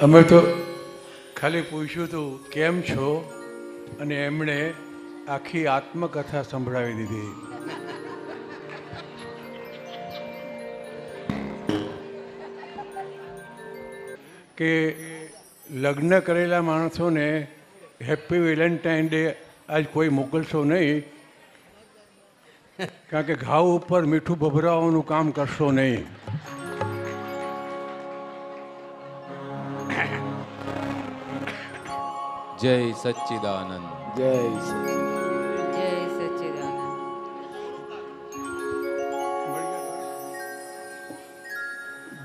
અમે તો ખાલી પૂછ્યું હતું કેમ છો? અને એમણે આખી આત્મકથા સંભળાવી દીધી. કે લગ્ન કરેલા માણસોને હેપી વેલેન્ટાઇન ડે આજ કોઈ મોકલશો નહીં, કારણ કે ઘાવ ઉપર મીઠું ભભરાવાનું કામ કરશો નહીં. જય સચ્ચિદાનંદ. જય જય સચ્ચિદાનંદ.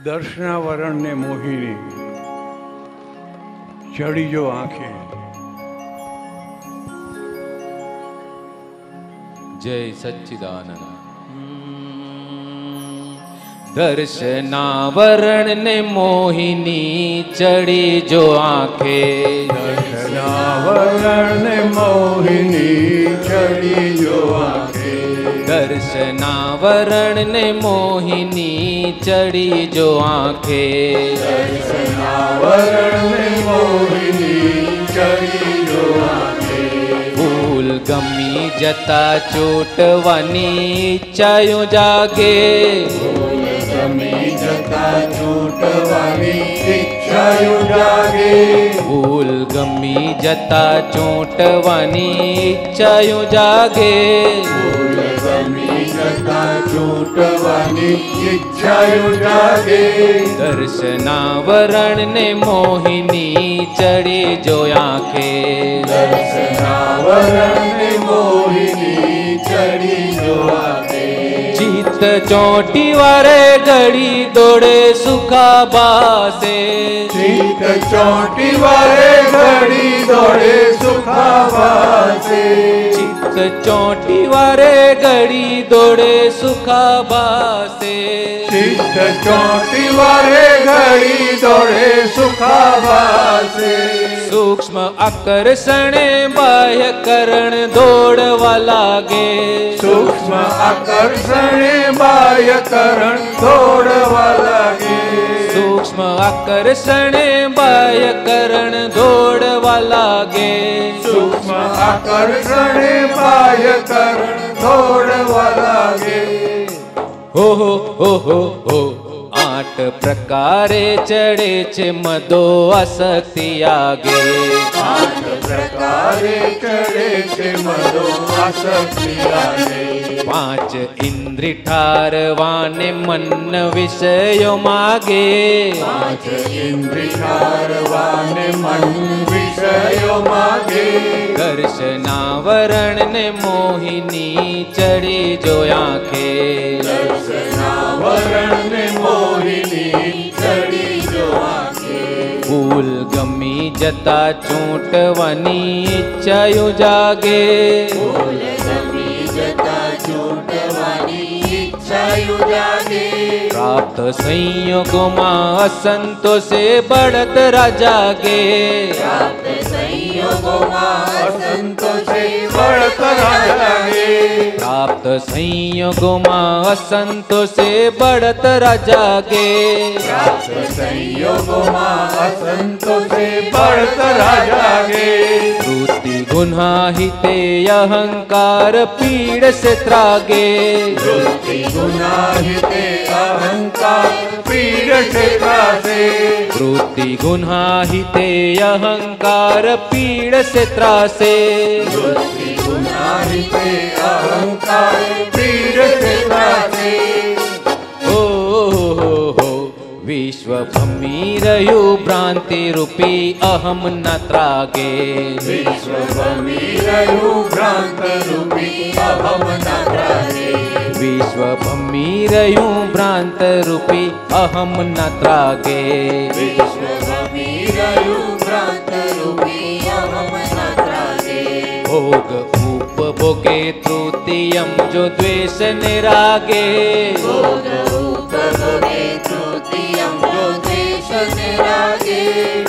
દર્શનાવરણ ને મોહિની ચડી જો આંખે. જય સચ્ચિદાનંદ. દર્શનાવરણ ને મોહિની ચડી જો આંખે. દર્શનાવરણ ને મોહિની ચડી જો આંખે. દર્શનાવરણ ને મોહિની ચડી જો આંખે. દર્શનાવરણ મોહિની ચડી જો આંખે. ગમી જતા ચોટવાની ચાયો જાગે. છૂટવાની જાગે ફૂલ ગમી જતા ચોંટવાની ઈચ્છાયો જાગે ગમી જતા છૂટવાની ઈચ્છાયો જાગે દર્શનાવરણ ને મોહિની ચડી જો આંખે દર્શનાવરણ ને મોહિની ચિત્ત ચોટી વારે ઘડી દોડે સુખા બાસે. ચિત્ત ચોટી વારે ઘડી દોડે સુખાવાસે ચિત્ત ચોટી વારે ઘડી દોડે સુખા ચિત્ત ચોટી વારે ઘડી દોડે સુખાવાસે. સૂક્ષ્મ આકર્ષણે બાહ્ય કરણ દોડવા લાગે. સૂક્ષ્મ આકર્ષણે બાહ્ય કરણ દોડવા લાગે. સૂક્ષ્મ આકર્ષણે બાહ્ય કરણ દોડવા લાગે. સૂક્ષ્મ આકર્ષણે બાહ્ય કરણ દોડવા લાગે. હો હો હો હો હો આઠ પ્રકારે ચડે છે મદો આસક્તિ આગે. આઠ પ્રકારે ચડે છે મદો આસક્તિ આગે. પાંચ ઇન્દ્રિ ઠારવાને મન વિષયો માગે. પાંચ ઇન્દ્રિ ઠારવાને મન વિષયો માગે. દર્શનાવરણ ને મોહિની ચડી જોયા આંખે. દર્શનાવરણ ગમી જતા ચૂંટવાની ઈચ્છાયો જાગે ગમી જતા છૂટવાની ઈચ્છાયું જાગે પ્રાપ્ત प्राप्त संयोग माँ से बढ़त राजा के प्राप्त संयोग माँ से बढ़त राजा के અહંકાર પીડ સે ત્રાગે વૃત્તિ ગુનાહિતે અહંકાર પીડ છે ત્રાસે વૃત્તિ ગુન્હાહિતે અહંકાર પીડ સે ત્રાસે વૃત્તિ ગુનાહિતે અહંકાર પીડ છે ત્રાસે ઓ હો હો વિશ્વ ભમી રહ્યું ભ્રાંતિ રૂપી અહમ ન ત્રાગે વિશ્વ ભમી રહ્યું ભ્રાંત રૂપી અહમ ના ત્રાગે વિશ્વ ભમી રહ્યું ભ્રાંત રૂપી અહમ ન ત્રાગે વિશ્વ ભમી રહ્યું ભ્રાંત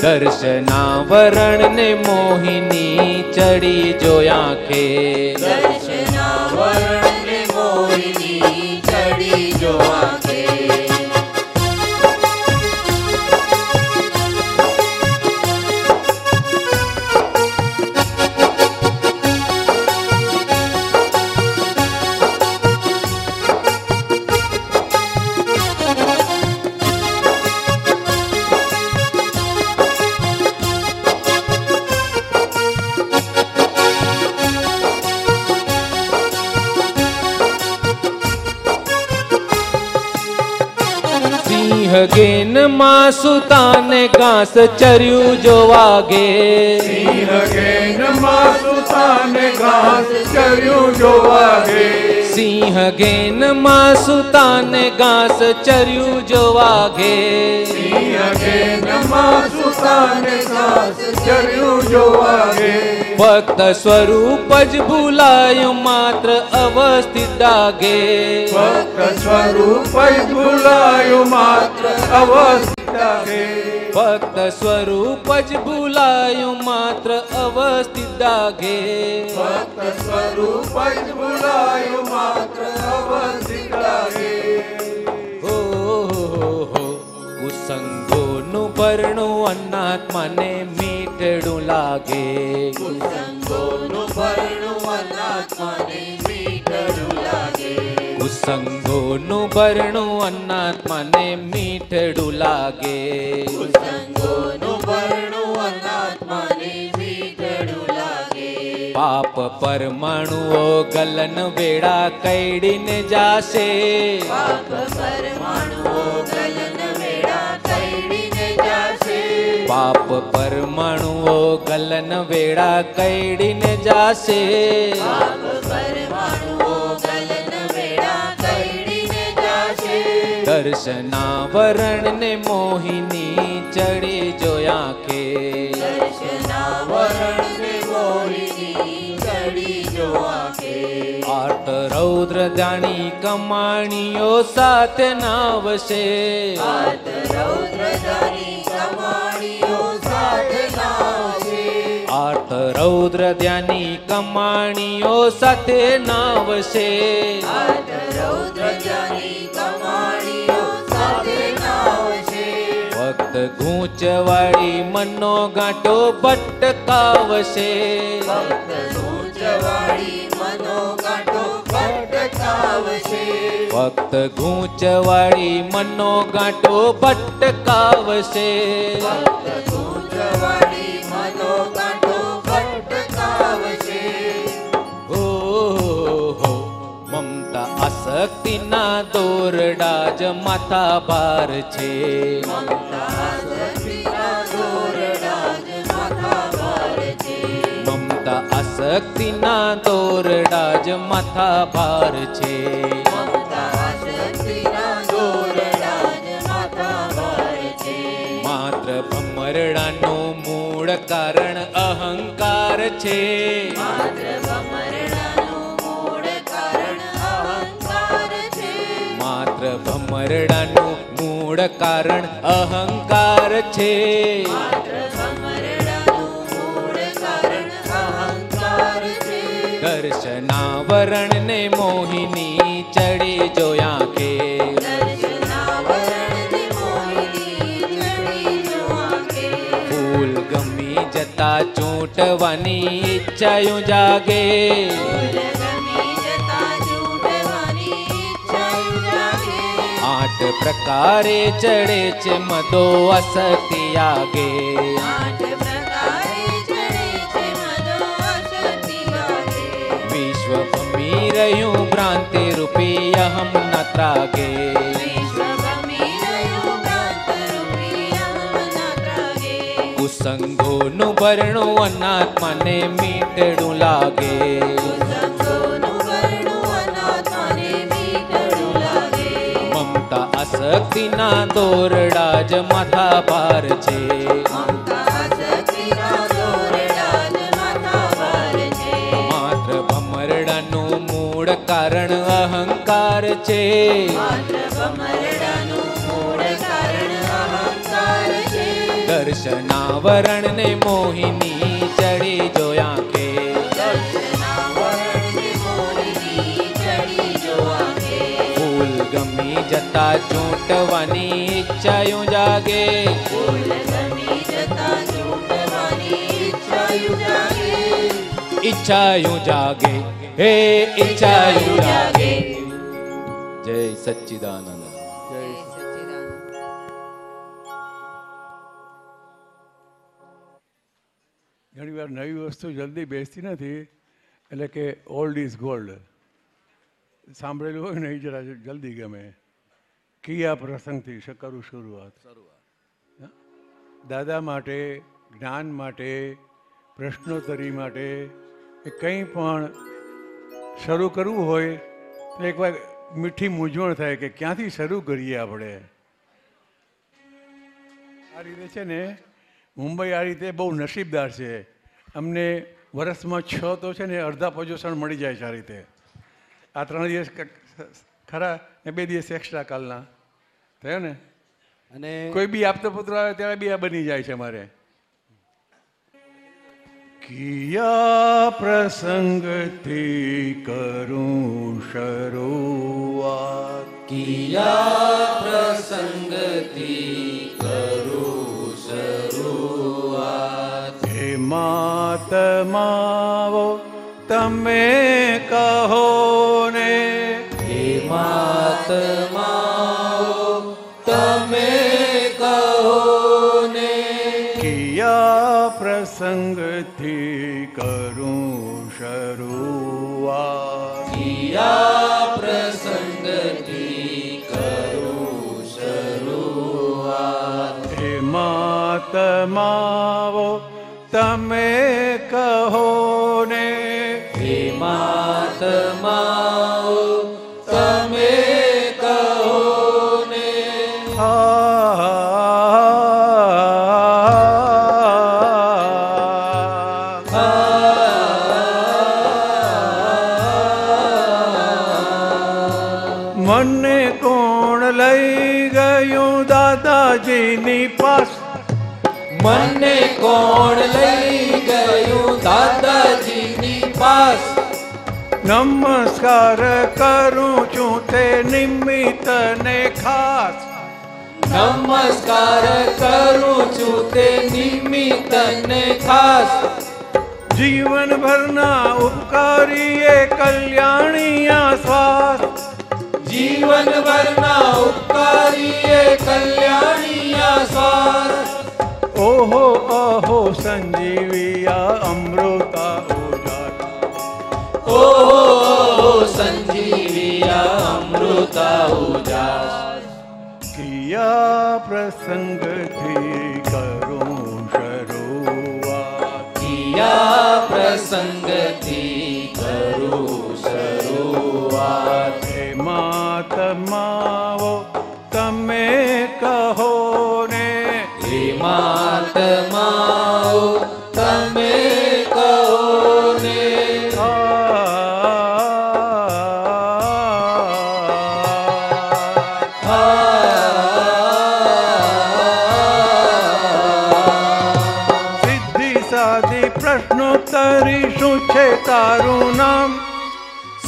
રાગે દર્શનાવરણ ને મોહિની ચડી જો આંખે. દર્શનાવરણ ને સિંહમાં સુતાને ઘાસ ચર્યું જોવા ગે સિંહગેનમાં સુતાને ઘાસ ચર્યું જોવા ગે સિંહ ગેનમાં સુતાને ઘાસ ચર્યું જોવા ગે સિંહગેનમાં સુતાને ઘાસ ચર્યું જોવા ગે ફક્ત સ્વરૂપ જ ભૂલાયું માત્ર અવસ્થિત ડાગે ભક્ત સ્વરૂપ જ ભૂલાયું માત્ર અવસ્થિતા ગે ફક્ત સ્વરૂપ જ ભૂલાયું માત્ર અવસ્થિત ડાગે ભક્ત સ્વરૂપ જ ભૂલાયું માત્ર અવસ્થિતા ગે હો હો કુસંગોનું પરણું અનાત્માને મીઠડું લાગે કુસંગોનું પરણું અનાત્માને મીઠડું લાગે પાપ પરમાણુઓ ગલન વેળા કૈડીને જાશે પાપ પરમાણુઓ ગલન વેળા કૈડીને જાશે દર્શનાવરણ ને મોહિની ચડી જોયા કે આર્ત રૌદ્ર જાણી કમાણીઓ સાથે નાવશે આર્ત રૌદ્ર ધ્યાની કમાણીઓ સાથે નાવશે ભક્ત ગૂંચવાળી મનો ગાંઠો ભટકાવશે. ભક્ત ગૂંચવાળી મનો ગાંઠો ભટકાવશે. હો આસક્તિના દોરડા જ માથા ભાર છે. મમતા આસક્તિના દોરડા જ માથા ભાર છે. માત્ર ભમરડાનું મૂળ કારણ અહંકાર છે. માત્ર ભમરડાનું મૂળ કારણ અહંકાર છે. દર્શનાવરણ ને મોહિની ચડી જોયા કે ફૂલ ગમી જતા ચૂંટવાની ઈચ્છાયું જાગે. પ્રકારે ચડે છે મદો અસતી આગે વિશ્વ ભમી રહ્યું ભ્રાંતિ રૂપી અહમ ન ત્રાગે. કુસંગોનું ભરણું અનાત્માને મીટડું લાગે. આસક્તિના દોરડા જ માથા પાર છે. માત્ર ભમરડાનું મૂળ કારણ અહંકાર છે. દર્શનાવરણ ને મોહિની ચડી જોયા કે ફૂલ ગમી જતા ચૂંટવાની ઈચ્છાયું જાગે ઈચ્છાયું જાગે હે ઈચ્છાયું જાગે જય સચ્ચિદાનંદ જય સચ્ચિદાનંદ ઘણી વાર નવી વસ્તુ જલ્દી બેસતી નથી, એટલે કે ઓલ્ડ ઇઝ ગોલ્ડ સાંભળેલું હોય ને એ જરા જલ્દી ગમે. કયા પ્રસંગથી કરું શરૂઆત? દાદા માટે જ્ઞાન માટે પ્રશ્નોત્તરી માટે એ કંઈ પણ શરૂ કરવું હોય તો એકવાર મીઠી મૂંઝવણ થાય કે ક્યાંથી શરૂ કરીએ આપણે? આ રીતે છે ને મુંબઈ આ રીતે બહુ નસીબદાર છે. અમને વર્ષમાં છ તો છે ને અડધા પોઝિશન મળી જાય છે આ રીતે. આ ત્રણ દિવસ ખરા ને બે દિવસ એક્સ્ટ્રા કાલના. થયો ને? અને કોઈ બી આપતો પુત્ર આવે ત્યારે બી આ બની જાય છે મારે. કિયા પ્રસંગથી કરું શરૂઆત. કિયા પ્રસંગથી કરું શરૂઆત. હે માતમાવો તમે કહો ને માતમાઓ તમે કહો ને. કિયા પ્રસંગથી કરું શરૂઆત. કિયા પ્રસંગથી કરું શરૂઆત. હે માતમાવો તમે કહો ને. હે માતમાઓ મને કોણ લઈ ગયું દાદાજીની પાસ નમસ્કાર કરું છું તે નિમિત્ત ને ખાસ નમસ્કાર કરું છું તે નિમિત્ત ને ખાસ જીવનભરના ઉપકારીએ કલ્યાણીયા શ્વાસ જીવનભરના ઉપકારીએ કલ્યાણીયા સ્વાસ ઓહો અહો સંજીવિયા અમૃતા ઉજાસ ઓહો સંજીવિયા અમૃતા ઉજાસ કિયા પ્રસંગથી કરું શરૂઆત કિયા પ્રસંગથી કરું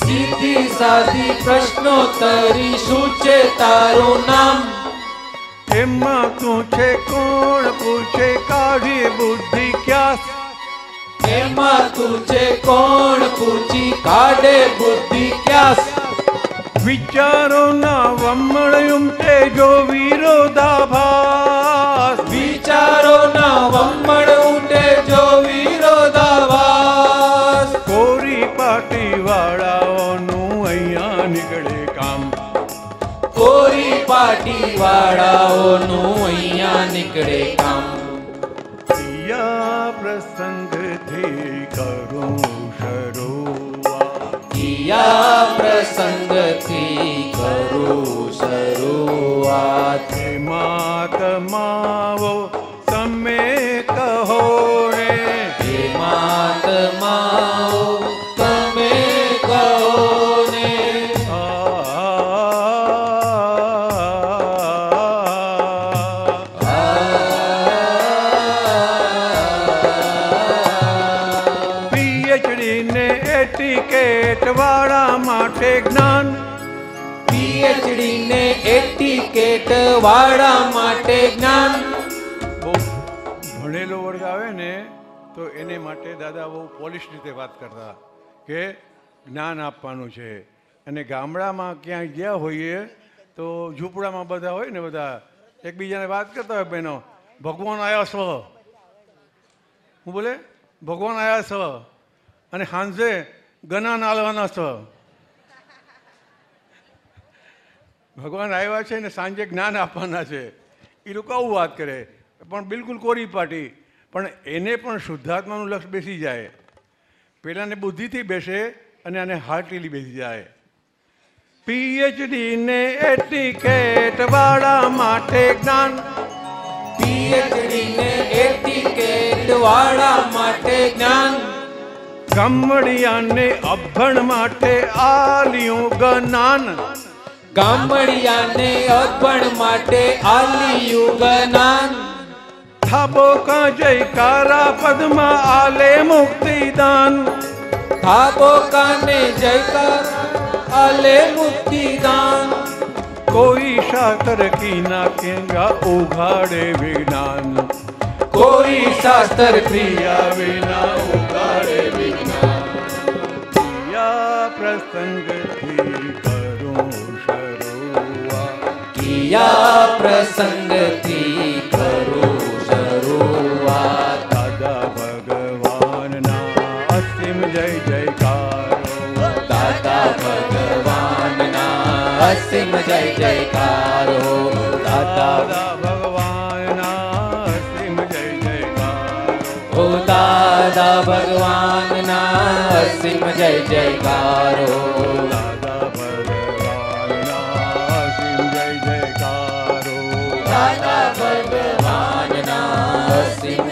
સીધી સાધી પ્રશ્નોત્તરી શું છે તારું નામ? એમાં તું છે કોણ પૂછે કાઢી બુદ્ધિ ક્યાસ એમાં તું છે કોણ પૂછી કાઢે બુદ્ધિ ક્યાસ વિચારોના વમળ ઉમટે જો વિરોધાભાસ. વિચારો ના વમણ ઉઠે જો વિરોધાવાસ કોરી પાટી વાળાઓનું અહીંયા નીકળે કામ. પ્રસંગથી કરું શરૂઆત. પ્રસંગથી કરું શરૂઆત. વાળા માટે જ્ઞાન. ભણેલો વર્ગ આવે ને, તો એને માટે દાદા બહુ પોલિશ રીતે વાત કરતા કે જ્ઞાન આપવાનું છે. અને ગામડામાં ક્યાંય ગયા હોઈએ, તો ઝૂંપડામાં બધા હોય ને બધા, એકબીજાને વાત કરતા હોય, બહેનો, ભગવાન આવ્યા છો. હું બોલે, ભગવાન આવ્યા છો. અને સાંજે ગના નાલવાના છો. ભગવાન આવ્યા છે ને સાંજે જ્ઞાન આપવાના છે. એ લોકો આવું વાત કરે. પણ બિલકુલ કોરી પાટી. પણ એને પણ શુદ્ધાત્માનું લક્ષ બેસી જાય. પેલાને બુદ્ધિથી બેસે અને આને હાર્ટલી બેસી જાય. પીએચડી ને એટિકેટ વાળા માટે જ્ઞાન. પીએચડી ને એટિકેટ વાળા માટે જ્ઞાન. ગમડિયાને અભણ માટે આલિયું જ્ઞાન ગામડિયાને અભણ માટે આલિયું જ્ઞાન થાબો કા જયકારા પદમાં આલે મુક્તિદાન. થાબો કાને જયકાર આલે મુક્તિદાન. કોઈ શાસ્ત્ર કી ના કેંગા ઉઘાડે વિજ્ઞાન. કોઈ શાસ્ત્ર ક્રિયા વિના ઉઘાડે વિજ્ઞાન. ક્રિયા પ્રસંગથી કિયા પ્રસંગથી કરો શરૂઆત દાદા ભગવાનના અસીમ જય જયકારો દાદા ભગવાનના અસીમ જય જયકારો દાદા ભગવાનના અસીમ જય જયકારો ઓ દાદા ભગવાનના અસીમ જય જયકારો see.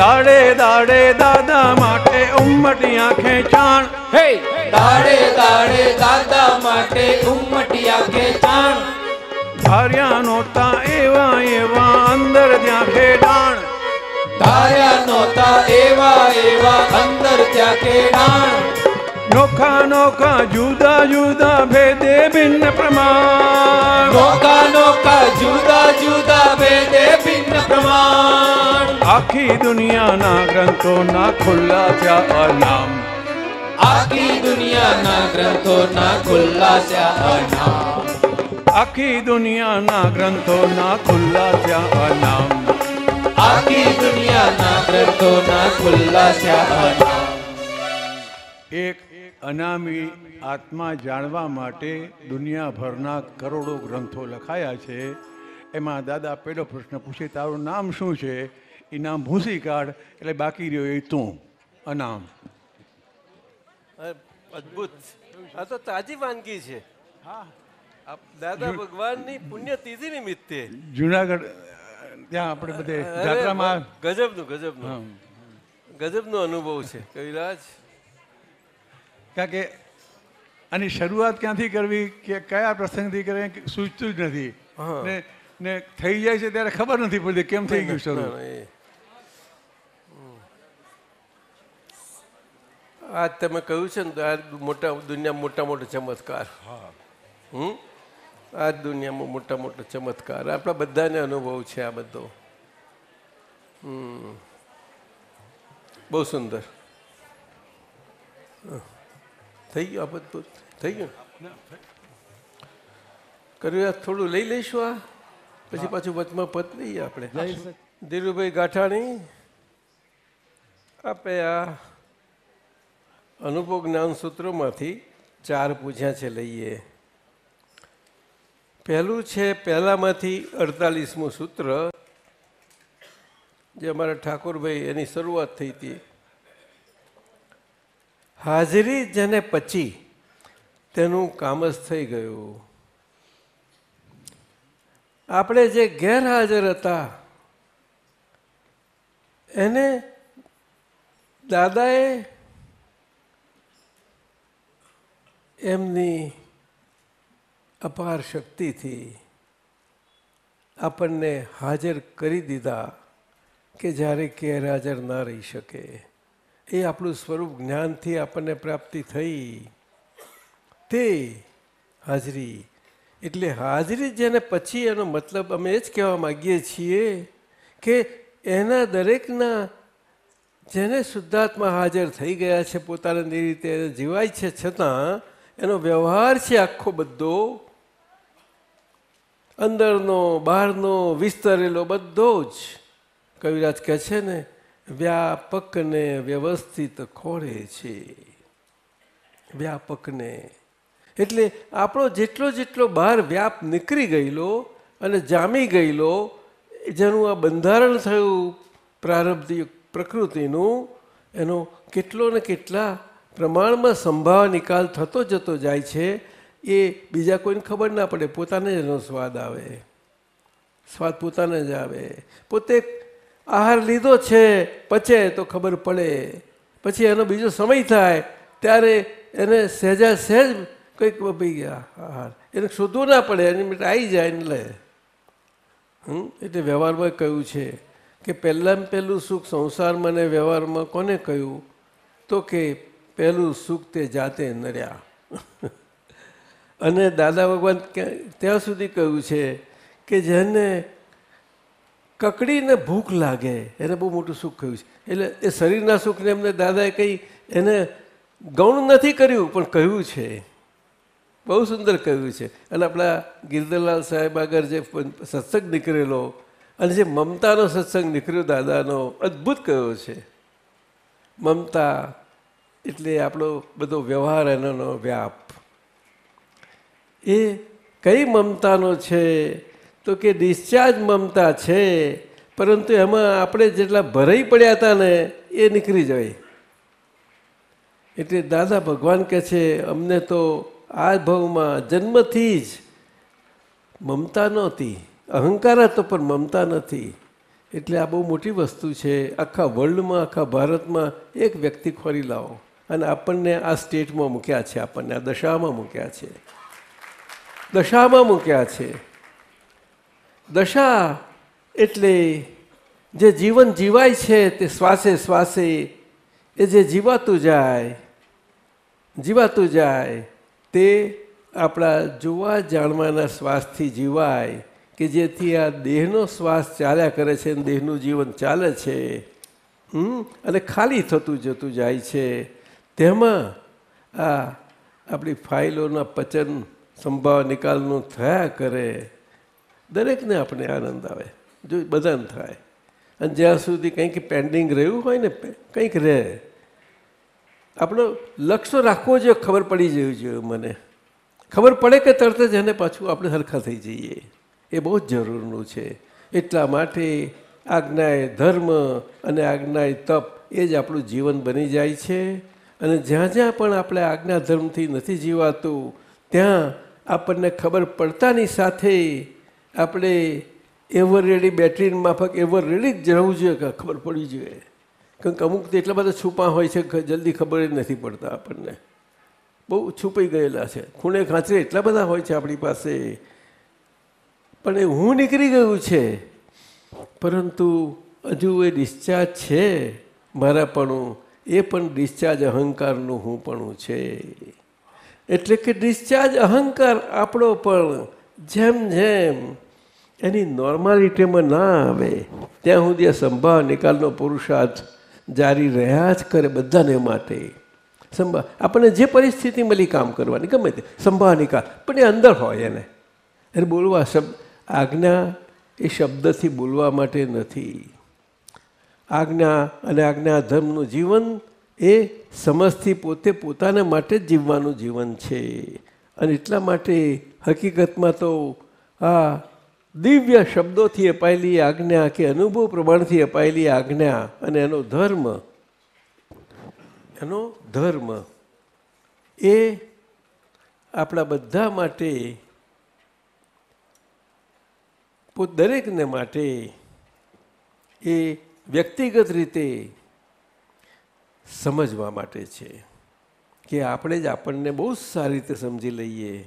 દાડે દાડે દાદા માટે ઉમ્મટી આંખે ચાણ હે દાડે દાડે દાદા માટે ઉમટિયા કે ચાણ ધાર્યા નહોતા એવા એવા અંદર ત્યાં ખેડાણ ધાર્યા નહોતા એવા એવા અંદર ત્યાં કેડાણ નોખા નોખા જુદા જુદા ભેદે ભિન્ન પ્રમાણ નોકા નોકા જુદા જુદા ભેદે ભિન્ન પ્રમાણ આખી દુનિયાના ગ્રંથોના ખુલ્લા થયા અનામ આખી દુનિયાના ગ્રંથોના ખુલ્લાસ્યા અનામ આખી દુનિયાના ગ્રંથોના ખુલ્લા થયા અનામ આખી દુનિયાના ગ્રંથોના ખુલ્લાસ્યા અનામ એક અનામી આત્મા જાણવા માટે દુનિયાભરના કરોડો ગ્રંથો લખાયા છે. એમાં દાદા પહેલો પ્રશ્ન પૂછે તારું નામ શું છે? એ નામ ભૂસી કાઢ એટલે બાકી રહ્યો એ તું. અનામ. અદભુત. આ તો તાજી વાનગી છે. હા. દાદા ભગવાનની પુણ્યતિથિ નિમિત્તે. જુનાગઢ ત્યાં આપણે બધે જાત્રામાં ગજબનું ગજબનું. ગજબનો અનુભવ છે કવિરાજ. કારણ કે આની શરૂઆત ક્યાંથી કરવી કે કયા પ્રસંગથી કરવી સૂચતું જ નથી. હા. ને ને થઈ જાય છે ત્યારે ખબર નથી પડતી કેમ થઈ ગયું શરૂ. આજ તમે કહ્યું છે ને આ મોટા દુનિયા મોટા મોટો ચમત્કાર. હમ? આ દુનિયામાં મોટા મોટો ચમત્કાર. આપણા બધાને અનુભવ છે આ બધો. હમ. બહુ સુંદર. થઈ ગયું આપત બધું. થઈ ગયું? કર્યું થોડું લઈ લઈશું આ. પછી પાછું વચમાં પત લઈએ આપણે. ધીરુભાઈ ગાંઠાણી. આપે આ અનુભવ જ્ઞાન સૂત્રોમાંથી ચાર પૂછ્યા છે લઈએ. પહેલું છે પહેલામાંથી અડતાલીસમું સૂત્ર જે અમારા ઠાકોરભાઈ એની શરૂઆત થઈ હતી. હાજરી જેને પછી તેનું કામ જ થઈ ગયું. આપણે જે ગેરહાજર હતા, એને દાદાએ એમની અપાર શક્તિથી આપણને હાજર કરી દીધા કે જ્યારે ગેરહાજર ના રહી શકે. એ આપણું સ્વરૂપ જ્ઞાનથી આપણને પ્રાપ્તિ થઈ. તે હાજરી. એટલે હાજરી જેને પછી એનો મતલબ અમે એ જ કહેવા માગીએ છીએ કે એના દરેકના જેને શુદ્ધાત્મા હાજર થઈ ગયા છે, પોતાની રીતે જીવાય છે છતાં એનો વ્યવહાર છે આખો બધો. અંદરનો, બહારનો, વિસ્તરેલો બધો જ. કવિરાજ કહે છે ને વ્યાપકને વ્યવસ્થિત ખોળે છે. વ્યાપકને. એટલે આપણો જેટલો જેટલો બહાર વ્યાપ નીકળી ગયેલો અને જામી ગયેલો, જેનું આ બંધારણ થયું પ્રારબ્ધ પ્રકૃતિનું, એનો કેટલો ને કેટલા પ્રમાણમાં સંભાવ નિકાલ થતો જતો જાય છે, એ બીજા કોઈને ખબર ના પડે. પોતાને જ એનો સ્વાદ આવે. સ્વાદ પોતાને જ આવે. પોતે આહાર લીધો છે, પચે તો ખબર પડે. પછી એનો બીજો સમય થાય, ત્યારે એને સહેજા સહેજ કંઈક ભાઈ ગયા. આહાર. એને શોધવું ના પડે, એની માટે આવી જાય એને લે. હમ? એટલે વ્યવહારમાં કહ્યું છે કે પહેલાં પહેલું સુખ સંસારમાં ને વ્યવહારમાં કોને કહ્યું? તો કે પહેલું સુખ તે જાતે નર્યા. અને દાદા ભગવાન ત્યાં સુધી કહ્યું છે કે જેને કકડીને ભૂખ લાગે, એને બહુ મોટું સુખ કહ્યું છે. એટલે એ શરીરના સુખને એમને દાદાએ કંઈ એને ગૌણ નથી કર્યું, પણ કહ્યું છે. બહુ સુંદર કહ્યું છે. અને આપણા ગિરધરલાલ સાહેબ આગળ જે સત્સંગ નીકળેલો, અને જે મમતાનો સત્સંગ નીકળ્યો દાદાનો, અદ્ભુત કયો છે. મમતા એટલે આપણો બધો વ્યવહાર એનો વ્યાપ. એ કઈ મમતાનો છે? તો કે ડિસ્ચાર્જ મમતા છે, પરંતુ એમાં આપણે જેટલા ભરાઈ પડ્યા હતા ને, એ નીકળી જાય. એટલે દાદા ભગવાન કહે છે, અમને તો આ ભાવમાં જન્મથી જ મમતા નહોતી, અહંકાર હતો, પણ મમતા નથી. એટલે આ બહુ મોટી વસ્તુ છે, આખા વર્લ્ડમાં આખા ભારતમાં એક વ્યક્તિ ખોરી લાવો. અને આપણને આ સ્ટેટમાં મૂક્યા છે, આપણને આ દશામાં મૂક્યા છે. દશામાં મૂક્યા છે. દશા એટલે જે જીવન જીવાય છે તે શ્વાસે શ્વાસે એ જે જીવાતું જાય જીવાતું જાય તે આપણા જોવા જાણવાના શ્વાસથી જીવાય કે જેથી આ દેહનો શ્વાસ ચાલ્યા કરે છે અને દેહનું જીવન ચાલે છે. અને ખાલી થતું જતું જાય છે. તેમાં આ આપણી ફાઇલોના પચન સંભાવ નિકાલનું થયા કરે. દરેકને આપણે આનંદ આવે, જો બધાને થાય. અને જ્યાં સુધી કંઈક પેન્ડિંગ રહ્યું હોય ને, કંઈક રહે. આપણો લક્ષ્ય રાખવો જોઈએ, ખબર પડી જવી જોઈએ મને. ખબર પડે કે તરત જ એને પાછું આપણે હરખા થઈ જઈએ. એ બહુ જ જરૂરનું છે. એટલા માટે આજ્ઞાએ ધર્મ અને આજ્ઞાએ તપ એ જ આપણું જીવન બની જાય છે. અને જ્યાં જ્યાં પણ આપણે આજ્ઞા ધર્મથી નથી જીવાતું, ત્યાં આપણને ખબર પડતાની સાથે આપણે એવર રેડી બેટરી માફક એવર રેડી જ રહેવું જોઈએ ખબર પડવી જોઈએ. કારણ કે અમુક એટલા બધા છુપા હોય છે જલ્દી ખબર જ નથી પડતા આપણને. બહુ છુપાઈ ગયેલા છે. ખૂણે ખાંચરે એટલા બધા હોય છે આપણી પાસે. પણ એ હું નીકળી ગયું છે. પરંતુ હજુ એ ડિસ્ચાર્જ છે મારાપણું. એ પણ ડિસ્ચાર્જ અહંકારનું હું પણ છે. એટલે કે ડિસ્ચાર્જ અહંકાર આપણો પણ જેમ જેમ એની નોર્માલિટીમાં ના આવે, ત્યાં સુધી આ સંભાવ નિકાલનો પુરુષાર્થ જારી રહ્યા જ કરે બધાને માટે. સંભાવ આપણને જે પરિસ્થિતિ મળી કામ કરવાની, ગમે તે સંભાવ નિકાલ, પણ એ અંદર હોય એને. એને બોલવા શબ્દ આજ્ઞા એ શબ્દથી બોલવા માટે નથી. આજ્ઞા અને આજ્ઞા ધર્મનું જીવન એ સમજથી પોતે પોતાના માટે જ જીવવાનું જીવન છે. અને એટલા માટે હકીકતમાં તો આ દિવ્ય શબ્દોથી અપાયેલી આજ્ઞા કે અનુભવ પ્રમાણથી અપાયેલી આજ્ઞા અને એનો ધર્મ એનો ધર્મ એ આપણા બધા માટે, પોત દરેકને માટે એ વ્યક્તિગત રીતે સમજવા માટે છે. કે આપણે જ આપણને બહુ સારી રીતે સમજી લઈએ.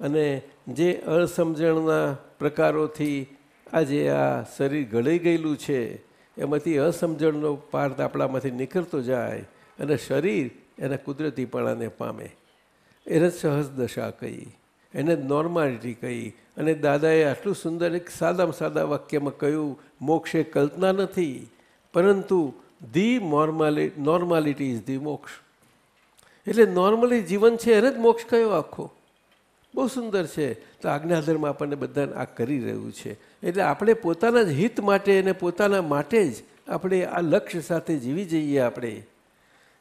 અને જે અસમજણના પ્રકારોથી આજે આ શરીર ગળી ગયેલું છે, એમાંથી અસમજણનો પાર્થ આપણામાંથી નીકળતો જાય અને શરીર એના કુદરતીપણાને પામે. એને સહજ દશા કહી, એને નોર્માલિટી કહી. અને દાદાએ આટલું સુંદર એક સાદામાં સાદા વાક્યમાં કહ્યું, મોક્ષ એ કલ્પના નથી, પરંતુ the normally normality is the moksha. એટલે નોર્મલી જીવન છે એને જ મોક્ષ કયો આખો? બહુ સુંદર છે. તો આજ્ઞાધર્મ આપણને બધાને આ કરી રહ્યું છે. એટલે આપણે પોતાના જ હિત માટે અને પોતાના માટે જ આપણે આ લક્ષ્ય સાથે જીવી જઈએ આપણે.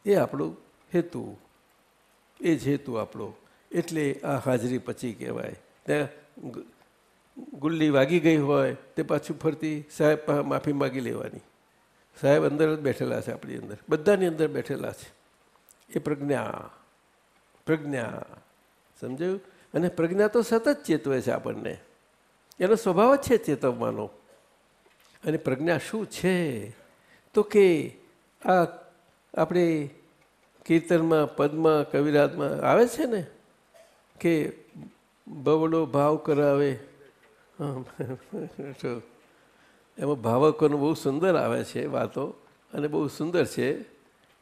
એ આપણો હેતુ. એ જ હેતુ આપણો. એટલે આ હાજરી પછી કહેવાય. ત્યાં ગુલ્લી વાગી ગઈ હોય તે પાછું ફરતી સાહેબ, માફી માગી લેવાની. સાહેબ અંદર જ બેઠેલા છે આપણી અંદર. બધાની અંદર બેઠેલા છે. એ પ્રજ્ઞા. પ્રજ્ઞા. સમજાયું? અને પ્રજ્ઞા તો સતત ચેતવે છે આપણને. એનો સ્વભાવ જ છે ચેતવવાનો. અને પ્રજ્ઞા શું છે? તો કે આ આપણે કીર્તનમાં, પદમાં, કવિરાજમાં આવે છે ને? કે બવડો ભાવ કરાવે. એમાં ભાવકોનું બહુ સુંદર આવે છે વાતો. અને બહુ સુંદર છે.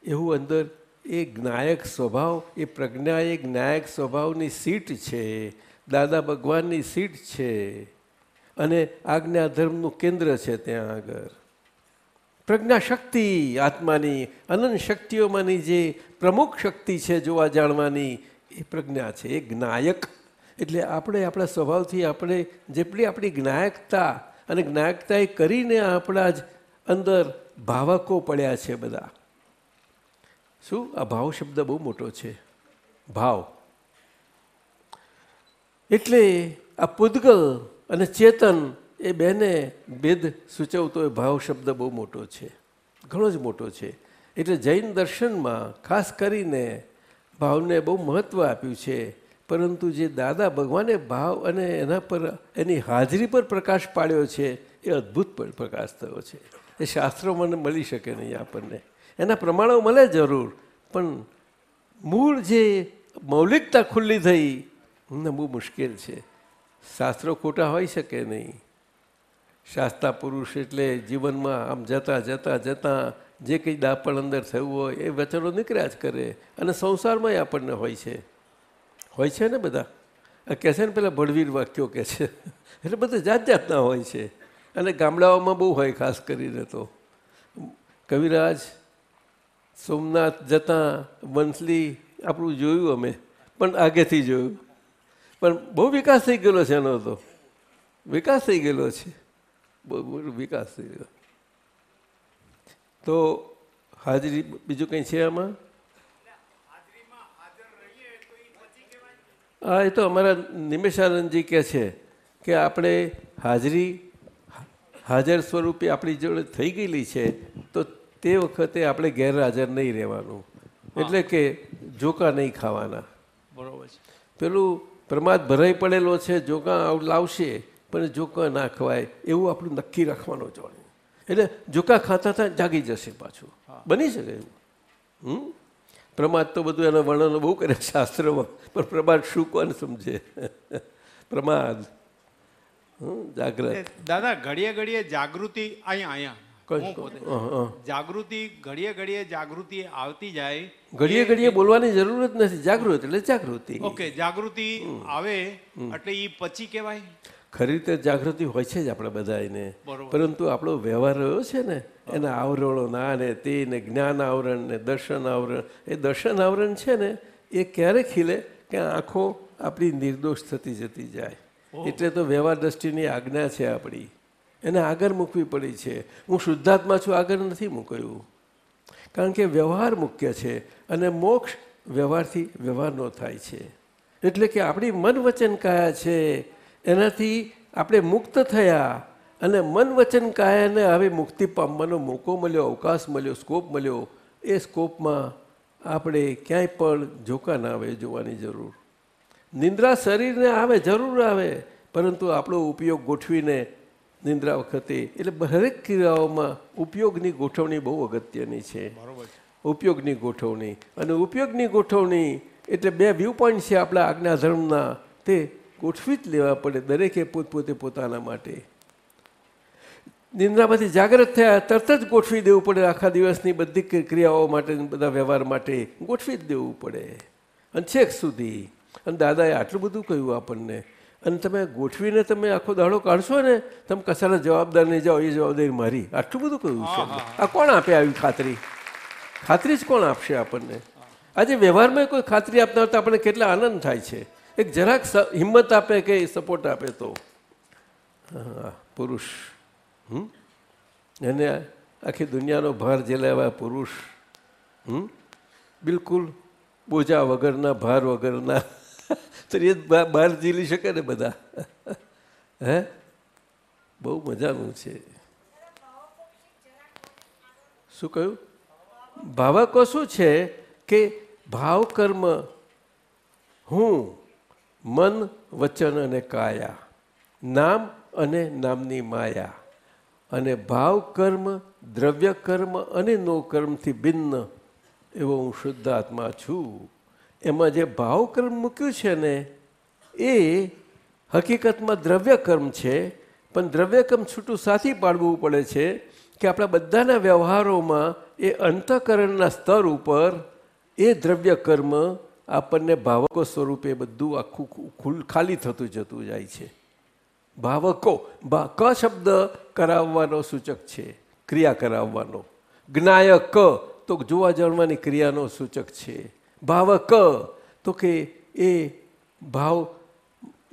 એવું અંદર એ જ્ઞાયક સ્વભાવ, એ પ્રજ્ઞા એ જ્ઞાયક સ્વભાવની સીટ છે, દાદા ભગવાનની સીટ છે અને આજ્ઞા ધર્મનું કેન્દ્ર છે ત્યાં આગળ. પ્રજ્ઞા શક્તિ આત્માની, અનંત શક્તિઓમાંની જે પ્રમુખ શક્તિ છે જોવા જાણવાની, એ પ્રજ્ઞા છે, એ જ્ઞાયક. એટલે આપણે આપણા સ્વભાવથી આપણે જેટલી આપણી જ્ઞાયકતા અને જ્ઞાયકતા એ કરીને આપણા જ અંદર ભાવકો પડ્યા છે બધા. શું? આ ભાવ શબ્દ બહુ મોટો છે. ભાવ. એટલે આ પૂદગલ અને ચેતન એ બેને ભેદ સૂચવતો એ ભાવ શબ્દ બહુ મોટો છે. ઘણો જ મોટો છે. એટલે જૈન દર્શનમાં ખાસ કરીને ભાવને બહુ મહત્ત્વ આપ્યું છે. પરંતુ જે દાદા ભગવાને ભાવ અને એના પર એની હાજરી પર પ્રકાશ પાડ્યો છે, એ અદ્ભુત પર- પ્રકાશ થયો છે. એ શાસ્ત્રોમાં મને મળી શકે નહીં આપણને. એના પ્રમાણો મળે જરૂર. પણ મૂળ જે મૌલિકતા ખુલ્લી થઈ, એમને બહુ મુશ્કેલ છે. શાસ્ત્રો ખોટા હોઈ શકે નહીં. શાસ્ત્રા પુરુષ એટલે જીવનમાં આમ જતાં જતાં જતાં જે કંઈ દાપણ અંદર થયું હોય એ વચનો નીકળ્યા જ કરે. અને સંસારમાંય આપણને હોય છે. હોય છે ને બધા? આ કહે છે ને પેલા ભળવીર વાક્યો કહે છે. એટલે બધા જાત જાતના હોય છે. અને ગામડાઓમાં બહુ હોય ખાસ કરીને તો. કવિરાજ સોમનાથ જતાં વંથલી આપણું જોયું અમે, પણ આગેથી જોયું. પણ બહુ વિકાસ થઈ ગયેલો છે એનો તો. વિકાસ થઈ ગયેલો છે. બહુ બહુ વિકાસ થઈ ગયો તો હાજરી બીજું કંઈ છે આમાં? હા, એ તો અમારા નિમેશાનંદજી કહે છે કે આપણે હાજરી, હાજર સ્વરૂપે આપણી જોડે થઈ ગયેલી છે, તો તે વખતે આપણે ગેરહાજર નહીં રહેવાનું. એટલે કે જોકા નહીં ખાવાના. બરોબર છે. પેલું પ્રમાદ ભરાઈ પડેલો છે જોકા આવ- લાવશે પણ જોકા ના ખવાય એવું આપણું નક્કી રાખવાનું જોડે. એટલે જોકા ખાતા થાય જાગી જશે પાછું. બની શકે એવું. હમ? પ્રમાદ તો બધું એના વર્ણનો બહુ કરે શાસ્ત્રોમાં પણ પ્રમાદ શું કોણ સમજે? પ્રમાદ. જાગ્રત. દાદા ઘડીએ ઘડીએ જાગૃતિ અહીંયા અહીંયા. જાગૃતિ ઘડીએ ઘડીએ જાગૃતિ આવતી જાય ઘડીએ ઘડીએ બોલવાની જરૂર જ નથી. જાગૃત એટલે જાગૃતિ. ઓકે જાગૃતિ આવે એટલે એ પછી કહેવાય? ખરી રીતે જાગૃતિ હોય છે જ આપણે બધાને પરંતુ આપણો વ્યવહાર રહ્યો છે ને એના આવરણો ના ને તે ને જ્ઞાન આવરણ ને દર્શન આવરણ એ દર્શન આવરણ છે ને એ ક્યારે ખીલે? કે આંખો આપણી નિર્દોષ થતી જતી જાય. એટલે તો વ્યવહાર દ્રષ્ટિની આજ્ઞા છે આપણી. એને આગળ મૂકવી પડી છે. હું શુદ્ધાત્મા છું, આગળ નથી મૂક્યું. કારણ કે વ્યવહાર મુખ્ય છે અને મોક્ષ વ્યવહારથી વ્યવહારનો થાય છે. એટલે કે આપણી મન વચન કાયા છે, એનાથી આપણે મુક્ત થયા અને મન વચન કાયાને હવે મુક્તિ પામવાનો મોકો મળ્યો, અવકાશ મળ્યો, સ્કોપ મળ્યો. એ સ્કોપમાં આપણે ક્યાંય પણ જોકા ના આવે જોવાની જરૂર. નિંદ્રા શરીરને આવે, જરૂર આવે, પરંતુ આપણો ઉપયોગ ગોઠવીને નિંદ્રા વખતે. એટલે દરેક ક્રિયાઓમાં ઉપયોગની ગોઠવણી બહુ અગત્યની છે. ઉપયોગની ગોઠવણી. અને ઉપયોગની ગોઠવણી એટલે બે વ્યૂ પોઈન્ટ છે આપણા આજ્ઞા ધર્મના. તે ગોઠવી જ લેવા પડે દરેકે પોતપોતે પોતાના માટે. નિંદ્રામાંથી જાગૃત થયા તરત જ ગોઠવી દેવું પડે આખા દિવસની બધી ક્રિયાઓ માટે બધા વ્યવહાર માટે. ગોઠવી જ દેવું પડે. અને છેક સુધી. અને દાદાએ આટલું બધું કહ્યું આપણને. અને તમે ગોઠવીને તમે આખો દાડો કાઢશો ને તમે કશાના જવાબદાર નહીં જાઓ એ જવાબદારી મારી. આટલું બધું કહ્યું છે? આ કોણ આપે આવી ખાતરી? ખાતરી જ કોણ આપશે આપણને? આજે વ્યવહારમાં કોઈ ખાતરી આપનાર તો આપણને કેટલા આનંદ થાય છે. એક જરાક હિંમત આપે કે સપોર્ટ આપે તો. હા, પુરુષ. હમ? એને આખી દુનિયાનો ભાર ઝેલાવ્યા પુરુષ. હમ? બિલકુલ બોજા વગરના ભાર વગરના. તો એ જ બા- બહાર જીલી શકે ને બધા? હે? બહુ મજાનું છે. શું કહ્યું? ભાવકો શું છે કે ભાવ કર્મ હું, મન, વચન અને કાયા, નામ અને નામની માયા અને ભાવ કર્મ દ્રવ્ય કર્મ અને નો કર્મથી ભિન્ન એવો હું શુદ્ધ આત્મા છું. એમાં જે ભાવ કર્મ મૂક્યું છે ને, એ હકીકતમાં દ્રવ્ય કર્મ છે, પણ દ્રવ્ય કર્મ છૂટું સાથી પાડવું પડે છે કે આપણા બધાના વ્યવહારોમાં એ અંતઃકરણના સ્તર ઉપર એ દ્રવ્ય કર્મ આપણને ભાવકો સ્વરૂપે બધું આખું ખુલ, ખાલી થતું જતું જાય છે. ભાવકો, ભા, ક શબ્દ કરાવવાનો સૂચક છે, ક્રિયા કરાવવાનો. જ્ઞાયક, તો જોવા જાણવાની ક્રિયાનો સૂચક છે. ભાવક. તો કે એ ભાવ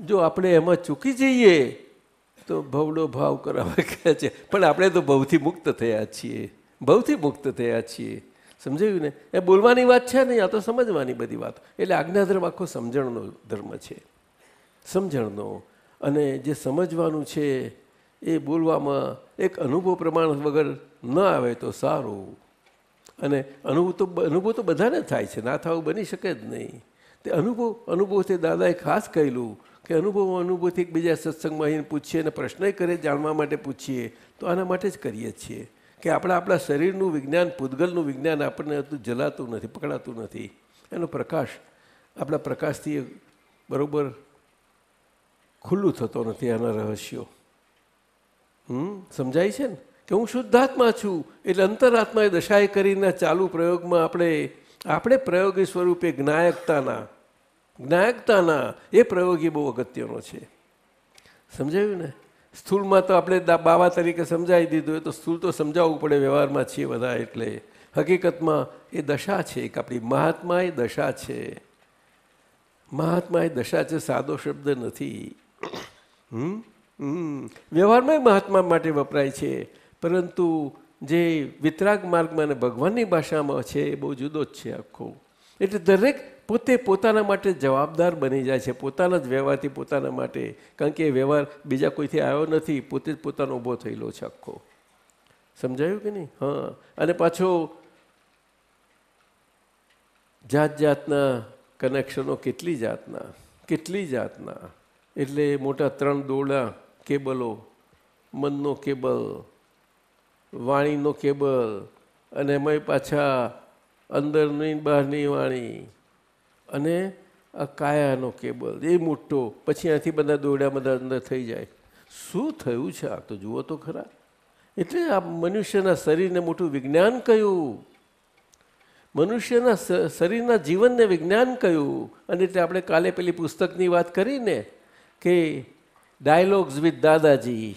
જો આપણે એમાં ચૂકી જઈએ, તો ભવડો ભાવ કરાવે કહે છે. પણ આપણે તો ભવથી મુક્ત થયા છીએ. ભવથી મુક્ત થયા છીએ. સમજાયું ને? એ બોલવાની વાત છે નહીં આ તો સમજવાની બધી વાત. એટલે આજ્ઞાધર્મ આખો સમજણનો ધર્મ છે. સમજણનો. અને જે સમજવાનું છે, એ બોલવામાં એક અનુભવ પ્રમાણ વગર ન આવે તો સારું. અને અનુભવ તો અનુભવ તો બધાને થાય છે, ના થવું બની શકે જ નહીં. તે અનુભવ, અનુભવથી દાદાએ ખાસ કહેલું કે અનુભવ અનુભવથી એકબીજા સત્સંગમાં આવીને પૂછીએ અને પ્રશ્ન કરે, જાણવા માટે પૂછીએ, તો આના માટે જ કરીએ છીએ. કે આપણે, આપણા શરીરનું વિજ્ઞાન પૂતગલનું વિજ્ઞાન આપણને હતું જલાતું નથી, પકડાતું નથી. એનો પ્રકાશ, આપણા પ્રકાશથી બરોબર ખુલ્લું થતો નથી આના રહસ્યો. હમ, સમજાય છે ને? કે હું શુદ્ધાત્મા છું, એટલે અંતરાત્માએ દશાએ કરીને ચાલુ પ્રયોગમાં આપણે આપણે પ્રયોગી સ્વરૂપે જ્ઞાયકતાના જ્ઞાયકતાના એ પ્રયોગી બહુ અગત્યનો છે. સમજાયું ને? સ્થૂળમાં તો આપણે બાવા તરીકે સમજાવી દીધું હોય તો સ્થૂળ તો સમજાવવું પડે, વ્યવહારમાં છીએ બધા એટલે. હકીકતમાં એ દશા છે એક આપણી મહાત્મા એ દશા છે. મહાત્મા એ દશા છે સાદો શબ્દ નથી? હમ. વ્યવહારમાં મહાત્મા માટે વપરાય છે. પરંતુ જે વિતરાગ માર્ગમાં અને ભગવાનની ભાષામાં છે, એ બહુ જુદો જ છે આખો. એટલે દરેક પોતે પોતાના માટે જવાબદાર બની જાય છે. પોતાના જ વ્યવહારથી પોતાના માટે. કારણ કે વ્યવહાર બીજા કોઈથી આવ્યો નથી, પોતે જ પોતાનો ઊભો થયેલો છે આખો. સમજાયું કે નહીં? હા. અને પાછો જાત જાતના કનેક્શનો કેટલી જાતના કેટલી જાતના. એટલે મોટા ત્રણ દોરડા કેબલો મનનો કેબલ વાણીનો કેબલ અને એમાંય પાછા અંદરની બહારની વાણી અને આ કાયાનો કેબલ, એ મોટો. પછી અહીંયાથી બધા દોરડા બધા અંદર થઈ જાય. શું થયું છે? આ તો જુઓ તો ખરા. એટલે આ મનુષ્યના શરીરને મોટું વિજ્ઞાન કહ્યું. મનુષ્યના શરીરના જીવનને વિજ્ઞાન કહ્યું. અને એટલે આપણે કાલે પેલી પુસ્તકની વાત કરીને કે ડાયલોગ્સ વિથ દાદાજી.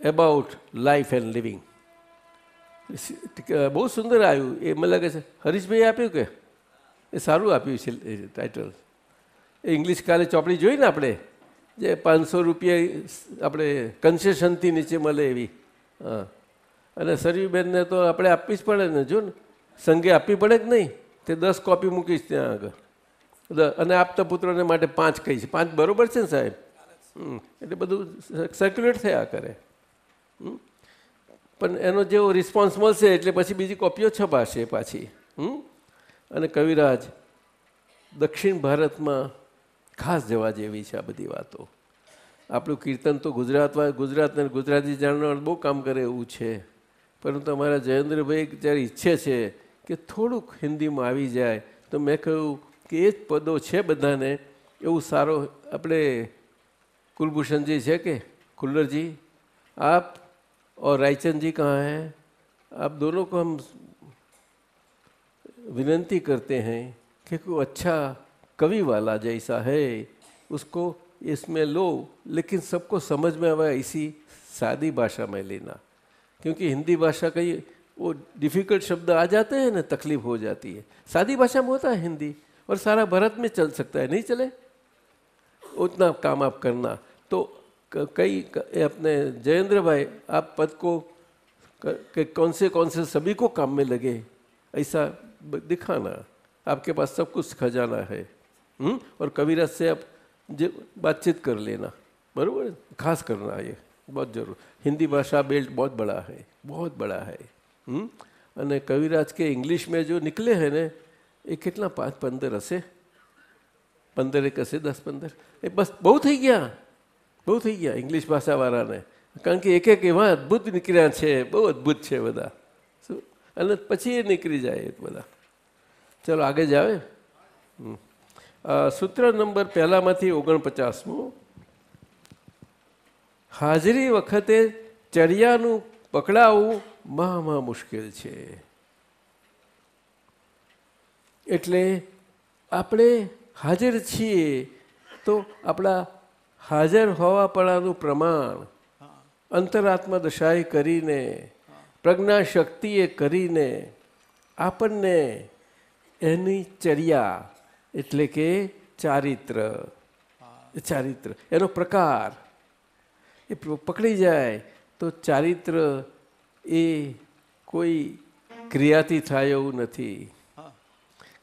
એબાઉટ લાઈફ એન્ડ લિવિંગ બહુ સુંદર આવ્યું એ મને લાગે છે હરીશભાઈ આપ્યું કે એ સારું આપ્યું છે ટાઇટલ એ ઇંગ્લિશ કાલે ચોપડી જોઈ ને આપણે જે પાંચસો રૂપિયા આપણે કન્સેશનથી નીચે મળે એવી હા અને સરયુબેનને તો આપણે આપવી જ પડે ને જો ને સંઘે આપવી પડે જ નહીં તે દસ કોપી મૂકીશ ત્યાં આગળ અને આપતા પુત્રોને માટે પાંચ કહીશ પાંચ બરોબર છે ને સાહેબ એટલે બધું સર્ક્યુલેટ થયા કરે? પણ એનો જેવો રિસ્પોન્સ મળશે એટલે પછી બીજી કોપીઓ છપાશે પાછી અને કવિરાજ, દક્ષિણ ભારતમાં ખાસ જવા જેવી છે આ બધી વાતો. આપણું કીર્તન તો ગુજરાતમાં ગુજરાતને ગુજરાતી જાણવાનું બહુ કામ કરે એવું છે. પરંતુ અમારા જયેન્દ્રભાઈ જ્યારે ઈચ્છે છે કે થોડુંક હિન્દીમાં આવી જાય, તો મેં કહ્યું કે એ જ પદો છે બધાને. એવું સારો આપણે કુલભૂષણજી છે કે? કુલ્લરજી, આપ और रायचंद जी कहाँ हैं? आप दोनों को हम विनती करते हैं कि कोई अच्छा कवि वाला जैसा है, उसको इसमें लो, लेकिन सबको समझ में आवे इसी सादी भाषा में लेना। क्योंकि हिंदी भाषा का ये, वो डिफ़िकल्ट शब्द आ जाते हैं ना, तकलीफ़ हो जाती है। सादी भाषा में होता है हिंदी, और सारा भारत में चल सकता है, नहीं चले? उतना काम आप करना। तो कई क- ये अपने जयेंद्र भाई आप पद को क- कि कौन से कौन से सभी को काम में लगे ऐसा ब- दिखाना आपके पास सब कुछ खजाना है हुँ? और कविराज से आप जे बातचीत कर लेना बरोबर खास करना ये बहुत जरूर हिंदी भाषा बेल्ट बहुत बड़ा है बहुत बड़ा है हुँ? અને કવિરાજ કે ઇંગ્લિશ મેં જો નીકળે હે ને એ કેટલા પાંચ પંદર હશે પંદર એક હશે દસ પંદર એ બસ બહુ થઈ ગયા બહુ થઈ ગયા ઇંગ્લિશ ભાષાવાળાને. કારણ કે એક એક એવા અદ્ભુત નીકળ્યા છે, બહુ અદ્ભુત છે બધા. શું? અને પછી એ નીકળી જાય બધા. ચલો આગળ જ આવે? સૂત્ર નંબર પહેલામાંથી ઓગણપચાસમું. હાજરી વખતે ચડિયાનું પકડાવવું મહામાં મુશ્કેલ છે. એટલે આપણે હાજર છીએ તો આપણા હાજર હોવાપણાનું પ્રમાણ અંતરાત્મા દશાએ કરીને પ્રજ્ઞા શક્તિએ કરીને આપણને એની ચર્યા એટલે કે ચારિત્ર ચારિત્ર, એનો પ્રકાર, એ પકડી જાય તો ચારિત્ર એ કોઈ ક્રિયાથી થાય એવું નથી.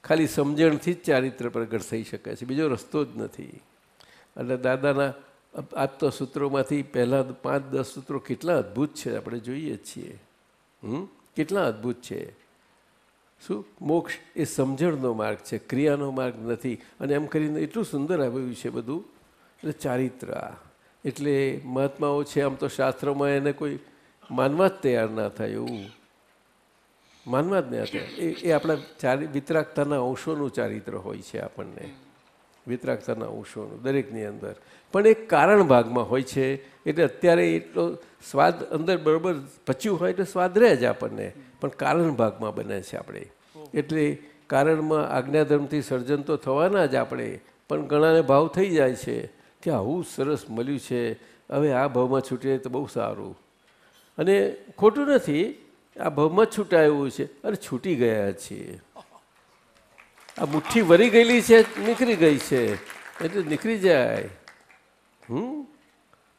ખાલી સમજણથી જ ચારિત્ર પ્રગટ થઈ શકે છે. બીજો રસ્તો જ નથી. એટલે દાદાના તો સૂત્રોમાંથી પહેલાં પાંચ, દસ સૂત્રો કેટલા અદ્ભુત છે આપણે જોઈએ છીએ. હમ? કેટલા અદ્ભુત છે. શું? મોક્ષ એ સમજણનો માર્ગ છે, ક્રિયાનો માર્ગ નથી. અને એમ કરીને એટલું સુંદર આવ્યું છે બધું. એટલે ચારિત્ર. એટલે મહાત્માઓ છે, આમ તો શાસ્ત્રોમાં એને કોઈ માનવા જ તૈયાર ના થાય એવું. માનવા જ નહીં થાય. એ એ આપણા ચારિ, વિતરાગતાના અંશોનું ચારિત્ર હોય છે આપણને. વિતરાગતાના અંશોનું દરેકની અંદર. પણ એક કારણ ભાગમાં હોય છે, એટલે અત્યારે એટલો સ્વાદ અંદર બરાબર પચ્યું હોય એટલે સ્વાદ રહે જ આપણને. પણ કારણ ભાગમાં બને છે આપણે. એટલે કારણમાં આજ્ઞાધર્મથી સર્જન તો થવાના જ આપણે, પણ ઘણાને ભાવ થઈ જાય છે કે આવું સરસ મળ્યું છે, હવે આ ભાવમાં છૂટીએ તો બહુ સારું. અને ખોટું નથી, આ ભવમાં છૂટાયું છે. અને છૂટી ગયા છીએ. આ મુઠ્ઠી વરી ગયેલી છે, નીકળી ગઈ છે. એટલે નીકળી જાય. હમ?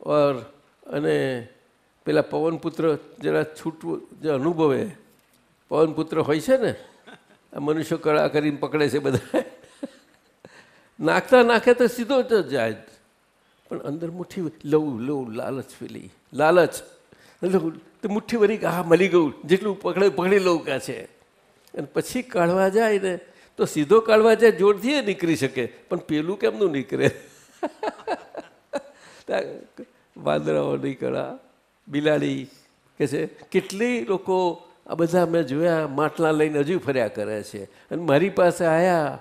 ઓર અને પેલા પવનપુત્ર જરા છૂટવું, જે અનુભવે. પવનપુત્ર હોય છે ને, આ મનુષ્ય કળા કરીને પકડે છે બધા નાખતા નાખે તો સીધો જ જાય. પણ અંદર મુઠ્ઠી લઉં લઉં, લાલચ પેલી. લાલચ. લઉં તો મુઠ્ઠી વરી, હા મળી ગયું. જેટલું પકડે, પકડી લઉં કા છે. અને પછી કાઢવા જાય ને તો સીધો કાઢવા જાય જોરથી એ નીકળી શકે, પણ પેલું કેમનું નીકળે? વાંદરાઓ નીકળા બિલાડી કે છે, કેટલી લોકો આ બધા મેં જોયા, માટલા લઈને હજુ ફર્યા કરે છે. અને મારી પાસે આવ્યા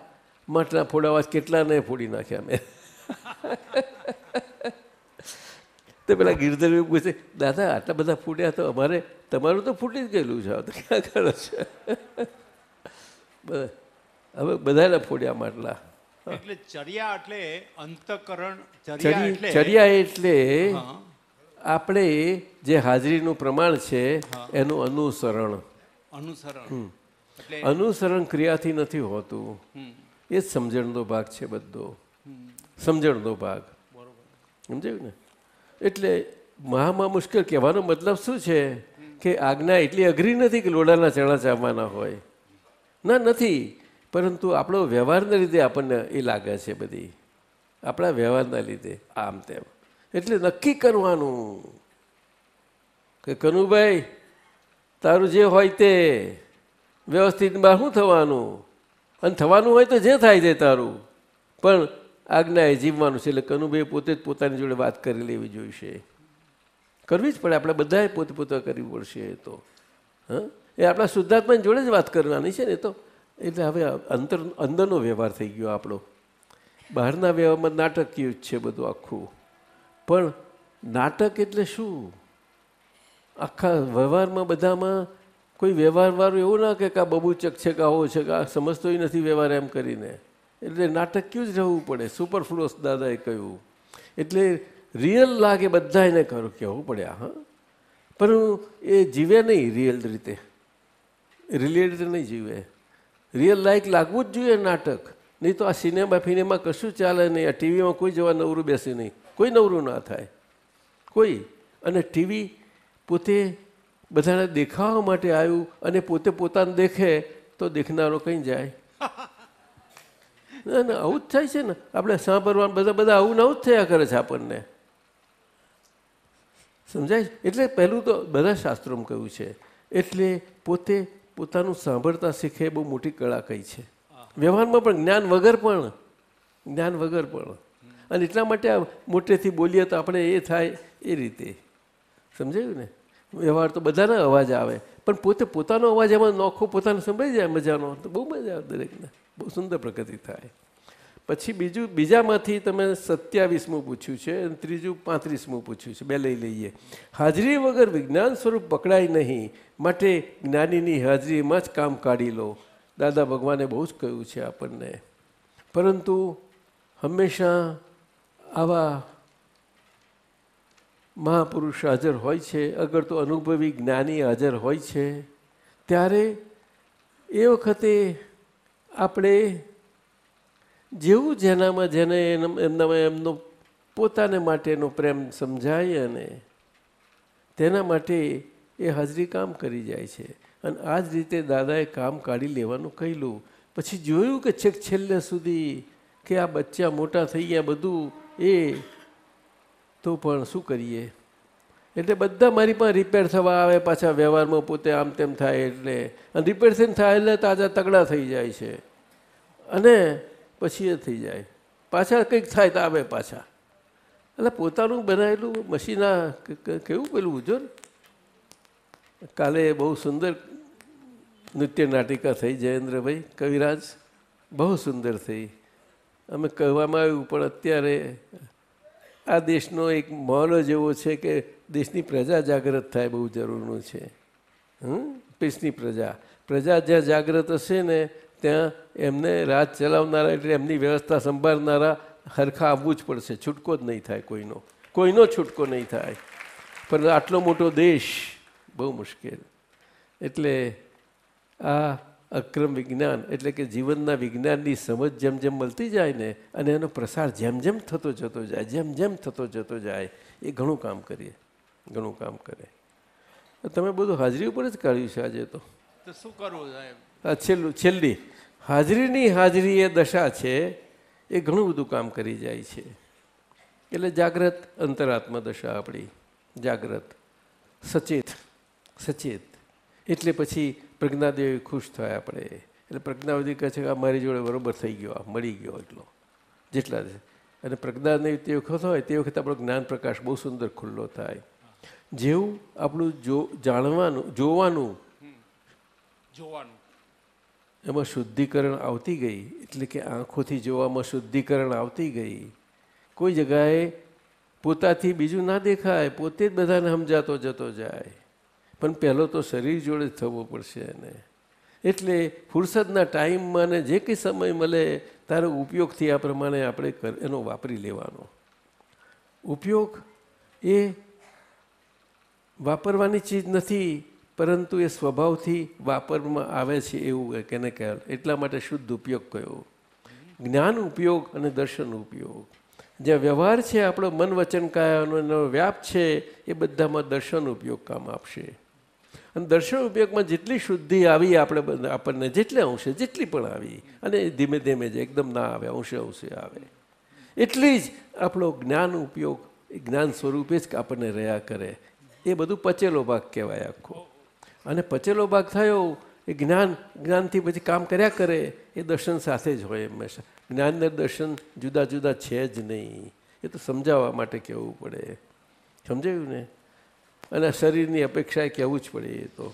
માટલા ફોડાવા કેટલાને ફોડી નાખ્યા મેં. તો પેલા ગિરધર એવું પૂછે, દાદા, આટલા બધા ફૂટ્યા તો અમારે, તમારું તો ફૂટી જ ગયેલું છે. તો ક્યાં કરો છે. બધા- હવે બધાને ફોડ્યા માટલા. એટલે ચર્યા એટલે અંતકરણ ચર્યા ચરી એટલે ચર્યા એટલે આપણે જે હાજરીનું પ્રમાણ છે એનું અનુસરણ. અનુસરણ. અનુસરણ ક્રિયાથી નથી હોતું. એ જ સમજણનો ભાગ છે બધો. સમજણનો ભાગ. સમજાયું ને? એટલે મહામાં મુશ્કેલ કહેવાનો મતલબ શું છે? કે આજ્ઞા એટલી અઘરી નથી કે લોડાના ચણા ચાવવાના હોય. ના નથી. પરંતુ આપણો વ્યવહારના લીધે આપણને એ લાગે છે બધી. આપણા વ્યવહારના લીધે, આમ તેમ. એટલે નક્કી કરવાનું કે, કનુભાઈ, તારું જે હોય તે વ્યવસ્થિતમાં શું થવાનું? અને થવાનું હોય તો જે થાય છે તારું. પણ આજ્ઞા એ જીવવાનું છે, એટલે કનુભાઈ પોતે જ પોતાની જોડે વાત કરી લેવી જોઈશે. કરવી જ પડે, આપણે બધાએ પોતે પોતે કરવી પડશે એ તો. હા? એ આપણા શુદ્ધાત્માની જોડે જ વાત કરવાની છે ને તો. એટલે હવે અંતર અંદરનો વ્યવહાર થઈ ગયો આપણો. બહારના વ્યવહારમાં નાટકીય જ છે બધું આખું. પણ નાટક એટલે શું? આખા વ્યવહારમાં બધામાં કોઈ વ્યવહારવાળું એવું ના કે આ બબૂચક છે કે આવો છે કે આ સમજતોય નથી વ્યવહાર એમ કરીને. એટલે નાટકીય જ રહેવું પડે? સુપરફ્લુઅસ દાદાએ કહ્યું. એટલે રિયલ લાગે બધા એને કરો કહેવું પડે, હા. પણ એ જીવે નહીં રિયલ રીતે. રિલેટેડ નહીં જીવે. રિયલ લાઈક લાગવું જ જોઈએ નાટક. નહીં તો આ સિનેમા, ફિનેમા કશું ચાલે નહીં. આ ટીવીમાં કોઈ જવા નવરું બેસે નહીં. કોઈ નવરું ના થાય. કોઈ. અને ટીવી પોતે બધાને દેખાવા માટે આવ્યું અને પોતે પોતાને દેખે તો દેખનારો કંઈ જાય. ના ના, આવું જ થાય છે ને. આપણે સાંભળવાનું બધા બધા આવું ને આવું જ થયા કરે છે આપણને. સમજાય? એટલે પહેલું તો બધા શાસ્ત્રોમાં કહ્યું છે. એટલે પોતે પોતાનું સાંભળતા શીખે બહુ મોટી કળા કઈ છે. વ્યવહારમાં પણ જ્ઞાન વગર પણ, જ્ઞાન વગર પણ. અને એટલા માટે મોટેથી બોલીએ તો આપણે એ થાય એ રીતે. સમજાયું ને? વ્યવહાર તો બધાના અવાજ આવે. પણ પોતે પોતાનો અવાજ એમાં નોખો પોતાને સંભળાઈ જાય મજાનો. તો બહુ મજા આવે દરેકને. બહુ સુંદર પ્રગતિ થાય. પછી બીજું, બીજામાંથી તમે સત્યાવીસમું પૂછ્યું છે અને ત્રીજું, પાંત્રીસમું પૂછ્યું છે. બે લઈ લઈએ. હાજરી વગર વિજ્ઞાન સ્વરૂપ પકડાય નહીં, માટે જ્ઞાનીની હાજરીમાં જ કામ કાઢી લો. દાદા ભગવાને બહુ જ કહ્યું છે આપણને. પરંતુ હંમેશા આવા મહાપુરુષ હાજર હોય છે, અગર તો અનુભવી જ્ઞાની હાજર હોય છે, ત્યારે એ વખતે આપણે જેવું જેનામાં જેને એમ- એમનામાં એમનો પોતાને માટેનો પ્રેમ સમજાય અને તેના માટે એ હાજરી કામ કરી જાય છે. અને આ જ રીતે દાદાએ કામ કાઢી લેવાનું કહેલું. પછી જોયું કે છેક છેલ્લે સુધી કે આ બચ્ચા મોટા થઈ ગયા બધું, એ તો પણ શું કરીએ? એટલે બધા મારી પણ રિપેર થવા આવે, પાછા વ્યવહારમાં પોતે આમ તેમ થાય એટલે. અને રિપેર થઈને થાય એટલે તાજા તગડા થઈ જાય છે. અને પછી એ થઈ જાય. પાછા કંઈક થાય તો આવે પાછા. એટલે પોતાનું બનાવેલું મશીના કેવું પેલું જો કાલે બહુ સુંદર નૃત્ય નાટિકા થઈ, જયેન્દ્રભાઈ, કવિરાજ. બહુ સુંદર થઈ. અમે કહેવામાં આવ્યું, પણ અત્યારે આ દેશનો એક માહોલ જ એવો છે કે દેશની પ્રજા જાગૃત થાય બહુ જરૂરનું છે. હમ? દેશની પ્રજા. પ્રજા જ્યાં જાગૃત હશે ને ત્યાં એમને રાજ ચલાવનારા એટલે એમની વ્યવસ્થા સંભાળનારા હરખા આવવું જ પડશે. છૂટકો જ નહીં થાય કોઈનો. કોઈનો છૂટકો નહીં થાય. પણ આટલો મોટો દેશ બહુ મુશ્કેલ. એટલે આ અક્રમ વિજ્ઞાન, એટલે કે જીવનના વિજ્ઞાનની સમજ જેમ જેમ મળતી જાય ને, અને એનો પ્રસાર જેમ જેમ થતો જતો જાય, જેમ જેમ થતો જતો જાય, એ ઘણું કામ કરીએ. ઘણું કામ કરે. તમે બધું હાજરી ઉપર જ કાઢ્યું છે આજે તો. તો શું કરવું સાહેબ? છેલ્લું, છેલ્લી. હાજરીની હાજરી એ દશા છે, એ ઘણું બધું કામ કરી જાય છે. એટલે જાગ્રત અંતરાત્મા દશા આપણી. જાગ્રત. સચેત. સચેત. એટલે પછી પ્રજ્ઞાદેવી ખુશ થાય આપણે. એટલે પ્રજ્ઞાવધી કહે છે કે આ મારી જોડે બરોબર થઈ ગયો, આ મળી ગયો એટલો. જેટલા અને પ્રજ્ઞાદેવી તે વખત હોય, તે વખતે આપણો જ્ઞાન પ્રકાશ બહુ સુંદર ખુલ્લો થાય. જેવું આપણું જો જાણવાનું, જોવાનું જોવાનું. એમાં શુદ્ધિકરણ આવતી ગઈ, એટલે કે આંખોથી જોવામાં શુદ્ધિકરણ આવતી ગઈ. કોઈ જગાએ પોતાથી બીજું ના દેખાય, પોતે જ બધાને સમજાતો જતો જાય. પણ પહેલો તો શરીર જોડે થવો પડશે એને. એટલે ફુરસદના ટાઈમમાં ને જે કંઈ સમય મળે, તારો ઉપયોગથી આ પ્રમાણે આપણે એનો વાપરી લેવાનો. ઉપયોગ એ વાપરવાની ચીજ નથી પરંતુ એ સ્વભાવથી વાપરમાં આવે છે એવું કેને કહેવાય. એટલા માટે શુદ્ધ ઉપયોગ કયો. જ્ઞાન ઉપયોગ અને દર્શન ઉપયોગ. જે વ્યવહાર છે, આપણો મન વચન કાયાનો વ્યાપ છે, એ બધામાં દર્શન ઉપયોગ કામ આપશે. અને દર્શન ઉપયોગમાં જેટલી શુદ્ધિ આવી આપણે આપણને જેટલે અંશે જેટલી પણ આવી, અને ધીમે ધીમે જે એકદમ ના આવે, અંશે અંશે આવે. એટલી જ આપણો જ્ઞાન ઉપયોગ, જ્ઞાન સ્વરૂપે જ આપણને રહ્યા કરે. એ બધું પચેલો ભાગ કહેવાય આખો. અને પચેલો ભાગ થયો, એ જ્ઞાન, જ્ઞાનથી પછી કામ કર્યા કરે, એ દર્શન સાથે જ હોય હંમેશા જ્ઞાનને દર્શન જુદા જુદા છે જ નહીં. એ તો સમજાવવા માટે કહેવું પડે. સમજાયું ને? અને શરીરની અપેક્ષાએ કહેવું જ પડે એ તો.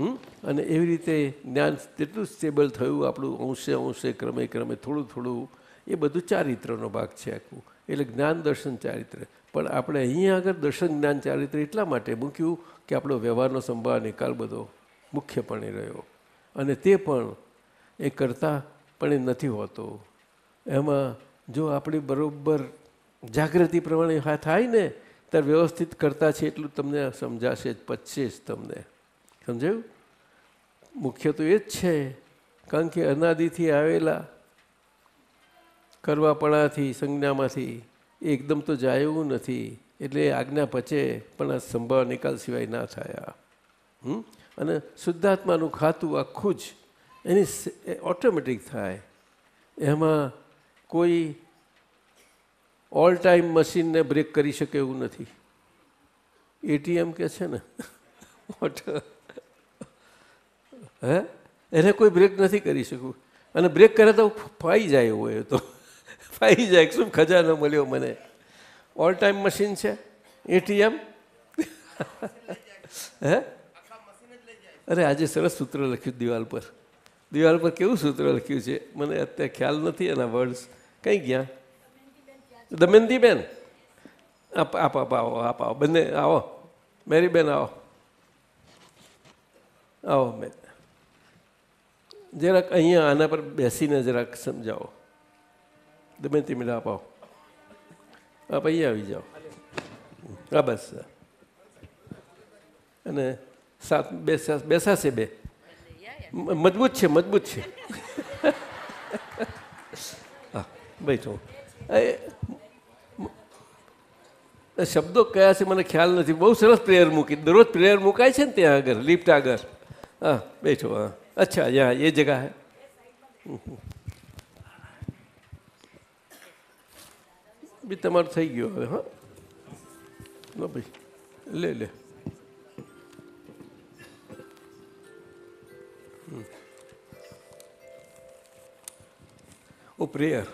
હમ? અને એવી રીતે જ્ઞાન તેટલું સ્ટેબલ થયું, આપણું અંશે અંશે ક્રમે ક્રમે થોડું થોડું, એ બધું ચારિત્રનો ભાગ છે આખું. એટલે જ્ઞાન દર્શન ચારિત્ર. પણ આપણે અહીંયા આગળ દર્શન જ્ઞાન ચારિત્ર એટલા માટે મૂક્યું કે આપણો વ્યવહારનો સંભાળ નિકાલ બધો મુખ્યપણે રહ્યો. અને તે પણ એ કરતા પણ એ નથી હોતો. એમાં જો આપણી બરોબર જાગૃતિ પ્રમાણે હા થાય ને ત્યારે વ્યવસ્થિત કરતા છે એટલું તમને સમજાશે જ, પચશે જ તમને. સમજાયું? મુખ્ય તો એ જ છે. કારણ કે અનાદિથી આવેલા કરવાપણાથી, સંજ્ઞામાંથી એકદમ તો જાય નથી. એટલે આજ્ઞા પચે પણ આ સંભાવ નિકાલ સિવાય ના થયા હમ? અને શુદ્ધાત્માનું ખાતું આખું જ એની ઓટોમેટિક થાય. એમાં કોઈ ઓલ ટાઈમ મશીનને બ્રેક કરી શકે એવું નથી. એટીએમ કે છે ને? હે? એને કોઈ બ્રેક નથી કરી શકવું. અને બ્રેક કરે તો ફાઈ જાય હોય તો. ફાઈ જાય. શું ખજાનો મળ્યો મને? ઓલ ટાઈમ મશીન છે? એટીએમ હે? અરે, આજે સરસ સૂત્ર લખ્યું દિવાલ પર. દિવાલ પર કેવું સૂત્ર લખ્યું છે? મને અત્યારે ખ્યાલ નથી એના વર્ડ્સ કઈ ગયા? દમયંતીબેન. આપ આપ આવો આપ આવો. બંને આવો. મેરીબેન આવો. આવો બેન જરાક અહીંયા આના પર બેસીને જરાક સમજાવો. દમયંતી મેળા આપ આવો. હા, પછી આવી જાઓ. હા, બસ. સર અને સાત બેસા બેસાશે બે? મજબૂત છે મજબૂત છે. હા બેઠો શબ્દો કયા છે મને ખ્યાલ નથી. બહુ સરસ પ્રેયર મૂકી, દરરોજ પ્રેયર મુકાય છે ને ત્યાં આગળ, લિફ્ટ આગળ. હા, બેઠો, હા. અચ્છા યા એ જગા હે. બી તમારું થઈ ગયું હવે હા? લો ભાઈ લે લે. ઓ પ્રેયર.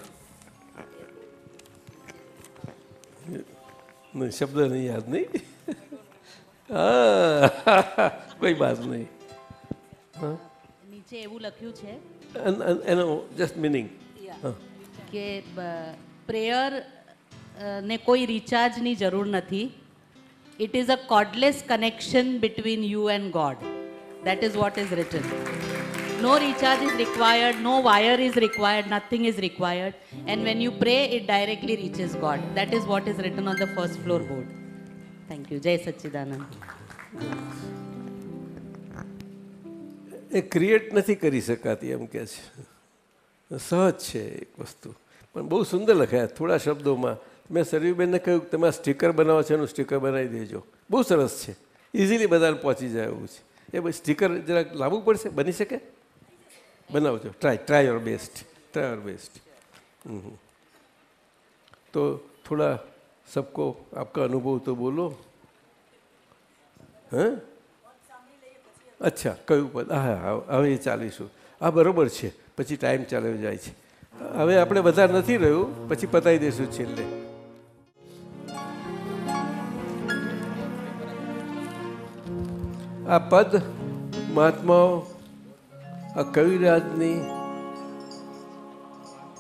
નહીં શબ્દ નહીં યાદ નહીં? કોઈ વાત નહીં. નીચે એવું લખ્યું છે. એનો જસ્ટ મિનિંગ કે પ્રેયર ને કોઈ રિચાર્જની જરૂર નથી. It is a cordless connection between you and God that is what is written no recharge is required no wire is required nothing is required and when you pray it directly reaches God that is what is written on the first floor board thank you Jai Sachchidanand A create નથી કરી શકાતી, એમ કે છે. સહજ છે એક વસ્તુ. પણ બહુ સુંદર લખાયા, થોડા શબ્દોમાં મેં સરયુબેનને કહ્યું તમે આ સ્ટીકર બનાવવા છે, એનું સ્ટીકર બનાવી દેજો. બહુ સરસ છે. ઇઝીલી બધાને પહોંચી જાય એવું છે. એ ભાઈ સ્ટીકર જરાક લાવવું પડશે? બની શકે? બનાવજો. Try try or best try or best તો થોડા સબકો આપકા અનુભવ તો બોલો. હ? અચ્છા, કયું પદ? હા હા હવે ચાલીશું. આ બરાબર છે. પછી ટાઈમ ચાલ્યો જાય છે. હવે આપણે વધારે નથી રહ્યું. પછી પતાવી દઈશું છેલ્લે. આ પદ મહાત્માઓ, આ કવિરાજની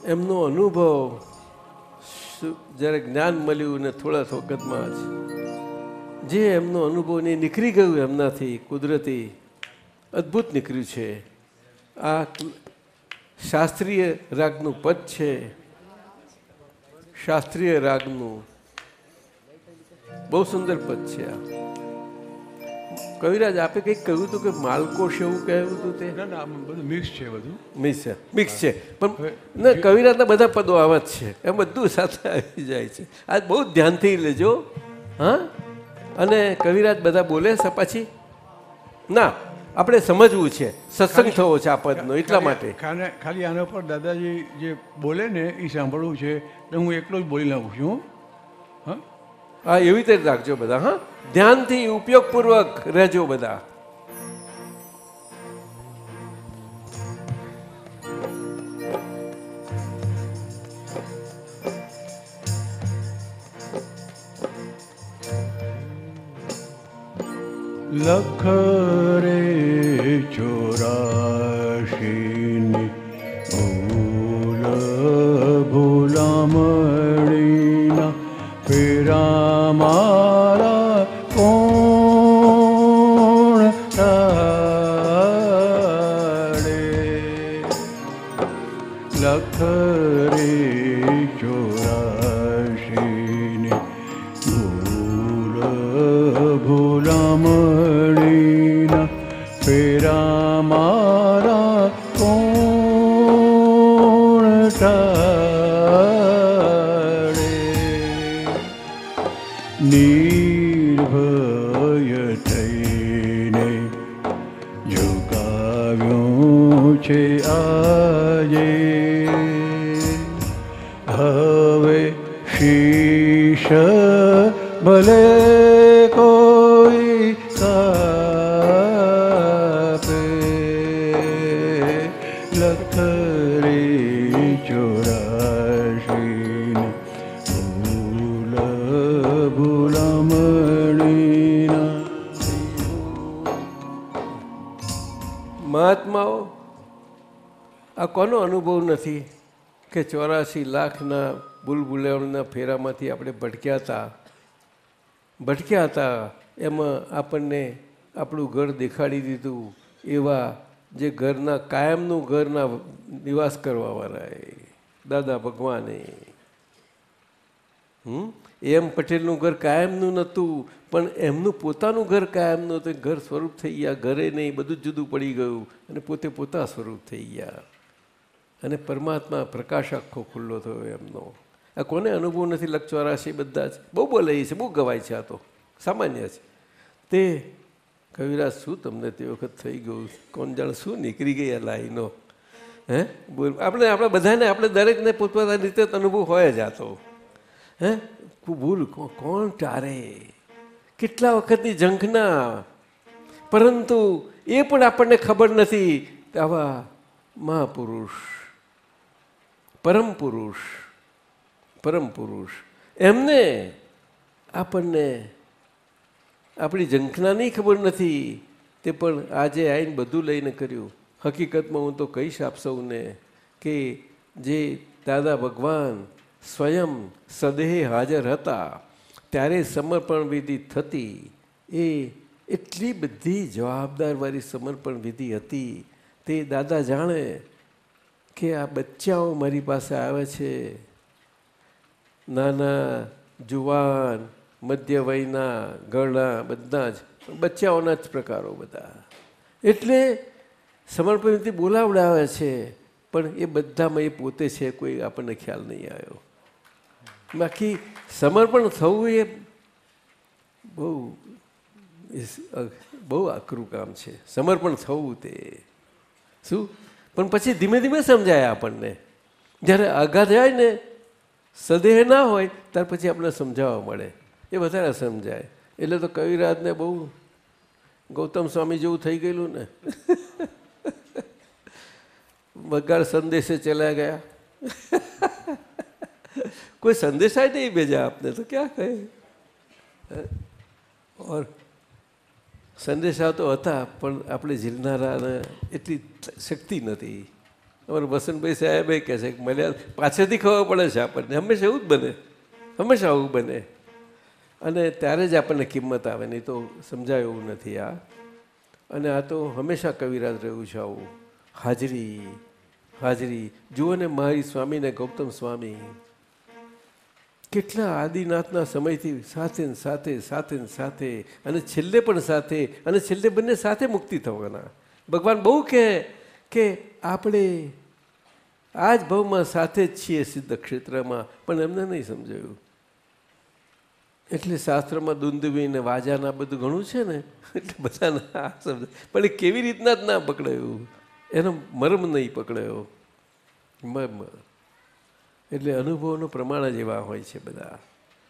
એમનો અનુભવ જ્યારે જ્ઞાન મળ્યું ને થોડા વખતમાં જ, જે એમનો અનુભવ ને નીકળી ગયું એમનાથી, કુદરતી, અદ્ભુત નીકળ્યું છે. આ શાસ્ત્રીય રાગનું પદ છે. શાસ્ત્રીય રાગનું બહુ સુંદર પદ છે આ. કવિરાજ આપે કંઈક કહ્યું હતું કે માલકોશ એવું કહ્યું હતું તે? ના ના બધું મિક્સ છે બધું. મિક્સ છે. મિક્સ છે. પણ ના કવિરાજના બધા પદો આવા જ છે. એમ બધું સાથે આવી જાય છે. આ બહુ ધ્યાનથી લેજો. હા? અને કવિરાજ બધા બોલે છે પછી? ના આપણે સમજવું છે. સત્સંગ થવો છે આ પદનો એટલા માટે. ખાલી આના પર દાદાજી જે બોલે ને એ સાંભળવું છે હું એકલો જ બોલી નાખું છું હા. હા? એવી રીતે રાખજો બધા હા? ધ્યાનથી ઉપયોગપૂર્વક રહેજો બધા. લખ રે ચોરાશીની કે ચોરાસી લાખના બુલબુલેવણના ફેરામાંથી આપણે ભટક્યા હતા. ભટક્યા હતા, એમાં આપણને આપણું ઘર દેખાડી દીધું, એવા જે ઘરના કાયમનું ઘરના નિવાસ કરવાવાળા દાદા ભગવાને. હમ? એમ પટેલનું ઘર કાયમનું નહોતું, પણ એમનું પોતાનું ઘર કાયમનું હતું. ઘર સ્વરૂપ થઈ ગયા, ઘરે નહીં, બધું જુદું પડી ગયું અને પોતે પોતા સ્વરૂપ થઈ ગયા. અને પરમાત્મા પ્રકાશ આખો ખુલ્લો થયો એમનો. આ કોને અનુભવ નથી લક્ષવારાશી બધા જ? બહુ બોલે છે, બહુ ગવાય છે આ તો. સામાન્ય છે. તે કવિરાજ, શું તમને તે વખત થઈ ગયું? કોણ જાણ શું નીકળી ગઈ આ લાઈનો? હે? બોલ. આપણે આપણે બધાને, આપણે દરેકને પોતપોતાની રીતે અનુભવ હોય જ આ તો. હે? ભૂલ. કોણ ટારે? કેટલા વખતની ઝંખના? પરંતુ એ પણ આપણને ખબર નથી આવા મહાપુરુષ પરમ પુરુષ પરમ પુરુષ એમને આપણને આપણી ઝંખનાની ખબર નથી, તે પણ આજે આવીને બધું લઈને કર્યું. હકીકતમાં હું તો કહીશ આપ સૌને કે જે દાદા ભગવાન સ્વયં સદેહે હાજર હતા, ત્યારે સમર્પણ વિધિ થતી, એ એટલી બધી જવાબદારવાળી સમર્પણ વિધિ હતી. તે દાદા જાણે કે આ બચ્ચાઓ મારી પાસે આવે છે? નાના, જુવાન, મધ્ય વયના ગળા બધા જ. બચ્ચાઓના જ પ્રકારો બધા. એટલે સમર્પણથી બોલાવડાવે છે, પણ એ બધામાં એ પોતે છે, કોઈ આપણને ખ્યાલ નહીં આવ્યો. બાકી સમર્પણ થવું એ બહુ બહુ આકરું કામ છે. સમર્પણ થવું તે. શું? પણ પછી ધીમે ધીમે સમજાય આપણને. જ્યારે આઘાત જાય ને, સદેહ ના હોય, ત્યાર પછી આપણે સમજાવવા મળે. એ વધારે સમજાય. એટલે તો કવિરાજને બહુ ગૌતમ સ્વામી જેવું થઈ ગયેલું ને. બગાડ સંદેશે ચલા ગયા. કોઈ સંદેશ સંદેશા નહીં ભેજા આપને તો ક્યાં કહે? ઓર સંદેશા તો હતા, પણ આપણે ઝીલનારાને એટલી શક્તિ નથી અમારા વસંતભાઈ સાહેબ એ કહે છે કે મળ્યા પાછળથી ખબર પડે છે આપણને. હંમેશા એવું જ બને. હંમેશા આવું બને. અને ત્યારે જ આપણને કિંમત આવે, નહીં તો સમજાય એવું નથી આ. અને આ તો હંમેશા કવિરાજ રહ્યું છે આવું. હાજરી હાજરી. જુઓ ને મારી સ્વામી ને ગૌતમ સ્વામી. કેટલા આદિનાથના સમયથી સાથે ને સાથે સાથે ને સાથે, અને છેલ્લે પણ સાથે, અને છેલ્લે બંને સાથે મુક્તિ થવાના. ભગવાન બહુ કહે કે આપણે આ જ ભાવમાં સાથે જ છીએ સિદ્ધ ક્ષેત્રમાં, પણ એમને નહીં સમજાયું. એટલે શાસ્ત્રમાં દુંદવી ને વાજાના બધું ઘણું છે ને, એટલે બધાને આ સમજ. પણ એ કેવી રીતના જ ના પકડાયું? એનો મર્મ નહીં પકડાયો. મર્મ. એટલે અનુભવનું પ્રમાણ જ એવા હોય છે બધા.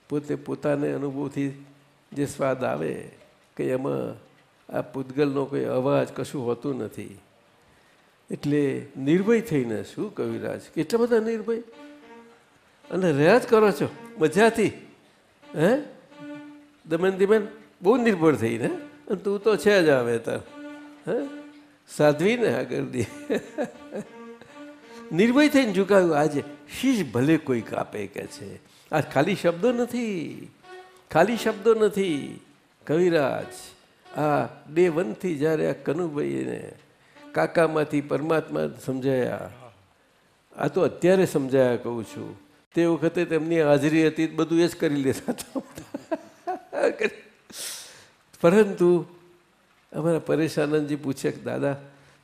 પોતે પોતાને અનુભવથી જે સ્વાદ આવે, કે એમાં આ પૂતગલનો કોઈ અવાજ કશું હોતું નથી. એટલે નિર્ભય થઈને શું કવિરાજ? કેટલા બધા નિર્ભય? અને રહ્યા જ કરો છો, મજાથી. હે? દમન બહુ નિર્ભર થઈને. અને તું તો છે જ આવે તાર. હે? સાધવીને આગળ દે. નિર્ભય થઈને ઝુકાવ્યું આજે. શીશ ભલે કોઈ કાપે કે છે. આ ખાલી શબ્દો નથી. ખાલી શબ્દો નથી. કવિરાજ, આ ડે વનથી જ્યારે આ કનુભાઈને કાકામાંથી પરમાત્મા સમજાયા, આ તો અત્યારે સમજાયા કહું છું. તે વખતે તેમની હાજરી હતી બધું એ જ કરી લેતા પરંતુ અમારા પરેશાનંદજી પૂછે કે, દાદા,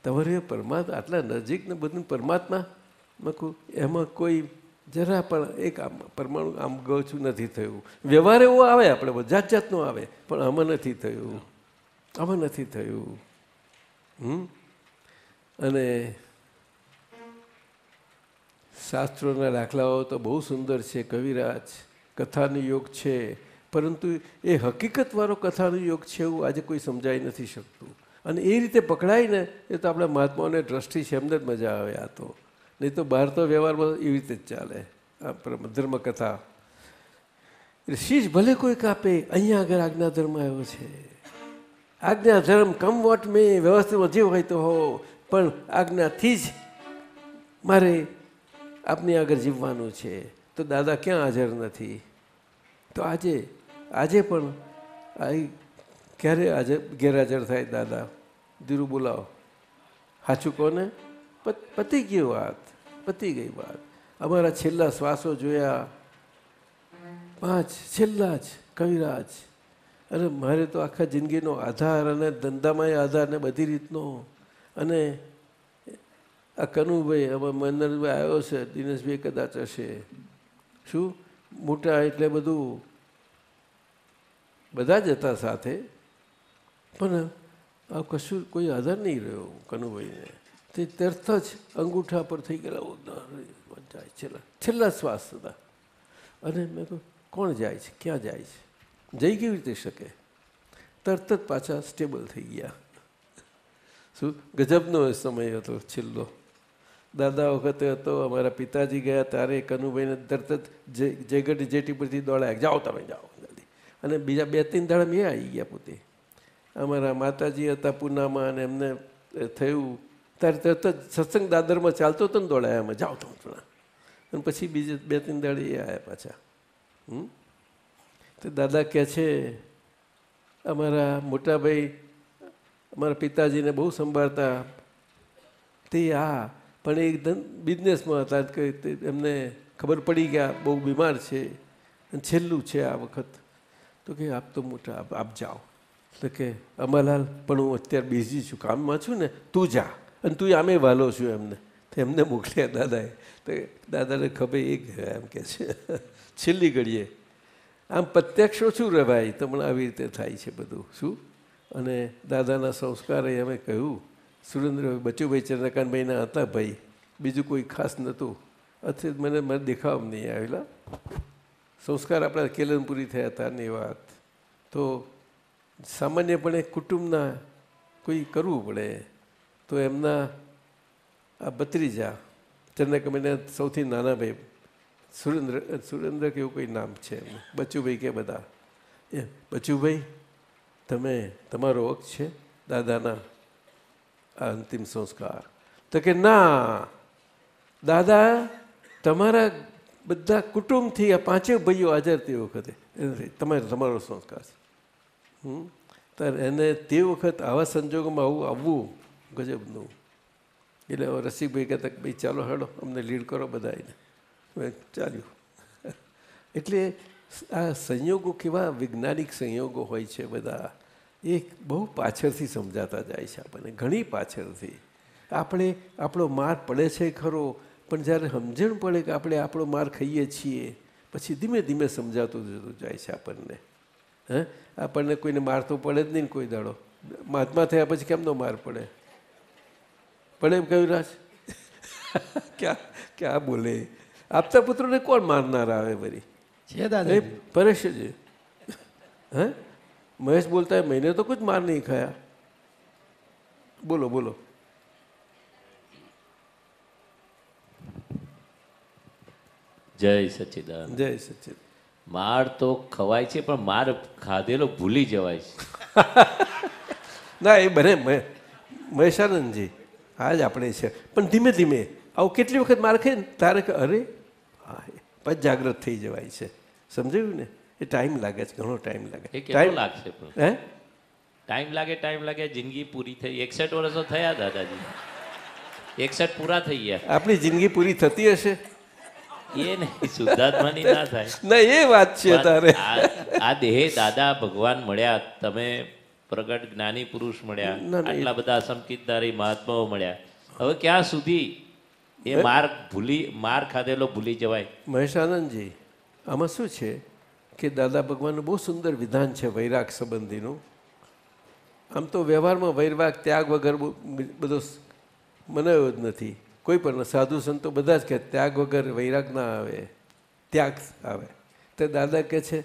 તમારે પરમાત્મા, આટલા નજીક ને બધું પરમાત્મા મેં એમાં કોઈ જરા પણ એક આમ પરમાણુ આમ ગયું નથી થયું. વ્યવહાર એવો આવે આપણે જાત જાતનો આવે, પણ આમાં નથી થયું. આમાં નથી થયું. હમ? અને શાસ્ત્રોના દાખલાઓ તો બહુ સુંદર છે, કવિરાજ, કથાનો યોગ છે, પરંતુ એ હકીકતવાળો કથાનો યોગ છે એવું આજે કોઈ સમજાઈ નથી શકતું. અને એ રીતે પકડાય ને એ તો આપણા મહાત્માઓને દ્રષ્ટિ છે, એમને જ મજા આવે આ તો. નહીં તો બહાર તો વ્યવહારમાં એવી રીતે જ ચાલે. આ પરમ- ધર્મકથા. એટલે શીશ ભલે કોઈ કાપે, અહીંયા આગળ આજ્ઞા ધર્મ આવ્યો છે. આજ્ઞા ધર્મ કમ વોટ મેં વ્યવસ્થિતમાં જે હોય તો હો, પણ આજ્ઞાથી જ મારે આપની આગળ જીવવાનું છે. તો દાદા ક્યાં હાજર નથી? તો આજે આજે પણ આ ક્યારે હાજર, ગેરહાજર થાય દાદા? ધીરું બોલાવો. સાચું કોને? પતી ગયું વાત. પતી ગઈ વાત અમારા છેલ્લા શ્વાસો જોયા. પાંચ, છેલ્લા જ કવિરાજ અરે મારે તો આખા જિંદગીનો આધાર અને ધંધામાં આધાર ને બધી રીતનો. અને આ કનુભાઈ હવે મનરભાઈ આવ્યો છે, દિનેશભાઈ કદાચ હશે. શું? મોટા એટલે બધું બધા જ હતા સાથે. પણ આ કશું કોઈ આધાર નહીં રહ્યો કનુભાઈને. તે તરત જ અંગૂઠા પર થઈ ગયેલા જાય છેલ્લા છેલ્લા શ્વાસ હતા અને મેં કહ્યું, કોણ જાય છે? ક્યાં જાય છે? જઈ કેવી રીતે શકે? તરત જ પાછા સ્ટેબલ થઈ ગયા. શું? ગજબનો સમય હતો છેલ્લો. દાદા વખતે હતો અમારા પિતાજી ગયા ત્યારે કનુભાઈને તરત જે જયગઢ જેટી પરથી દોડાયા. જાઓ તમે, જાઓ, જલ્દી. અને બીજા બે ત્રણ દાડા મેં આવી ગયા પોતે. અમારા માતાજી હતા પૂનામાં અને એમને થયું ત્યારે તરત જ સત્સંગ દાદરમાં ચાલતો હતો ને દોડાયામાં જાઓ તમે થોડા. અને પછી બીજે બે ત્રણ દાડી એ આવ્યા પાછા. હમ? તો દાદા કહે છે, અમારા મોટાભાઈ, અમારા પિતાજીને બહુ સંભાળતા. તે આ, પણ એક ધન બિઝનેસમાં હતા કે એમને ખબર પડી ગયા બહુ બીમાર છે. અને છેલ્લું છે આ વખત. તો કે આપ તો મોટા, આપ જાઓ. એટલે કે, અમરલાલ, પણ હું અત્યારે બિઝી છું. કામમાં છું ને, તું જા. અને તું આમે વાલો છું એમને. તો એમને મોકલ્યા, દાદાએ. તો દાદાને ખબર એ ગયા એમ કે છે. છેલ્લી ઘડીએ. આમ પ્રત્યક્ષ ઓછું રહેવાય? તો પણ આવી રીતે થાય છે બધું. શું? અને દાદાના સંસ્કારે અમે કહ્યું, સુરેન્દ્ર, બચુભાઈ ચંદ્રકાંતભાઈના હતા ભાઈ. બીજું કોઈ ખાસ નહોતું. અથવા મને મને દેખાવા નહીં આવેલા. સંસ્કાર આપણા કેલનપુરી થયા હતા ને વાત. તો સામાન્યપણે કુટુંબના કોઈ કરવું પડે. તો એમના આ ભત્રીજા ચંદ્રકાંતભાઈના સૌથી નાના ભાઈ, સુરેન્દ્ર સુરેન્દ્ર કે એવું કોઈ નામ છે એમનું બચુભાઈ કે બધા. એ બચુભાઈ, તમે, તમારો હક છે દાદાના આ અંતિમ સંસ્કાર. તો કે ના, દાદા, તમારા બધા કુટુંબથી આ પાંચે ભાઈઓ હાજર તે વખતે. તમારે, તમારો સંસ્કાર છે. ત્યારે એને તે વખત આવા સંજોગોમાં આવું આવવું ગજબનું એટલે હવે રસિકભાઈ કહેતા કે ભાઈ, ચાલો હેડો, અમને લીડ કરો બધા ચાલ્યું. એટલે આ સંયોગો કેવા વૈજ્ઞાનિક સંયોગો હોય છે બધા. એ બહુ પાછળથી સમજાતા જાય છે આપણને, ઘણી પાછળથી. આપણે આપણો માર પડે છે ખરો, પણ જ્યારે સમજણ પડે કે આપણે આપણો માર ખાઈએ છીએ, પછી ધીમે ધીમે સમજાતું જતું જાય છે આપણને. હે? આપણને કોઈને માર તો પડે જ નહીં કોઈ દાડો. મહાત્મા થયા પછી કેમનો માર પડે? પડે એમ કહ્યું રાજ? ક્યાં ક્યાં બોલે? આપતા પુત્રોને કોણ મારનાર આવે વળી? છે દાદા. એ પરેશ જ. હે? મહેશ બોલતા હોય, મહિને તો કુછ માર નહીં ખાયા. બોલો બોલો. જય સચિદાન જય સચિદ. માર તો ખવાય છે પણ માર ખાધેલો ભૂલી જવાય છે. ના એ બને મ- મહેશાનંદજી. આ જ આપણે છે. પણ ધીમે ધીમે આવું કેટલી વખત મારખે ને તારે કે અરે હા પછી જાગ્રત થઈ જવાય છે. સમજાયું ને? એ ટાઈમ લાગે છે ઘણો ટાઈમ લાગે. ટાઈમ લાગશે હે? ટાઈમ લાગે ટાઈમ લાગે જિંદગી પૂરી થઈ. એકસઠ વર્ષો થયા દાદાજી. એકસઠ પૂરા થઈ ગયા. આપણી જિંદગી પૂરી થતી હશે? એ નહીં શુદ્ધાત્માની ના થાય. ના એ વાત છે તારે. આ દેહ દાદા ભગવાન મળ્યા. તમે પ્રગટ જ્ઞાની પુરુષ મળ્યા. આટલા બધા અસંકિતધારી મહાત્માઓ મળ્યા. હવે ક્યાં સુધી એ માર્ગ ભૂલી માર ખાધેલો ભૂલી જવાય? મહેશાનંદજી આમાં શું છે કે દાદા ભગવાનનું બહુ સુંદર વિધાન છે વૈરાગ સંબંધીનું. આમ તો વ્યવહારમાં વૈરવાગ ત્યાગ વગર બધો મનાયો જ નથી. કોઈ પણ સાધુ સંતો બધા જ કહે ત્યાગ વગર વૈરાગ ના આવે ત્યાગ આવે. તો દાદા કહે છે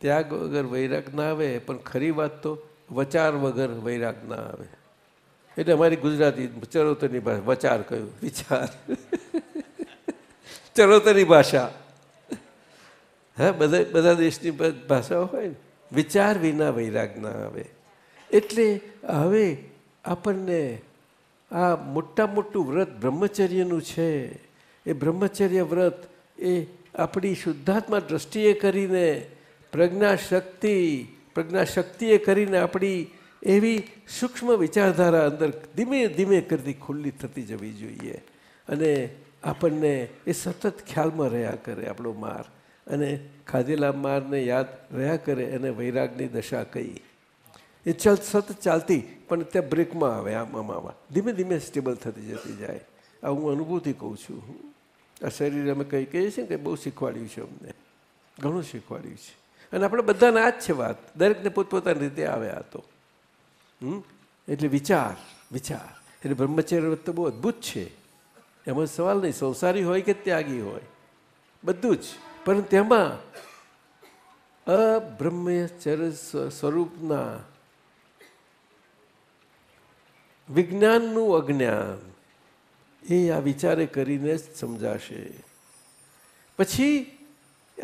ત્યાગ વગર વૈરાગ ના આવે પણ ખરી વાત તો વચાર વગર વૈરાગ ના આવે. એટલે અમારી ગુજરાતી ચરોતરની ભાષા, વચાર કહ્યું, વિચાર. ચરોતરની ભાષા. હા, બધા બધા દેશની ભાષાઓ હોય ને, વિચાર વિના વૈરાગ ના આવે. એટલે હવે આપણને આ મોટા મોટું વ્રત બ્રહ્મચર્યનું છે. એ બ્રહ્મચર્ય વ્રત એ આપણી શુદ્ધાત્મા દ્રષ્ટિએ કરીને પ્રજ્ઞા શક્તિ પ્રજ્ઞા શક્તિએ કરીને આપણી એવી સૂક્ષ્મ વિચારધારા અંદર ધીમે ધીમે કરતી ખુલ્લી થતી જવી જોઈએ. અને આપણને એ સતત ખ્યાલમાં રહ્યા કરે આપણો માર. અને ખાધેલા મારને યાદ રહ્યા કરે એને વૈરાગની દશા કહી. એ ચાલ સતત ચાલતી, પણ ત્યાં બ્રેકમાં આવે આમ આમ ધીમે ધીમે સ્ટેબલ થતી જતી જાય. આ હું અનુભૂતિ કહું છું. આ શરીર અમે કંઈ કહીએ છીએ ને બહુ શીખવાડ્યું છે અમને. ઘણું શીખવાડ્યું છે. અને આપણે બધાને આ જ છે વાત. દરેકને પોતપોતાની રીતે આવે આ તો. હમ? એટલે વિચાર વિચાર. એટલે બ્રહ્મચર્ય વ્રત તો બહુ અદ્ભુત છે. એમાં સવાલ નહીં, સંસારી હોય કે ત્યાગી હોય? બધું જ. પરંતુ તેમાં અબ્રહ્મચર્ય સ્વરૂપના વિજ્ઞાનનું અજ્ઞાન એ આ વિચારે કરીને જ સમજાશે. પછી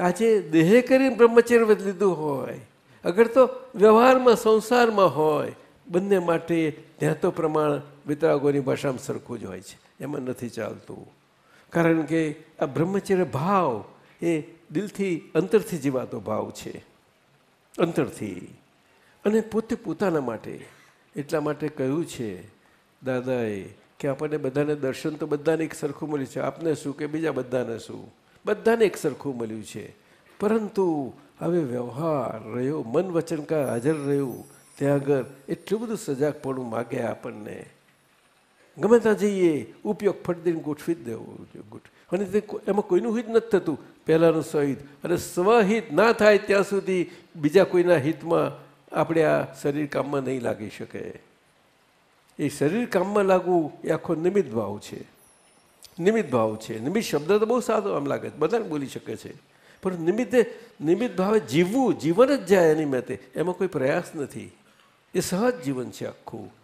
આજે દેહે કરીને બ્રહ્મચર્ય વધ લીધું હોય, અગર તો વ્યવહારમાં, સંસારમાં હોય, બંને માટે ત્યાં તો પ્રમાણ વિતરાગોની ભાષામાં સરખું જ હોય છે. એમાં નથી ચાલતું. કારણ કે આ બ્રહ્મચર્ય ભાવ એ દિલથી, અંતરથી જીવાતો ભાવ છે. અંતરથી. અને પોતે પોતાના માટે એટલા માટે કહ્યું છે, દાદાએ, કે આપણને બધાને દર્શન તો બધાને એક સરખું મળ્યું છે. આપને શું કે બીજા બધાને શું? બધાને એક સરખું મળ્યું છે. પરંતુ હવે વ્યવહાર રહ્યો, મન વચન હાજર રહ્યું, ત્યાં આગળ એટલું બધું સજાગપણું માગે આપણને. ગમે ત્યાં જઈએ, ઉપયોગ ફટદીને ગોઠવી જ દેવો ગોઠ. અને તે એમાં કોઈનું હિત નથી થતું. પહેલાંનું સહિત. અને સ્વહિત ના થાય ત્યાં સુધી બીજા કોઈના હિતમાં આપણે આ શરીર કામમાં નહીં લાગી શકે. એ શરીર કામમાં લાગવું એ આખો નિમિત્ત ભાવ છે. નિમિત્ત ભાવ છે. નિમિત્ત શબ્દ તો બહુ સાદો આમ લાગે બધાને બોલી શકે છે. પણ નિમિત્તે, નિમિત્ત ભાવે જીવવું, જીવન જ જાય એની મેતે. એમાં કોઈ પ્રયાસ નથી. એ સહજ જીવન છે આખું.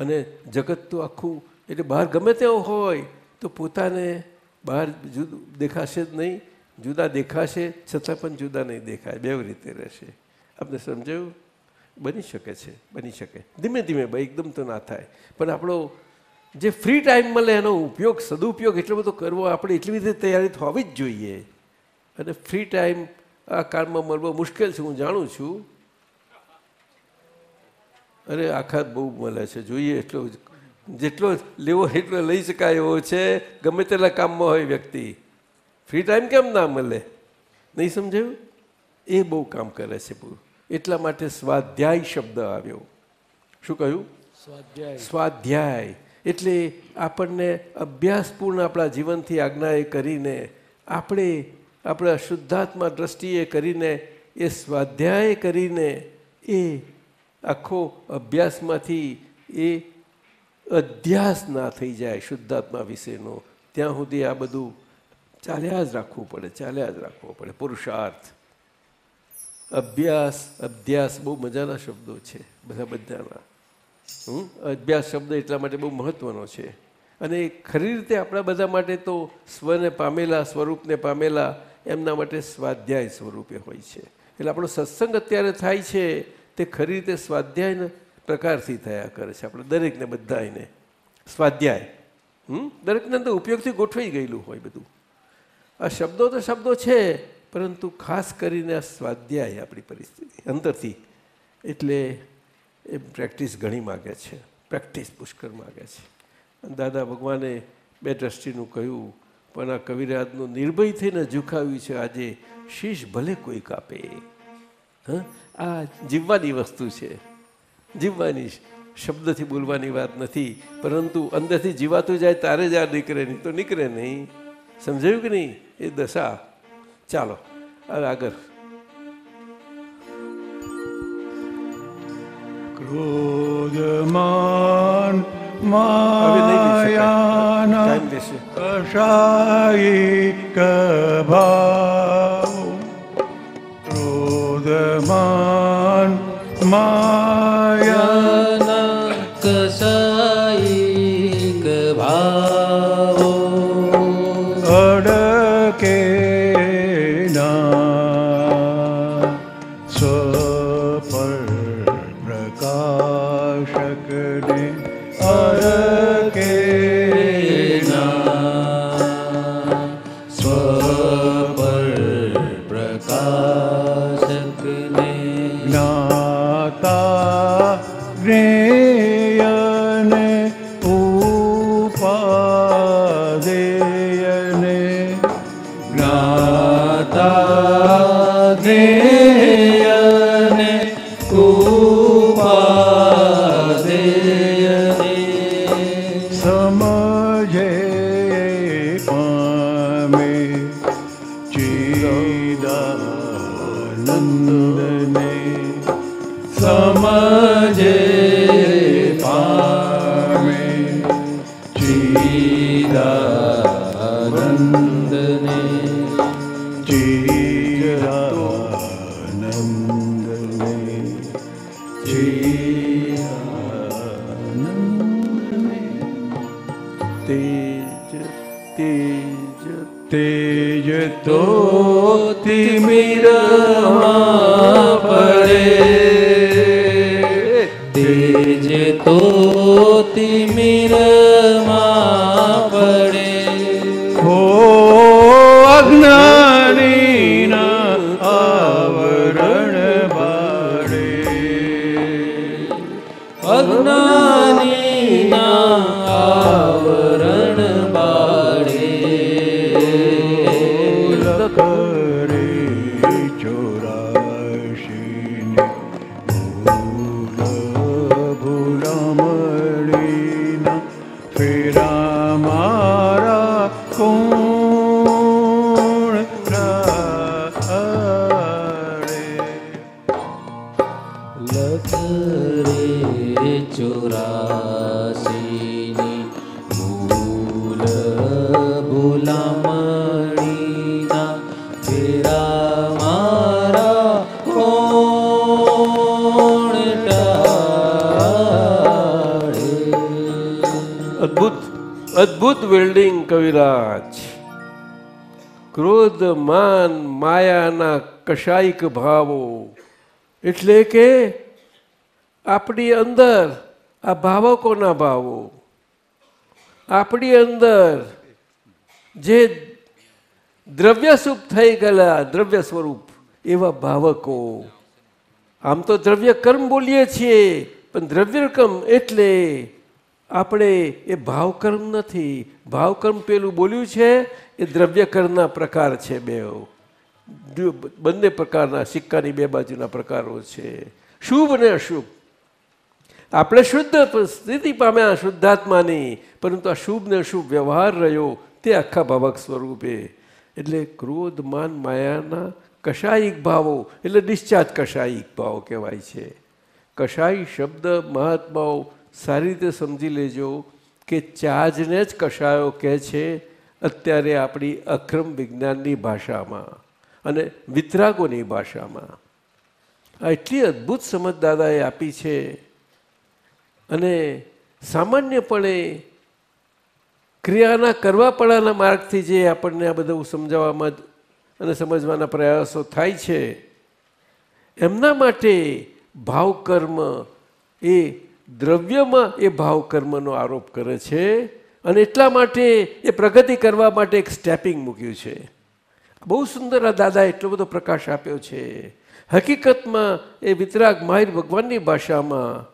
અને જગત તો આખું, એટલે બહાર ગમે તેવું હોય, તો પોતાને બહાર જુદું દેખાશે જ નહીં. જુદા દેખાશે, છતાં પણ જુદા નહીં દેખાય. બે રીતે રહેશે. આપને સમજાયું? બની શકે છે. બની શકે. ધીમે ધીમે ભાઈ, એકદમ તો ના થાય. પણ આપણો જે ફ્રી ટાઈમ મળે એનો ઉપયોગ સદુપયોગ એટલો બધો કરવો આપણે એટલી બધી તૈયારી થવી હોવી જ જોઈએ. અને ફ્રી ટાઈમ આ કાળમાં મળવો મુશ્કેલ છે હું જાણું છું. અરે આખા બહુ મળે છે જોઈએ એટલો. જેટલો લેવો એટલો લઈ શકાય એવો છે ગમે તેટલા કામમાં હોય વ્યક્તિ. ફ્રી ટાઈમ કેમ ના મળે? નહીં સમજાયું? એ બહુ કામ કરે છે એટલા માટે સ્વાધ્યાય શબ્દ આવ્યો. શું કહ્યું? સ્વાધ્યાય. સ્વાધ્યાય. એટલે આપણને અભ્યાસપૂર્ણ આપણા જીવનથી આજ્ઞાએ કરીને, આપણે આપણા શુદ્ધાત્મા દ્રષ્ટિએ કરીને, એ સ્વાધ્યાય કરીને, એ આખો અભ્યાસમાંથી એ અધ્યાસ ના થઈ જાય શુદ્ધાત્મા વિશેનો. ત્યાં સુધી આ બધું ચાલ્યા જ રાખવું પડે, ચાલ્યા જ રાખવો પડે. પુરુષાર્થ. અભ્યાસ અભ્યાસ બહુ મજાના શબ્દો છે, બધા બધાના? અભ્યાસ શબ્દ એટલા માટે બહુ મહત્વનો છે. અને ખરી રીતે આપણા બધા માટે તો સ્વને પામેલા, સ્વરૂપને પામેલા, એમના માટે સ્વાધ્યાય સ્વરૂપે હોય છે. એટલે આપણો સત્સંગ અત્યારે થાય છે, તે ખરી રીતે સ્વાધ્યાયના પ્રકારથી થયા કરે છે. આપણે દરેકને બધાને સ્વાધ્યાય. હમ? દરેકને અંદર ઉપયોગથી ગોઠવાઈ ગયેલું હોય બધું. આ શબ્દો તો શબ્દો છે, પરંતુ ખાસ કરીને આ સ્વાધ્યાય આપણી પરિસ્થિતિ અંદરથી. એટલે એ પ્રેક્ટિસ ઘણી માગે છે. પ્રેક્ટિસ પુષ્કળ માગે છે. દાદા ભગવાને બે દ્રષ્ટિનું કહ્યું, પણ આ કવિરાજનું નિર્ભય થઈને ઝુકાવ્યું છે. આજે શીશ ભલે કોઈ કાપે. હા? આ જીવવાની વસ્તુ છે. જીવવાની શબ્દથી બોલવાની વાત નથી, પરંતુ અંદરથી જીવાતું જાય તારે જ આ નીકળે નહીં તો નીકળે નહીં. સમજાયું કે નહીં? એ દશા. ચાલો હવે આગળ. गोदमान् मा विधाना कषाय कौ रोदमान् मा श्रीदानन्द માયાના ભાવો. એટલે કે આપણી અંદર આ ભાવકોના ભાવો. આપણી અંદર જે દ્રવ્ય સુખ થઈ ગયેલા, દ્રવ્ય સ્વરૂપ એવા ભાવકો. આમ તો દ્રવ્ય કર્મ બોલીએ છીએ, પણ દ્રવ્યકર્મ એટલે આપણે એ ભાવકર્મ નથી. ભાવકર્મ પેલું બોલ્યું છે, એ દ્રવ્યકર્મના પ્રકાર છે બે જો બંને પ્રકારના સિક્કાની બે બાજુના પ્રકારો છે. શુભ અને અશુભ. આપણે શુદ્ધ સ્થિતિ પામ્યા શુદ્ધાત્માની, પરંતુ આ શુભ ને અશુભ વ્યવહાર રહ્યો તે આખા ભાવક સ્વરૂપે. એટલે ક્રોધ, માન, માયાના કશાયિક ભાવો, એટલે ડિસ્ચાર્જ કશાયિક ભાવો કહેવાય છે. કશાય શબ્દ મહાત્માઓ સારી રીતે સમજી લેજો કે ચાર્જને જ કશાયો કહે છે અત્યારે આપણી અક્રમ વિજ્ઞાનની ભાષામાં. અને વિતરાગોની ભાષામાં. આ એટલી અદ્ભુત સમજ દાદાએ આપી છે. અને સામાન્યપણે ક્રિયાના કરવાપણાના માર્ગથી જે આપણને આ બધું સમજાવવામાં અને સમજવાના પ્રયાસો થાય છે, એમના માટે ભાવકર્મ એ દ્રવ્યમાં એ ભાવકર્મનો આરોપ કરે છે અને એટલા માટે એ પ્રગતિ કરવા માટે એક સ્ટેપિંગ મૂક્યું છે. બહુ સુંદર આ દાદા એટલો બધો પ્રકાશ આપ્યો છે. હકીકતમાં એ વિતરાગ માહિર ભગવાનની ભાષામાં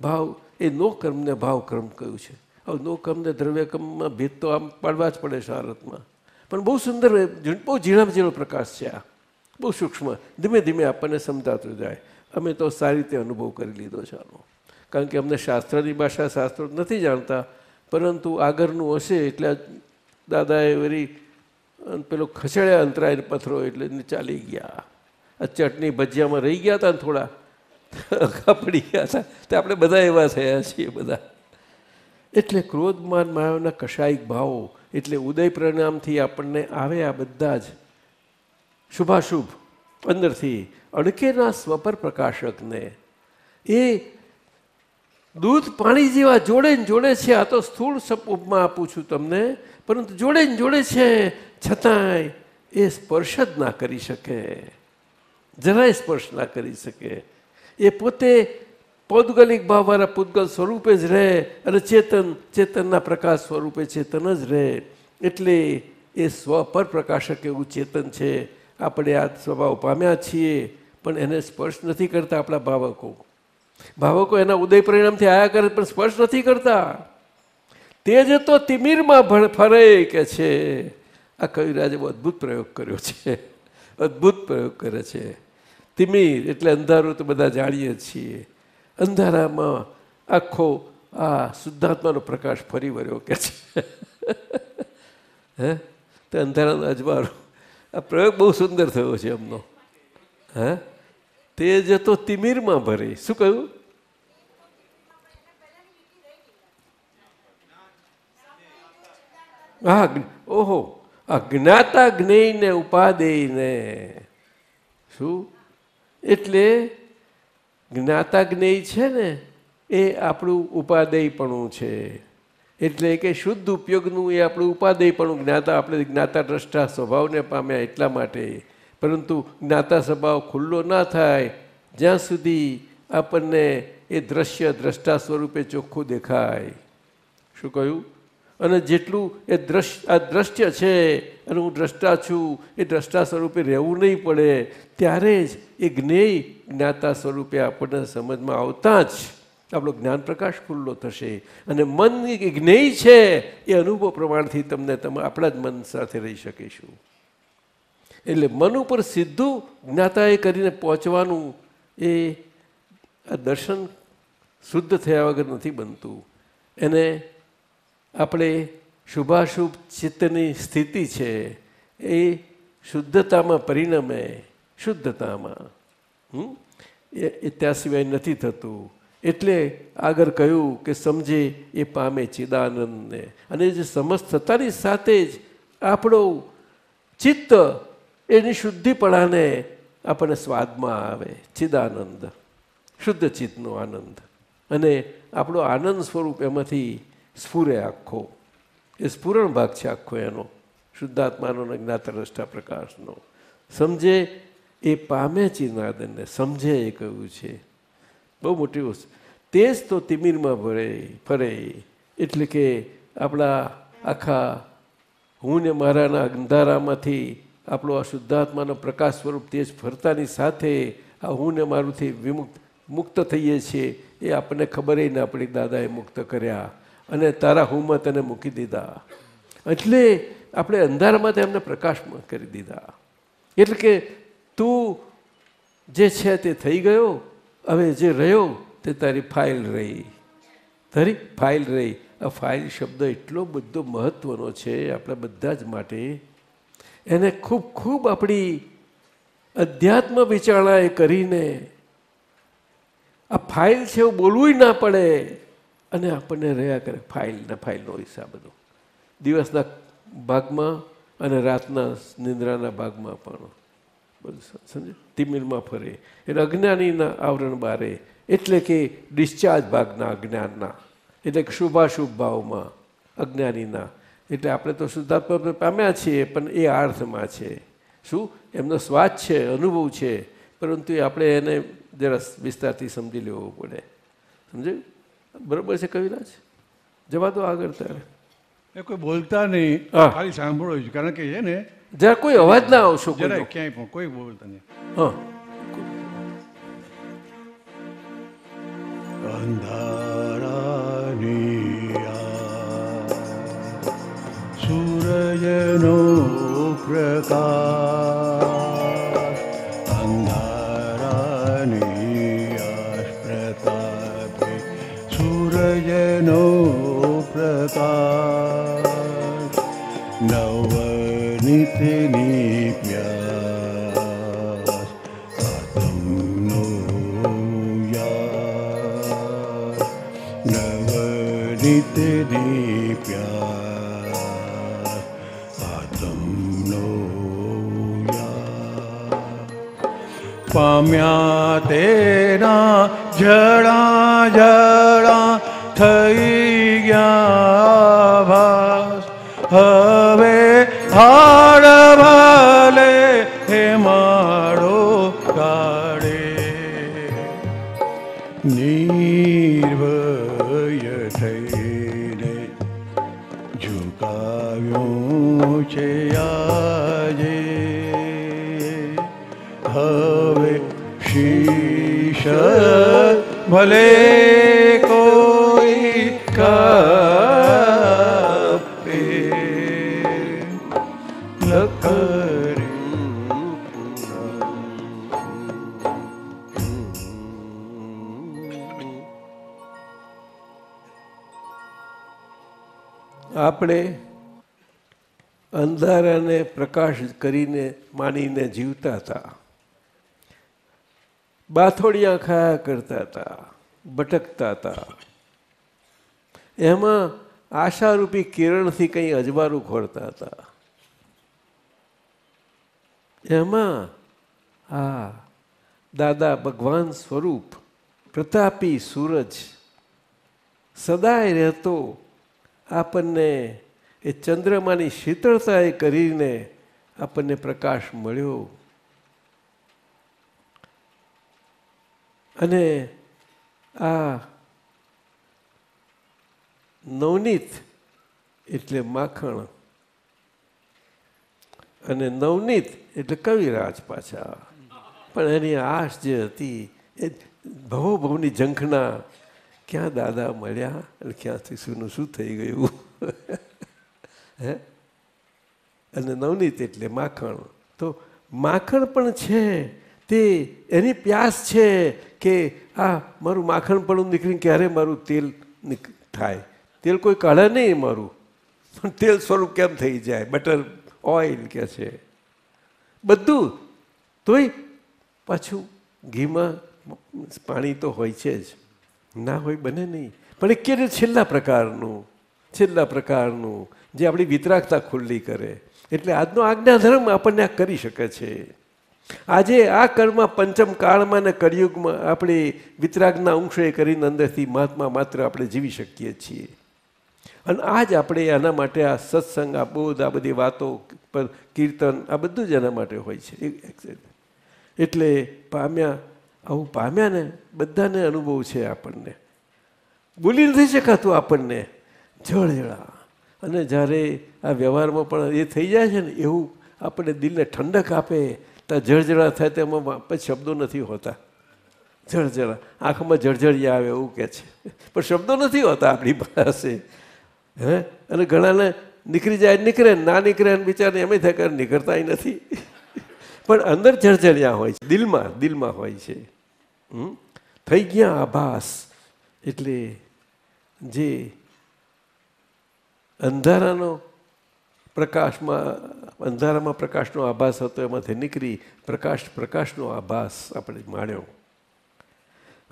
ભાવ, એ નો કર્મને ભાવ કર્મ કહ્યું છે. હવે નો કર્મને દ્રવ્યકર્મમાં ભેદ તો આમ પાડવા જ પડે શારતમાં પણ બહુ સુંદર બહુ ઝીણા ઝીણો પ્રકાશ છે આ. બહુ સૂક્ષ્મ, ધીમે ધીમે આપણને સમજાતું જાય. અમે તો સારી રીતે અનુભવ કરી લીધો છે આનો. કારણ કે અમને શાસ્ત્રની ભાષા શાસ્ત્રો નથી જાણતા, પરંતુ આગળનું હશે એટલે દાદાએ વળી પેલો ખસેડ્યા અંતરાય પથરો એટલે ચાલી ગયા. આ ચટણી ભજીયામાં રહી ગયા હતા થોડા. કપડી ગયા હતા તે આપણે બધા એવા થયા છીએ બધા. એટલે ક્રોધમાન માયાના કશાયિક ભાવો, એટલે ઉદય પ્રણામથી આપણને આવે આ બધા જ શુભાશુભ અંદરથી અડકેના સ્વપર પ્રકાશકને. એ દૂધ પાણી જેવા જોડે ને જોડે છે. આ તો સ્થૂળ ઉપમા આપું છું તમને. પરંતુ જોડે ને જોડે છે. છતાંય એ સ્પર્શ જ ના કરી શકે. જરાય સ્પર્શ ના કરી શકે. એ પોતે પૌદગલિક ભાવવાળા પૂતગલ સ્વરૂપે જ રહે અને ચેતન, ચેતનના પ્રકાશ સ્વરૂપે ચેતન જ રહે. એટલે એ સ્વ પર પ્રકાશક એવું ચેતન છે. આપણે આ સ્વભાવ પામ્યા છીએ, પણ એને સ્પર્શ નથી કરતા આપણા ભાવકો. ભાવકો એના ઉદય પરિણામથી આયા કરે, પણ સ્પર્શ નથી કરતા. તે જ તો તિમિરમાં ફરે કે છે. આ કવિરાજે બહુ અદ્ભુત પ્રયોગ કર્યો છે. અદ્ભુત પ્રયોગ કરે છે. તિમિર એટલે અંધારું તો બધા જાણીએ છીએ. અંધારામાં આખો આ શુદ્ધાત્માનો પ્રકાશ ફરી વર્યો કે છે. હે? તે અંધારાનો અજવાળો. આ પ્રયોગ બહુ સુંદર થયો છે એમનો. હે? તે જતો તિમિરમાં ભરે. શું કહ્યું? હા, ઓહો. આ જ્ઞાતા જ્ઞેયને ઉપાદેયને. શું? એટલે જ્ઞાતા જ્ઞેય છે ને, એ આપણું ઉપાદેયપણું છે. એટલે કે શુદ્ધ ઉપયોગનું એ આપણું ઉપાદેયપણું. જ્ઞાતા આપણે જ્ઞાતા દ્રષ્ટા સ્વભાવને પામ્યા એટલા માટે. પરંતુ જ્ઞાતા સ્વભાવ ખુલ્લો ના થાય. જ્યાં સુધી આપણને એ દ્રશ્ય દ્રષ્ટા સ્વરૂપે ચોખ્ખું દેખાય. શું કહ્યું? અને જેટલું એ દ્રશ્ય, આ દ્રશ્ય છે, અને હું દ્રષ્ટા છું, એ દ્રષ્ટા સ્વરૂપે રહેવું નહીં પડે, ત્યારે જ એ જ્ઞેય જ્ઞાતા સ્વરૂપે આપણને સમજમાં આવતા જ આપણો જ્ઞાન પ્રકાશ ખુલ્લો થશે. અને મન જ્ઞેય છે, એ અનુભવ પ્રમાણથી તમને તમે, આપણા જ મન સાથે રહી શકીશું એટલે મન ઉપર સીધું જ્ઞાતાએ કરીને પહોંચવાનું એ આ દર્શન શુદ્ધ થયા વગર નથી બનતું. એને આપણે શુભાશુભ ચિત્તની સ્થિતિ છે એ શુદ્ધતામાં પરિણમે શુદ્ધતામાં. એ ત્યાં સિવાય નથી થતું. એટલે આગળ કહ્યું કે સમજે એ પામે ચિદાનંદને. અને જે સમજ થતાની સાથે જ આપણો ચિત્ત એની શુદ્ધિપણાને આપણને સ્વાદમાં આવે. ચિદાનંદ. શુદ્ધ ચિત્તનો આનંદ. અને આપણો આનંદ સ્વરૂપ એમાંથી સ્ફુરે આખો. એ સ્ફુરણ ભાગ છે આખો એનો. શુદ્ધાત્માનો જ્ઞાતરષ્ટા પ્રકાશનો. સમજે એ પામે ચિનાદનને સમજે એ કહ્યું છે. બહુ મોટી વસ્તુ. તે જ તો તિમિરમાં ભરે, ફરે. એટલે કે આપણા આખા હું ને મારાના અંધારામાંથી આપણો આ શુદ્ધાત્માનો પ્રકાશ સ્વરૂપ તેજ ફરતાની સાથે આ હું ને મારુંથી વિમુક્ત, મુક્ત થઈએ છીએ, એ આપણને ખબર ના પડી દાદાએ મુક્ત કર્યા. અને તારા હુમાં તને મૂકી દીધા. એટલે આપણે અંધારામાં તેમને પ્રકાશમાં કરી દીધા. એટલે કે તું જે છે તે થઈ ગયો, હવે જે રહ્યો તે તારી ફાઇલ રહી. તારી ફાઇલ રહી. આ ફાઇલ શબ્દ એટલો બધો મહત્ત્વનો છે આપણા બધા જ માટે. એને ખૂબ ખૂબ આપણી અધ્યાત્મ વિચારણાએ કરીને આ ફાઇલ છે એવું બોલવું ના પડે. અને આપણને રહ્યા કરે, ફાઇલ ને ફાઇલનો હિસાબ બધો. દિવસના ભાગમાં અને રાતના નિંદ્રાના ભાગમાં પણ. બધું સમજે? તિમિરમાં ફરે. એટલે અજ્ઞાનીના આવરણ બારે. એટલે કે ડિસ્ચાર્જ ભાગના અજ્ઞાનના. એટલે કે શુભાશુભ ભાવમાં અજ્ઞાનીના. એટલે આપણે તો શુદ્ધાત્મા પામ્યા છીએ, પણ એ અર્થમાં છે. શું? એમનો સ્વાદ છે, અનુભવ છે. પરંતુ આપણે એને જરા વિસ્તારથી સમજી લેવો પડે. સમજાયું બરોબર છે કવિરાજ? જવા દો આગળ ત્યારે એ કોઈ બોલતા નહીં. હા. ખાલી સાંભળો છું કારણ કે છે ને જરા કોઈ અવાજ ના આવશો જરાય ક્યાંય પણ કોઈ બોલતા નહીં. હા. અંધારાની સૂરજનો પ્રકાશ नीप आतम् नूया नव नीति नीप्याम्या तेरा जरा जराया ભલે કોઈ કાપે. આપણે અંધારાને પ્રકાશ કરીને માનીને જીવતા હતા. બાથોડિયા ખાયા કરતા હતા, ભટકતા હતા. એમાં આશારૂપી કિરણથી કંઈ અજવારું ખોરતા હતા. એમાં આ દાદા ભગવાન સ્વરૂપ પ્રતાપી સૂરજ સદાય રહેતો આપણને એ ચંદ્રમાની શીતળતાએ કરીને આપણને પ્રકાશ મળ્યો. અને આ નવનીત એટલે માખણ. અને નવનીત એટલે કવિરાજ પાછા. પણ એની આશ જે હતી, એ ભવો ભવની ઝંખના ક્યાં દાદા મળ્યા અને ક્યાંથી શુંનું શું થઈ ગયું? હે? અને નવનીત એટલે માખણ. તો માખણ પણ છે તે એની પ્યાસ છે કે, આ મારું માખણ પણ નીકળીને ક્યારે મારું તેલ થાય. તેલ કોઈ કાઢે નહીં મારું. પણ તેલ સ્વરૂપ કેમ થઈ જાય? બટર ઓઇલ કે છે. બધું. તોય પાછું ઘીમાં પાણી તો હોય છે જ. ના હોય બને નહીં. પણ એ કે છેલ્લા પ્રકારનું છેલ્લા પ્રકારનું, જે આપણી વિતરાગતા ખુલ્લી કરે. એટલે આજનો આજ્ઞાધર્મ આપણને આ કરી શકે છે. આજે આ કર્મ પંચમ કાળમાં ને કળિયુગમાં આપણે વિતરાગના અંશે કરીને અંદરથી મહાત્મા માત્ર આપણે જીવી શકીએ છીએ. અને આ જ આપણે એના માટે આ સત્સંગ, આ બોધ, આ બધી વાતો પર કીર્તન, આ બધું જ એના માટે હોય છે. એટલે પામ્યા, આવું પામ્યા ને બધાને અનુભવ છે આપણને. બોલી નથી શકાતું આપણને. જળજળા અને જ્યારે આ વ્યવહારમાં પણ એ થઈ જાય છે ને, એવું આપણને દિલને ઠંડક આપે તો જળજળા થાય તેમાં પછી શબ્દો નથી હોતા. જળજળા. આંખમાં જળજળિયા આવે એવું કહે છે. પણ શબ્દો નથી હોતા આપણી પાસે. હે? અને ઘણાને નીકળી જાય, નીકળે, ને નીકળે ને બિચારને એમ થાય કે નીકળતા નથી. પણ અંદર જળજળિયા હોય છે. દિલમાં દિલમાં હોય છે? થઈ ગયા આભાસ. એટલે જે અંધારાનો પ્રકાશમાં, અંધારામાં પ્રકાશનો આભાસ હતો, એમાંથી નીકળી પ્રકાશ, પ્રકાશનો આભાસ આપણે માણ્યો.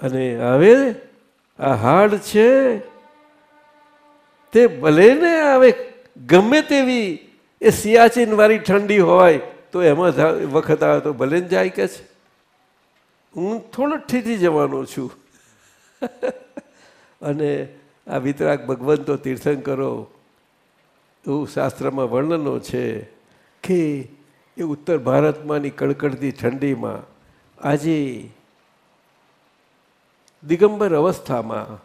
અને હવે આ હાડ છે, તે ભલે ને હવે ગમે તેવી એ સિયાચીન વાળી ઠંડી હોય, તો એમાં વખત આવે તો ભલે ને જાય કે છે. હું થોડો ઠીઠી જવાનો છું. અને આ વિતરાગ ભગવંતો તીર્થંકરો એવું શાસ્ત્રમાં વર્ણનો છે કે એ ઉત્તર ભારતમાંની કડકડતી ઠંડીમાં આજે દિગંબર અવસ્થામાં,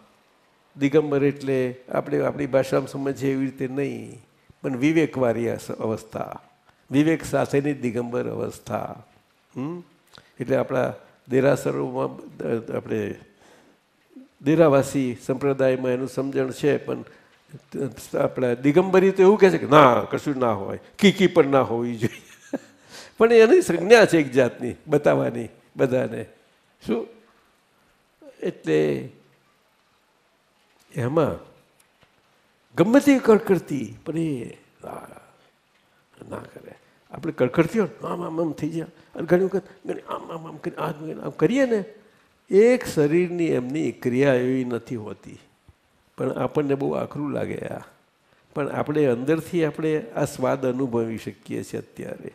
દિગંબર એટલે આપણે આપણી ભાષામાં સમજીએ એવી રીતે નહીં, પણ વિવેકવાળી અવસ્થા, વિવેક સાથેની દિગંબર અવસ્થા? એટલે આપણા દેરાસરોમાં આપણે દેરાવાસી સંપ્રદાયમાં એનું સમજણ છે, પણ આપણે દિગંબરી તો એવું કહે છે કે ના કશું ના હોય કીકી પણ ના હોવી જોઈએ પણ એની સંજ્ઞા છે એક જાતની બતાવવાની બધાને શું એટલે એમાં ગમે તે કડકડતી પણ એ ના કરે આપણે કડકડતી હોય આમ આમ આમ થઈ જાય અને ઘણી વખત આમ આમ આમ કરી આમ આમ કરીએ ને એક શરીરની એમની ક્રિયા એવી નથી હોતી પણ આપણને બહુ આખરું લાગે આ. પણ આપણે અંદરથી આપણે આ સ્વાદ અનુભવી શકીએ છીએ અત્યારે.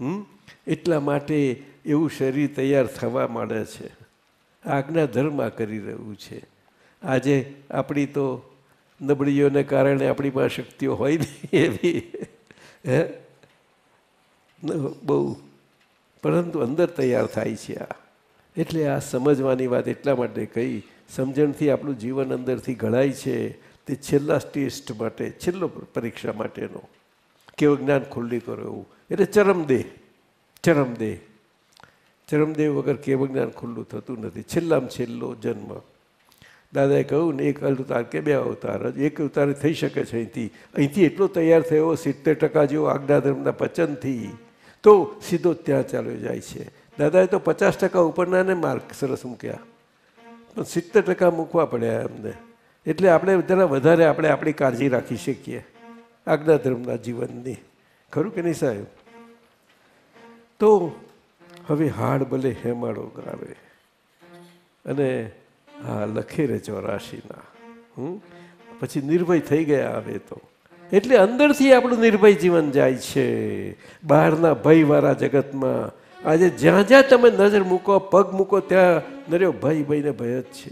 હમ? એટલા માટે એવું શરીર તૈયાર થવા માંડે છે. આજ્ઞા ધર્મ કરી રહ્યું છે. આજે આપણી તો નબળીઓને કારણે આપણી પાસે શક્તિઓ હોય નહીં એવી. હે? બહુ. પરંતુ અંદર તૈયાર થાય છે આ. એટલે આ સમજવાની વાત એટલા માટે કહી સમજણથી આપણું જીવન અંદરથી ઘડાય છે તે છેલ્લા ટેસ્ટ માટે, છેલ્લો પરીક્ષા માટેનો. કેવું જ્ઞાન ખુલ્લી કરો એવું. એટલે ચરમદેહ ચરમદેહ. ચરમદેહ વગર કેવું જ્ઞાન ખુલ્લું થતું નથી. છેલ્લામાં છેલ્લો જન્મ. દાદાએ કહ્યું ને, એક અવતાર કે બે અવતાર? જ એક અવતાર થઈ શકે છે અહીંથી. અહીંથી એટલો તૈયાર થયો, સિત્તેર ટકા જેવો આજ્ઞાધર્મના પચનથી, તો સીધો ત્યાં ચાલ્યો જાય છે. દાદાએ તો પચાસ ટકા ઉપરનાને માર્ક સરસ મૂક્યા. પણ સિત્તેર ટકા મૂકવા પડ્યા એમને. એટલે આપણે જરા વધારે આપણે આપણી કાળજી રાખી શકીએ. આજ્ઞા ધર્મના જીવનની. ખરું કે નહીં સાહેબ? તો હવે હાડ ભલે હેમાળો ગાવે. અને હા લખે રે ચોરાશીના. હમ? પછી નિર્ભય થઈ ગયા હવે તો. એટલે અંદરથી આપણું નિર્ભય જીવન જાય છે. બહારના ભયવાળા જગતમાં આજે જ્યાં જ્યાં તમે નજર મૂકો, પગ મૂકો, ત્યાં નર્યો ભય ભાઈને ભય જ છે.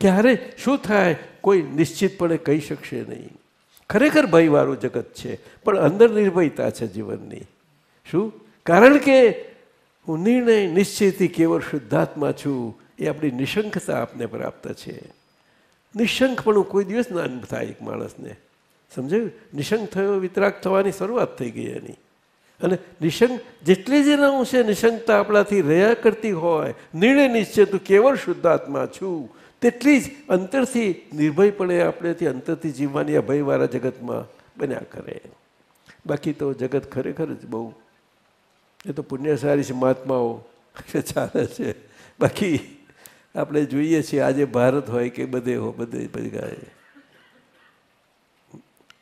ક્યારે? શું થાય? કોઈ નિશ્ચિતપણે કહી શકશે નહીં. ખરેખર ભયવાળું જગત છે, પણ અંદર નિર્ભયતા છે જીવનની. શું? કારણ કે હું નિર્ણય નિશ્ચિતથી કેવળ શુદ્ધાત્મા છું, એ આપણી નિશંકતા આપને પ્રાપ્ત છે. નિશંકપણું કોઈ દિવસ ના થાય એક માણસને. સમજાયું? નિશંક થયો વિતરાગ થવાની શરૂઆત થઈ ગઈ એની. અને નિશંક જેટલી જ અંશે નિશંકતા આપણાથી રહ્યા કરતી હોય, નિર્ણય નિશ્ચય તું કેવળ શુદ્ધાત્મા છું, તેટલી જ અંતરથી નિર્ભયપણે આપણેથી અંતરથી જીવવાની આ ભયવાળા જગતમાં બન્યા કરે. બાકી તો જગત ખરેખર જ બહુ. એ તો પુણ્યશાળી છે મહાત્માઓ ચાલે છે. બાકી આપણે જોઈએ છીએ આજે ભારત હોય કે બધે હો, બધે બધા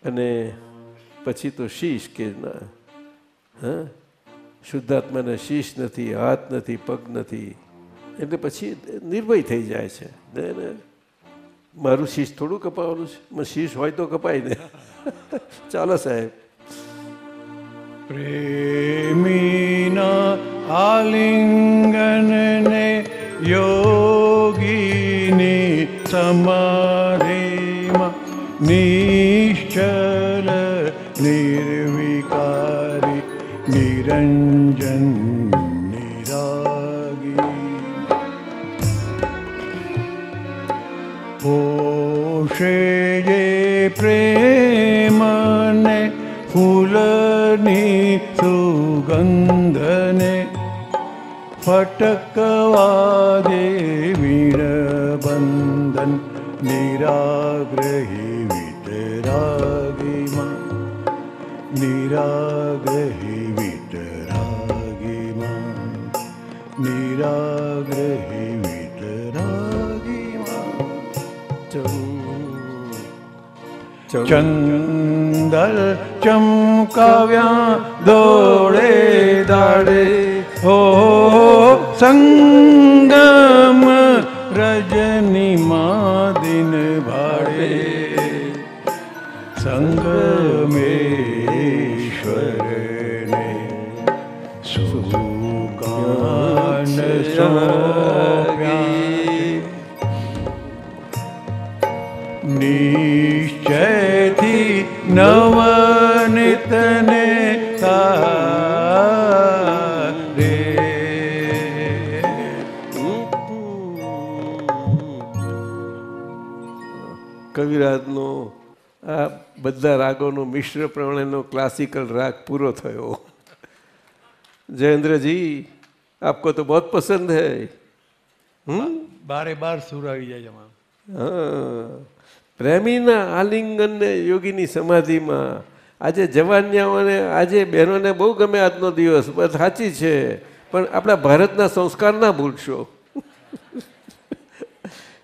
અને પછી તો શીશ કે ના. હા? શુદ્ધાત્માને શીશ નથી, હાથ નથી, પગ નથી. એટલે પછી નિર્ભય થઈ જાય છે. ને ને. મારું શીશ થોડું કપાવવાનું છે. મને શીશ હોય તો કપાય ને. ચાલો સાહેબ. પ્રેમીના આલિંગનને યોગીની સમાધિમાં નિશ્ચલ ञ्जन् निरागी ओषे प्रे मन कुलनी सुगन्धन फटकवादे वीरबन्धन निराग निराग्रहे वितरागिमा निराग्रहे वितरागिमा गृहे वितरागीमारा ग्रहतरागीमा दाडे हो सङ्ग બધા રાગોનો મિશ્ર પ્રમાણેનો ક્લાસિકલ રાગ પૂરો થયો. જયેન્દ્રજી આપકો તો બહુ પસંદ હૈ. બારે બાર સુર આવી જાય હા. પ્રેમીના આલિંગનને યોગીની સમાધિમાં આજે જવાન્યાઓને આજે બહેનોને બહુ ગમે આજનો દિવસ બસ સાચી છે. પણ આપણા ભારતના સંસ્કાર ના ભૂલશો.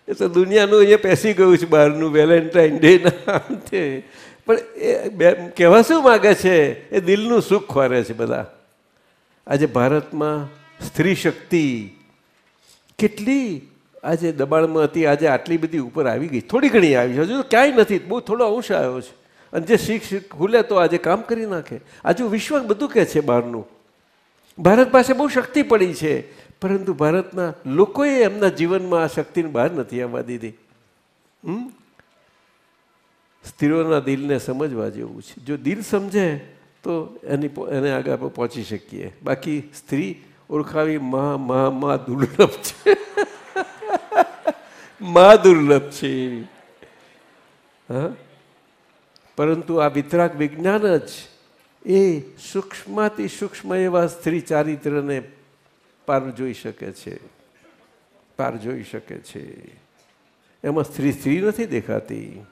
એ તો દુનિયાનું અહીંયા પેસી ગયું છે બહારનું વેલેન્ટાઇન ડે ના અંતે. પણ એ બે કહેવા શું માગે છે? એ દિલનું સુખ ખોરે છે બધા. આજે ભારતમાં સ્ત્રી શક્તિ કેટલી આજે દબાણમાં હતી, આજે આટલી બધી ઉપર આવી ગઈ. થોડી ઘણી આવી છે. હજુ ક્યાંય નથી. બહુ થોડો અંશ આવ્યો છે. અને જે શીખ શીખ ખુલે તો આજે કામ કરી નાખે. આજુ વિશ્વ બધું કહે છે બહારનું. ભારત પાસે બહુ શક્તિ પડી છે. પરંતુ ભારતના લોકોએ એમના જીવનમાં આ શક્તિને બહાર નથી આવવા દીધી. હમ? સ્ત્રીઓના દિલને સમજવા જેવું છે. જો દિલ સમજે, તો એની એને આગળ આપણે પહોંચી શકીએ. બાકી સ્ત્રી ઓળખાવી મહા મહા મા દુર્લભ છે. મા દુર્લભ છે હા? પરંતુ આ વિતરાક વિજ્ઞાન જ એ સૂક્ષ્મથી સૂક્ષ્મ એવા સ્ત્રી ચારિત્રને પાર જોઈ શકે છે. પાર જોઈ શકે છે. એમાં સ્ત્રી સ્ત્રી નથી દેખાતી.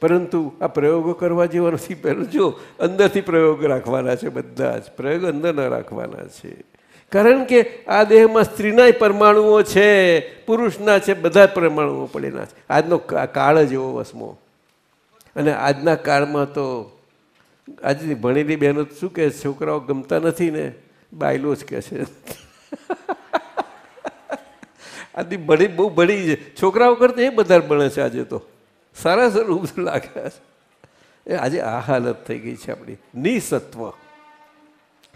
પરંતુ આ પ્રયોગો કરવા જેવા નથી પહેલું જો અંદરથી પ્રયોગ રાખવાના છે બધા જ, પ્રયોગ અંદરના રાખવાના છે. કારણ કે આ દેહમાં સ્ત્રીનાય પરમાણુઓ છે, પુરુષના છે, બધા પરમાણુઓ પડેલા છે. આજનો કાળ જ એવો વસમો. અને આજના કાળમાં તો આજની ભણેલી બહેનો શું કહે છોકરાઓ ગમતા નથી ને? બાયલો જ કહે છે. આજની ભણી, બહુ ભણી છે. છોકરાઓ કરતાં એ બધા ભણે છે આજે તો. સારા સ્વરૂપ લાગે છે. એ આજે આ હાલત થઈ ગઈ છે આપણી. નિસત્વ.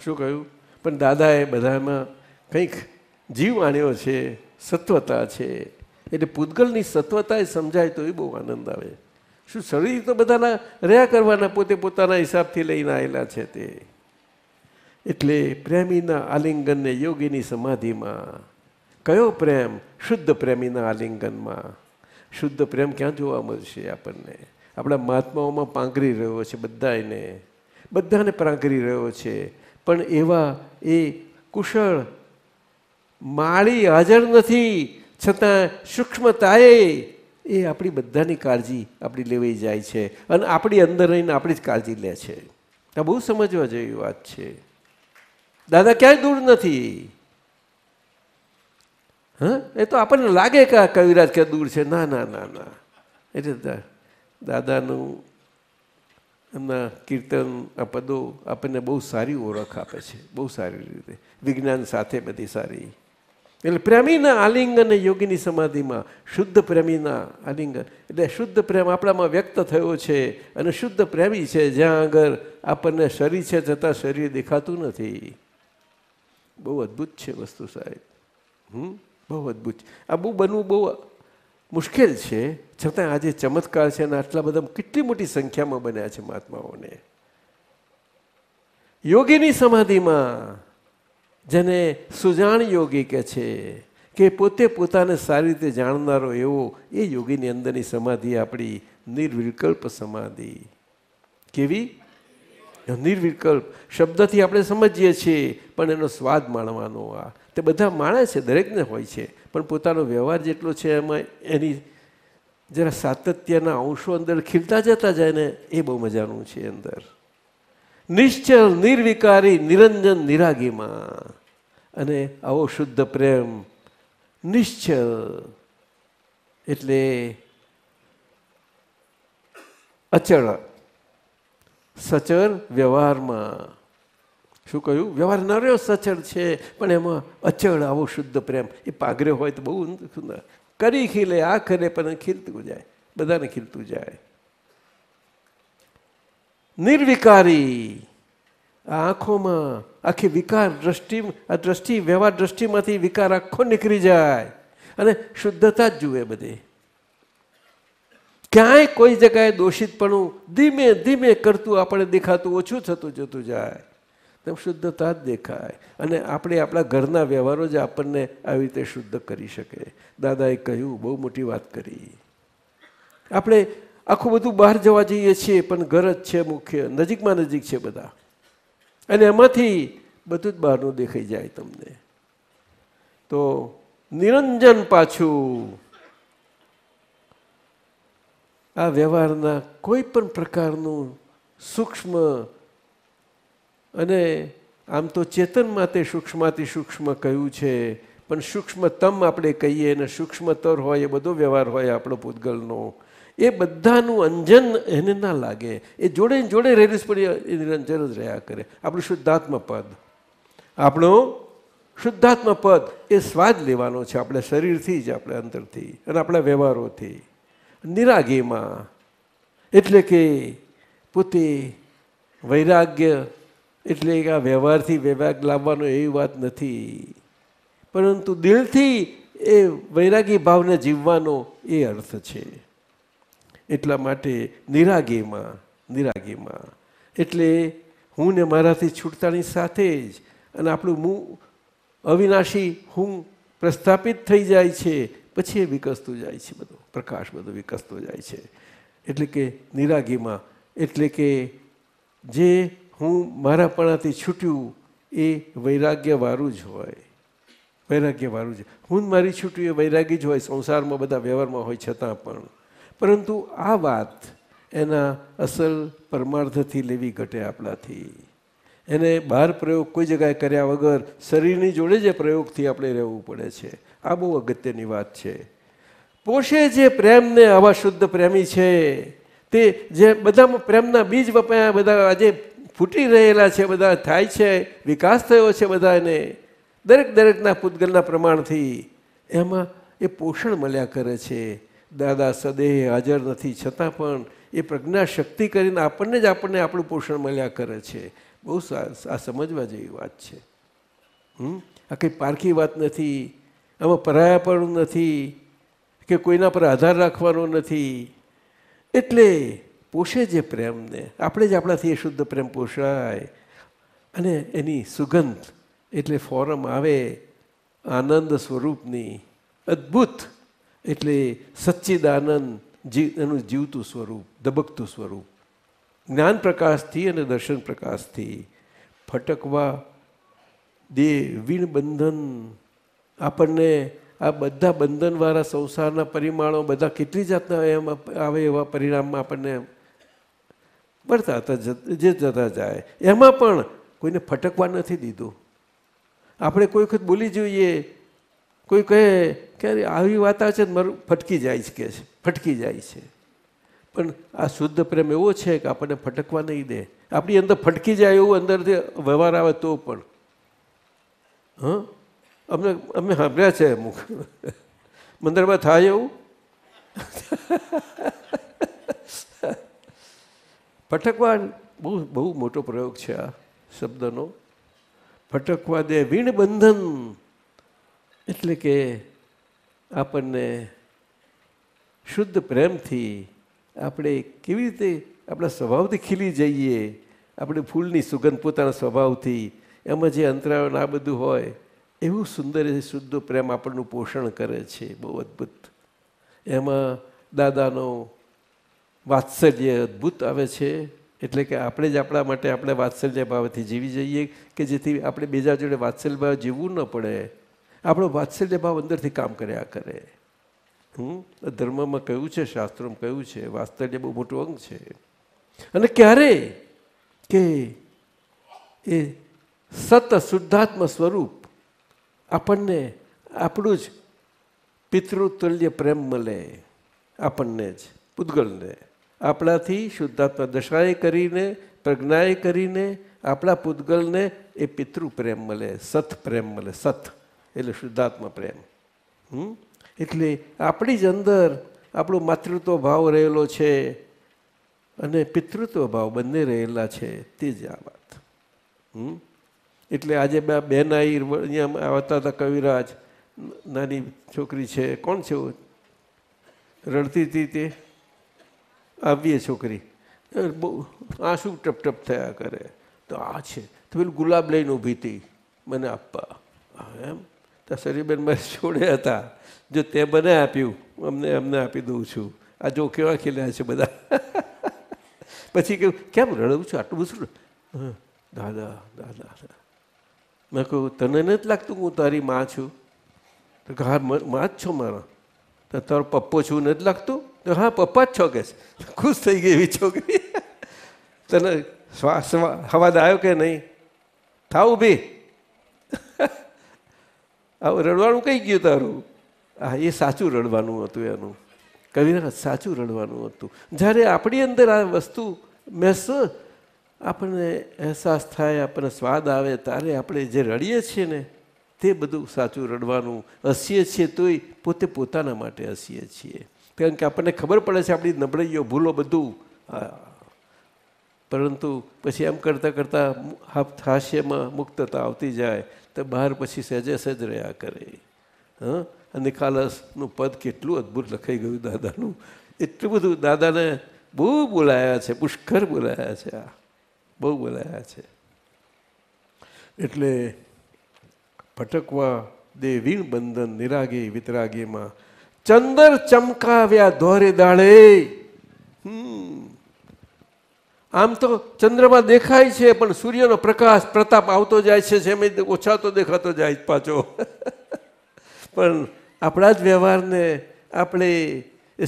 શું કહ્યું? પણ દાદાએ બધામાં કંઈક જીવ આણ્યો છે, સત્વતા છે. એટલે પૂતગલની સત્વતા એ સમજાય તો એ બહુ આનંદ આવે. શું શરીર તો બધાના રહ્યા કરવાના પોતે પોતાના હિસાબથી લઈને આવેલા છે તે. એટલે પ્રેમીના આલિંગનને યોગીની સમાધિમાં. કયો પ્રેમ? શુદ્ધ પ્રેમીના આલિંગનમાં. શુદ્ધ પ્રેમ ક્યાં જોવા મળશે આપણને? આપણા મહાત્માઓમાં પાંગરી રહ્યો છે બધાને બધાને પાંગરી રહ્યો છે. પણ એવા એ કુશળ માળી હાજર નથી. છતાં સૂક્ષ્મતાએ એ આપણી બધાની કાળજી આપણી લેવાઈ જાય છે અને આપણી અંદર રહીને આપણી જ કાળજી લે છે. આ બહુ સમજવા જેવી વાત છે. દાદા ક્યાંય દૂર નથી. હા? એ તો આપણને લાગે કે આ કવિરાજ કે દૂર છે. ના ના ના ના. એટલે દાદાનું એમના કીર્તન, આ પદો આપણને બહુ સારી ઓળખ આપે છે. બહુ સારી રીતે. વિજ્ઞાન સાથે બધી સારી. એટલે પ્રેમીના આલિંગન યોગીની સમાધિમાં શુદ્ધ પ્રેમીના આલિંગન. એટલે શુદ્ધ પ્રેમ આપણામાં વ્યક્ત થયો છે અને શુદ્ધ પ્રેમી છે. જ્યાં આગળ આપણને શરીર છે છતાં શરીર દેખાતું નથી. બહુ અદ્ભુત છે વસ્તુ સાહેબ. હમ? બહુ અદ્ભુત. આ બહુ બનવું બહુ મુશ્કેલ છે. છતાં આજે ચમત્કાર છે અને આટલા બધા કેટલી મોટી સંખ્યામાં બન્યા છે મહાત્માઓને. યોગીની સમાધિમાં જેને સુજાણ યોગી કે છે, કે પોતે પોતાને સારી રીતે જાણનારો એવો એ યોગીની અંદરની સમાધિ આપણી નિર્વિકલ્પ સમાધિ. કેવી? નિર્વિકલ્પ શબ્દથી આપણે સમજીએ છીએ, પણ એનો સ્વાદ માણવાનો આ. તે બધા માણે છે, દરેકને હોય છે, પણ પોતાનો વ્યવહાર જેટલો છે એમાં એની જરા સાતત્યના અંશો અંદર ખીલતા જતા જાય ને, એ બહુ મજાનું છે અંદર. નિશ્ચલ, નિર્વિકારી, નિરંજન, નિરાગીમાં. અને આવો શુદ્ધ પ્રેમ, નિશ્ચલ. એટલે અચળ. સચર વ્યવહારમાં. શું કહ્યું? વ્યવહાર ન રહ્યો સચળ છે, પણ એમાં અચળ, આવો શુદ્ધ પ્રેમ. એ પાઘરે હોય તો બહુ સુંદર. કરી ખીલે, આ ખરે પણ ખીલતું જાય. બધાને ખીલતું જાય. નિર્વિકારી. આ આંખોમાં આખી વિકાર દ્રષ્ટિ, આ દ્રષ્ટિ, વ્યવહાર દ્રષ્ટિમાંથી વિકાર આખો નીકળી જાય. અને શુદ્ધતા જ જુએ બધી. ક્યાંય કોઈ જગાએ દોષિતપણું ધીમે ધીમે કરતું આપણે દેખાતું, ઓછું થતું જતું જાય. તેમ શુદ્ધતા જ દેખાય. અને આપણે આપણા ઘરના વ્યવહારો જ આપણને આવી રીતે શુદ્ધ કરી શકે. દાદાએ કહ્યું, બહુ મોટી વાત કરી. આપણે આખું બધું બહાર જવા જઈએ છીએ, પણ ઘર જ છે મુખ્ય, નજીકમાં નજીક છે બધા. અને એમાંથી બધું જ બહારનું દેખાઈ જાય તમને. તો નિરંજન પાછું. આ વ્યવહારના કોઈ પણ પ્રકારનું સૂક્ષ્મ અને આમ તો ચેતન માટે સૂક્ષ્માથી સૂક્ષ્મ કહ્યું છે પણ સૂક્ષ્મતમ આપણે કહીએ અને સૂક્ષ્મતર હોય એ બધો વ્યવહાર હોય આપણો પૂતગલનો એ બધાનું અંજન એને ના લાગે એ જોડે જોડે રહેલું પડી એ નિરંજન જ રહ્યા કરે આપણું શુદ્ધાત્મ પદ આપણો શુદ્ધાત્મ પદ એ સ્વાદ લેવાનો છે આપણે શરીરથી જ આપણે અંતરથી અને આપણા વ્યવહારોથી નિરાગીમાં. એટલે કે પોતે વૈરાગ્ય, એટલે કે આ વ્યવહારથી વૈરાગ લાવવાનો એવી વાત નથી. પરંતુ દિલથી એ વૈરાગી ભાવને જીવવાનો એ અર્થ છે. એટલા માટે નિરાગીમાં નિરાગીમાં. એટલે હું ને મારાથી છૂટતાની સાથે જ અને આપણું મું અવિનાશી હું પ્રસ્થાપિત થઈ જાય છે પછી એ વિકસતું જાય છે બધો, પ્રકાશ બધો વિકસતો જાય છે. એટલે કે નિરાગીમાં, એટલે કે જે હું મારાપણાથી છૂટ્યું એ વૈરાગ્યવાળું જ હોય. વૈરાગ્યવાળું જ. હું મારી છૂટ્યું એ વૈરાગી જ હોય, સંસારમાં બધા વ્યવહારમાં હોય છતાં પણ. પરંતુ આ વાત એના અસલ પરમાર્થથી લેવી ઘટે આપણાથી. એને બહાર પ્રયોગ કોઈ જગ્યાએ કર્યા વગર શરીરની જોડે જે પ્રયોગથી આપણે રહેવું પડે છે. આ બહુ અગત્યની વાત છે. પોષે જે પ્રેમને આવા શુદ્ધ પ્રેમી છે, તે જે બધામાં પ્રેમના બીજ વપાયા, બધા આજે ફૂટી રહેલા છે, બધા થાય છે, વિકાસ થયો છે બધાને. દરેક દરેકના પૂતગલના પ્રમાણથી એમાં એ પોષણ મળ્યા કરે છે. દાદા સદેહ હાજર નથી, છતાં પણ એ પ્રજ્ઞા શક્તિ કરીને આપણને જ આપણને આપણું પોષણ મળ્યા કરે છે. બહુ આ સમજવા જેવી વાત છે. હમ? આ કંઈ પારખી વાત નથી. આમાં પરાયાપણું નથી, કે કોઈના પર આધાર રાખવાનો નથી. એટલે પોષે જે પ્રેમને, આપણે જ આપણાથી એ શુદ્ધ પ્રેમ પોષાય. અને એની સુગંધ એટલે ફોરમ આવે આનંદ સ્વરૂપની, અદ્ભુત એટલે સચ્ચિદાનંદ જીવ એનું જીવતું સ્વરૂપ ધબકતું સ્વરૂપ. જ્ઞાન પ્રકાશથી અને દર્શન પ્રકાશથી ફટકવા દે વીણ બંધન આપણને આ બધા બંધનવાળા સંસારના પરિમાણો બધા કેટલી જાતના એમાં આવે એવા પરિણામમાં આપણને મળતા હતા, જે જતા જાય. એમાં પણ કોઈને ફટકવા નથી દીધું. આપણે કોઈ વખત બોલી જોઈએ, કોઈ કહે કે આવી વાત આવે છે મારું, ફટકી જાય છે, કે છે, ફટકી જાય છે. પણ આ શુદ્ધ પ્રેમ એવો છે કે આપણને ફટકવા નહીં દે. આપણી અંદર ફટકી જાય એવું અંદરથી વ્યવહાર આવે તો પણ. હં? અમને અમે સાંભળ્યા છે અમુક. મંદિરમાં થાય એવું? ફટકવાદ બહુ બહુ મોટો પ્રયોગ છે આ શબ્દનો. ફટકવા દે વીણ બંધન એટલે કે આપણને શુદ્ધ પ્રેમથી આપણે કેવી રીતે આપણા સ્વભાવથી ખીલી જઈએ, આપણે ફૂલની સુગંધ પોતાના સ્વભાવથી, એમાં જે અંતરાયણ આ બધું હોય એવું સુંદર શુદ્ધ પ્રેમ આપણનું પોષણ કરે છે, બહુ અદ્ભુત. એમાં દાદાનો વાત્સલ્ય અદ્ભુત આવે છે, એટલે કે આપણે જ આપણા માટે આપણે વાત્સલ્ય ભાવથી જીવી જઈએ, કે જેથી આપણે બીજા જોડે વાત્સલ્ય ભાવ જીવવું ન પડે. આપણો વાત્સલ્ય ભાવ અંદરથી કામ કર્યા કરે. હમ? ધર્મમાં કહ્યું છે, શાસ્ત્રોમાં કહ્યું છે? વાત્સલ્ય બહુ મોટું અંગ છે. અને ક્યારે? કે એ સત શુદ્ધાત્મ સ્વરૂપ આપણને આપણું જ પિતૃતુલ્ય પ્રેમ મળે આપણને જ, પૂતગલને આપણાથી શુદ્ધાત્મા દશાએ કરીને, પ્રજ્ઞાએ કરીને આપણા પૂતગલને એ પિતૃ પ્રેમ મળે સત પ્રેમ મળે, સત એટલે શુદ્ધાત્મા પ્રેમ હમ? એટલે આપણી જ અંદર આપણો માતૃત્વ ભાવ રહેલો છે અને પિતૃત્વ ભાવ બંને રહેલા છે, તે જ આ વાત હમ? એટલે આજે બેન આઈ અહીંયા આવતા હતા કવિરાજ, નાની છોકરી છે, કોણ છે રડતી હતી તે? આવીએ છોકરી. બહુ આંસુ ટપ ટપ થયા કરે. તો આ છે. તો પેલું ગુલાબ લઈને ઊભી હતી મને આપવા. એમ? તો શરીબેન મારે છોડે હતા. જો તે મને આપ્યું, અમને અમને આપી દઉં છું. આ જો કેવા ખીલ્યા છે બધા. પછી કેવું કેમ રડવું છું? આટલું બધું દાદા દાદા. મેં કહ્યું, તને નથી લાગતું હું તારી માં છું? તો કે, હા, માં જ છો મારા. તો તારો પપ્પો છું, નથી લાગતું? તો, હા, પપ્પા જ છો કે છે. ખુશ થઈ ગઈ એવી છોકરી. તને શ્વાસ હવાદ આવ્યો કે નહીં? થાવ ઊભી આવું રડવાનું કઈ ગયું તારું? હા એ સાચું રડવાનું હતું એનું. કવિરાજ સાચું રડવાનું હતું. જ્યારે આપણી અંદર આ વસ્તુ મેસ આપણને અહેસાસ થાય, આપણને સ્વાદ આવે ત્યારે આપણે જે રડીએ છીએ ને, તે બધું સાચું રડવાનું હસીએ છીએ તોય પોતે પોતાના માટે હસીએ છીએ. કારણ કે આપણને ખબર પડે છે આપણી નબળાઈઓ, ભૂલો બધું. પરંતુ પછી એમ કરતાં કરતાં હાફ- હાસ્યમાં મુક્તતા આવતી જાય, તો બહાર પછી સહેજે સહેજ રહ્યા કરે. હં? અને ખાલસનું પદ કેટલું અદ્ભુત લખાઈ ગયું દાદાનું. એટલું બધું દાદાને બહુ બોલાયા છે, પુષ્કર બોલાયા છે આ. બહુ બોલાયા છે. એટલે ભટકવા દે વીણ બંધન, નિરાગે વિતરાગેમાં. ચંદર ચમકાવ્યા ધોરે હમ. આમ તો ચંદ્રમાં દેખાય છે, પણ સૂર્યનો પ્રકાશ પ્રતાપ આવતો જાય છે, જેમ ઓછાતો દેખાતો જાય પાછો. પણ આપણા જ વ્યવહારને આપણે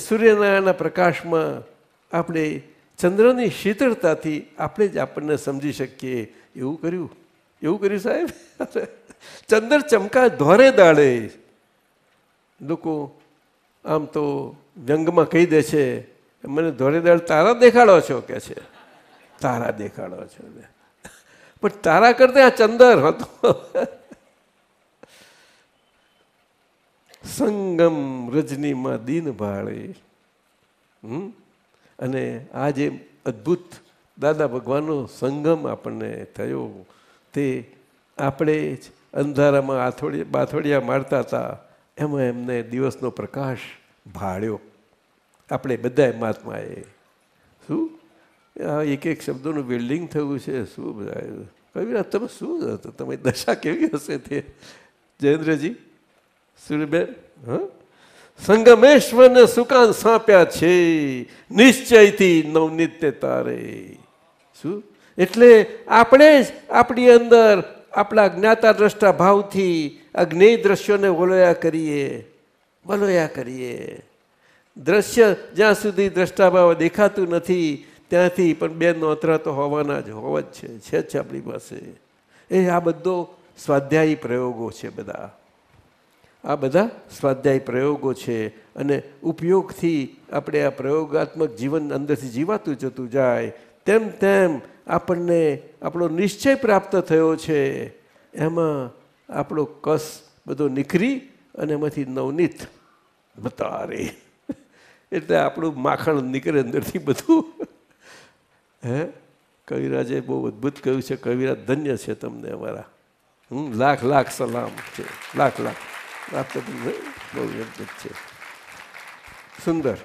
સૂર્યનારાયણના પ્રકાશમાં આપણે ચંદ્રની શીતળતાથી આપણે જ આપણને સમજી શકીએ. એવું કર્યું? એવું કર્યું સાહેબ? ચંદ્ર ચમકા ધોરે દાડે. લોકો આમ તો વ્યંગમાં કહી દે છે, મને ધોરે દાડ તારા દેખાડો છો, કે છે. તારા દેખાડો છો. ને પણ તારા કરતા આ ચંદર હતો. સંગમ રજનીમાં દિન ભાળે. હમ? અને આ જે અદ્ભુત દાદા ભગવાનનો સંગમ આપણને થયો, તે આપણે જ અંધારામાં આથોડી, બાથોડિયા મારતા હતા, એમાં એમને દિવસનો પ્રકાશ ભાળ્યો. આપણે બધાએ મહાત્માએ, શું? આ એક એક શબ્દોનું બિલ્ડિંગ થયું છે, શું બધા? તમે શું તમારી દશા કેવી હશે તે? જયેન્દ્રજી સુરબેન હ? સંગમેશ્વરને સુકાન સાંપ્યા છે નિશ્ચયથી નવનિત્ય તારે. શું? એટલે આપણે જ આપણી અંદર આપણા જ્ઞાતા દ્રષ્ટા ભાવથી અજ્ઞેય દ્રશ્યોને વલોયા કરીએ વલોયા કરીએ. દ્રશ્ય જ્યાં સુધી દ્રષ્ટાભાવ દેખાતું નથી, ત્યાંથી પણ બે નોતરા તો હોવાના જ હોવા જ છે છે આપણી પાસે. એ આ બધો સ્વાધ્યાયી પ્રયોગો છે બધા. આ બધા સ્વાધ્યાય પ્રયોગો છે અને ઉપયોગથી આપણે આ પ્રયોગાત્મક જીવન અંદરથી જીવાતું જતું જાય, તેમ તેમ આપણને આપણો નિશ્ચય પ્રાપ્ત થયો છે. એમાં આપણો કસ બધો નીકળી અને એમાંથી નવનીત બતારે એટલે આપણું માખણ નીકળે અંદરથી બધું. હે? કવિરાજે બહુ અદ્ભુત કહ્યું છે, કવિરાજ ધન્ય છે તમને અમારા. લાખ લાખ સલામ છે. લાખ લાખ. આ તો બહુ છે સુંદર.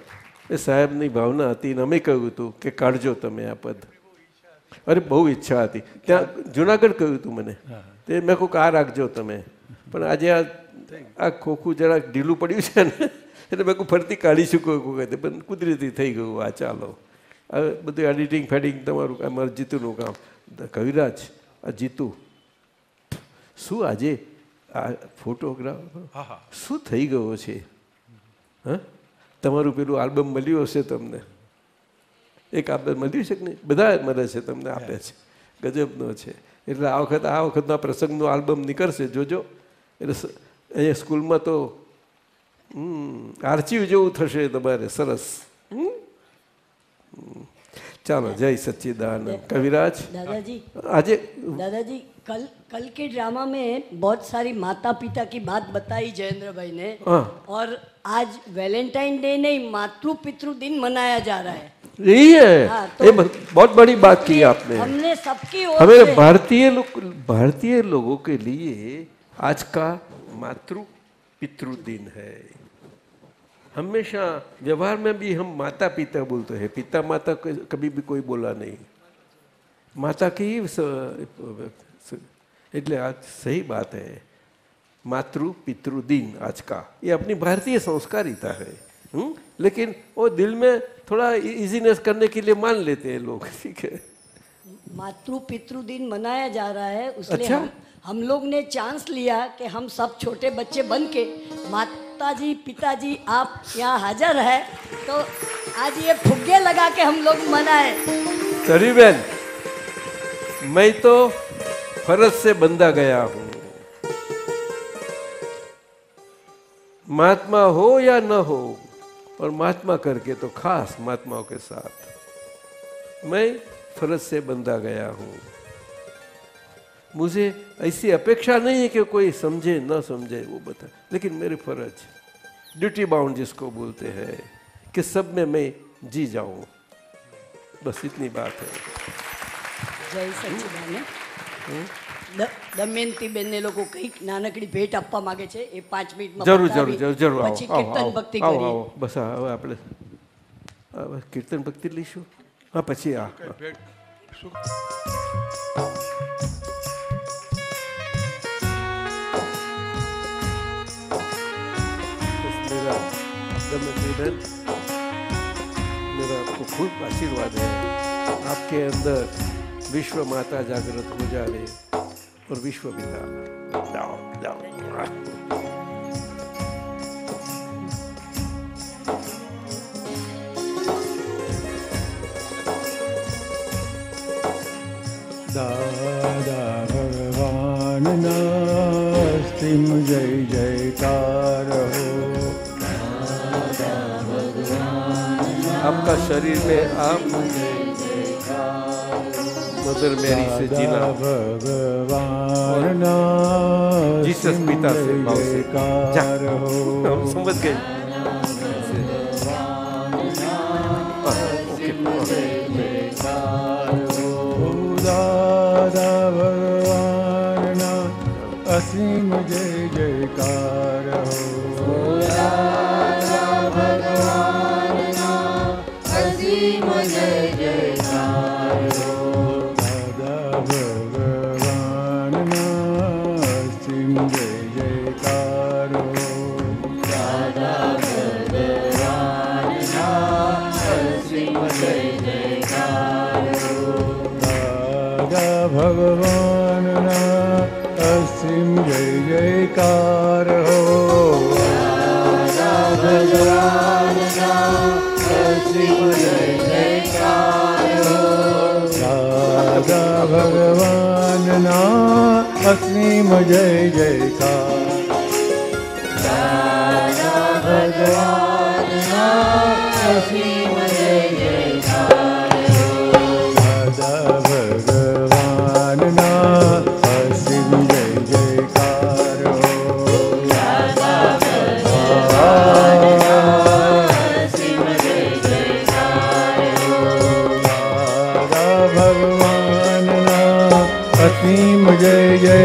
એ સાહેબની ભાવના હતી ને અમે કહ્યું હતું કે કાઢજો તમે આ પદ. અરે બહુ ઈચ્છા હતી. ત્યાં જુનાગઢ કહ્યું હતું મને. તે મેં કહું કે આ રાખજો તમે. પણ આજે આ આ ખોખું જરાક ઢીલું પડ્યું છે ને એટલે મેં કહું ફરતી કાઢી શકું વખતે. પણ કુદરતી થઈ ગયું આ ચાલો. હવે બધું એડિટિંગ ફેડિંગ તમારું કામ મારું જીતુનું કામ. કવિરાજ આ જીતુ. શું આજે આ ફોટોગ્રાફ શું થઈ ગયો છે? હા? તમારું પેલું આલ્બમ મળ્યું હશે તમને? એક આલ્બમ મળ્યું છે કે નહીં? બધા મળે છે તમને આપે છે. ગજબનો છે. એટલે આ વખત આ વખતના પ્રસંગનો આલ્બમ નીકળશે જોજો. એટલે અહીંયા સ્કૂલમાં તો આર્ચીવ જેવું થશે તમારે સરસ. ચાલો જય સચ્ચિદાનંદ. કવિરાજ? દાદાજી. આજે દાદાજી. कल कल के ड्रामा में बहुत सारी माता पिता की बात बताई जयेंद्र भाई ने। हाँ। और आज वैलेंटाइन डे नहीं मातृ पितृ दिन मनाया जा रहा है। यही है। हाँ, ये तो- बहुत बड़ी बात की आपने। हमने सबकी हमें भारतीय लोग भारतीय लोगों के लिए आज का मातृ पितृ दिन है। हमेशा व्यवहार में भी हम माता पिता बोलते हैं। पिता माता कभी भी कोई बोला नहीं। माता की એટલે આ सही बात है मातृ पितृ दिन आज का ये अपनी भारतीय संस्कारिता है हुँ? लेकिन वो दिल में थोड़ा इजीनेस करने के लिए मान लेते हैं लोग ठीक है मातृ पितृ दिन मनाया जा रहा है उसलिए अच्छा। हम, हम लोग ने चांस लिया कि हम सब छोटे बच्चे बन के माताजी पिताजी आप यहाँ हाजिर है तो आज ये फुग्गे लगा के हम लोग मनाए तरीबेन मैं तो फरज से बंधा गया हूँ। महात्मा हो या न हो पर महात्मा करके तो खास महात्माओं के साथ मैं फरज से बंधा गया हूँ। मुझे ऐसी अपेक्षा नहीं है कि कोई समझे, ना समझे, वो बता। लेकिन मेरी फरज ड्यूटी बाउंड जिसको बोलते हैं, कि सब में मैं जी जाऊँ। बस इतनी बात है। जय सच्चिदानंद। દમયંતી બેનને લોકો કંઈક નાનકડી ભેટ આપવા માંગે છે એ પાંચ મિનિટમાં જરૂર બતાવી. જરૂર જરૂર જરૂર આવો પછી આવો, કીર્તન આવો, ભક્તિ આવો, કરીએ આવો. બસ આ હવે આપણે હવે કીર્તન ભક્તિ લઈશું હા પછી આ ભેટ શું मेरा दमयंती बहन मेरा आपको खूब आशीर्वाद है आपके अंदर विश्व माता जागृत हो जावे और विश्व पिता। दादा भगवान नास्तिम जय जयकार हो। आपका शरीर में आप મધર મેરી છે જીના ભગવાન જીસસ પિતા છે માવસે જા સમજ ગઈ દાદા ભગવાનના અસીમ જય અસીમ જય જયકાર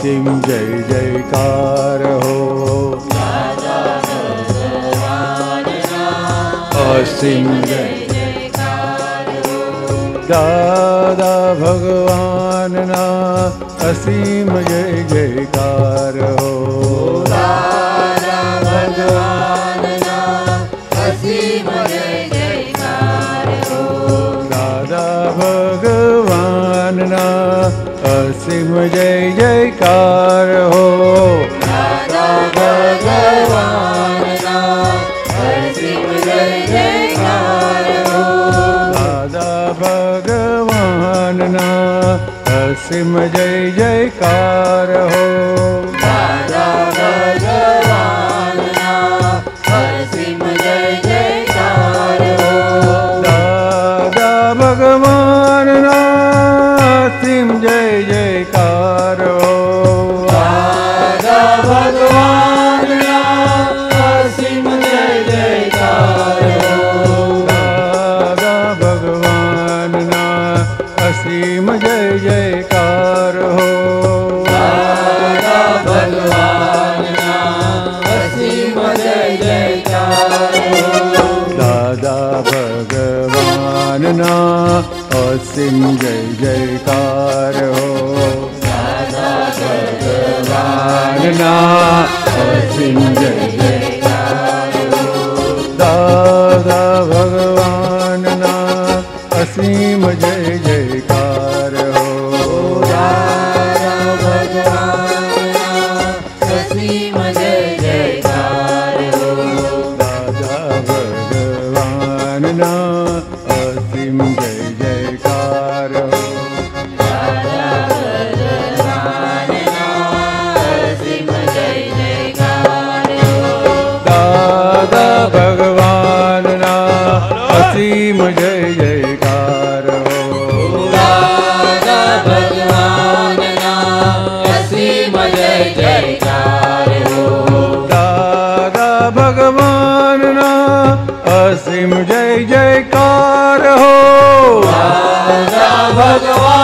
અસીમ જય જયકાર હો અસિંહ જય દાદા ભગવાનના અસીમ જય જયકાર હો हसिम ज जय जयकारो भगवा हसिम जय जय ददा भगवन्ना हसिम जय जयकार અંતિમ જય જયકાર હો ભગવાનના અંતિમ જય भगवान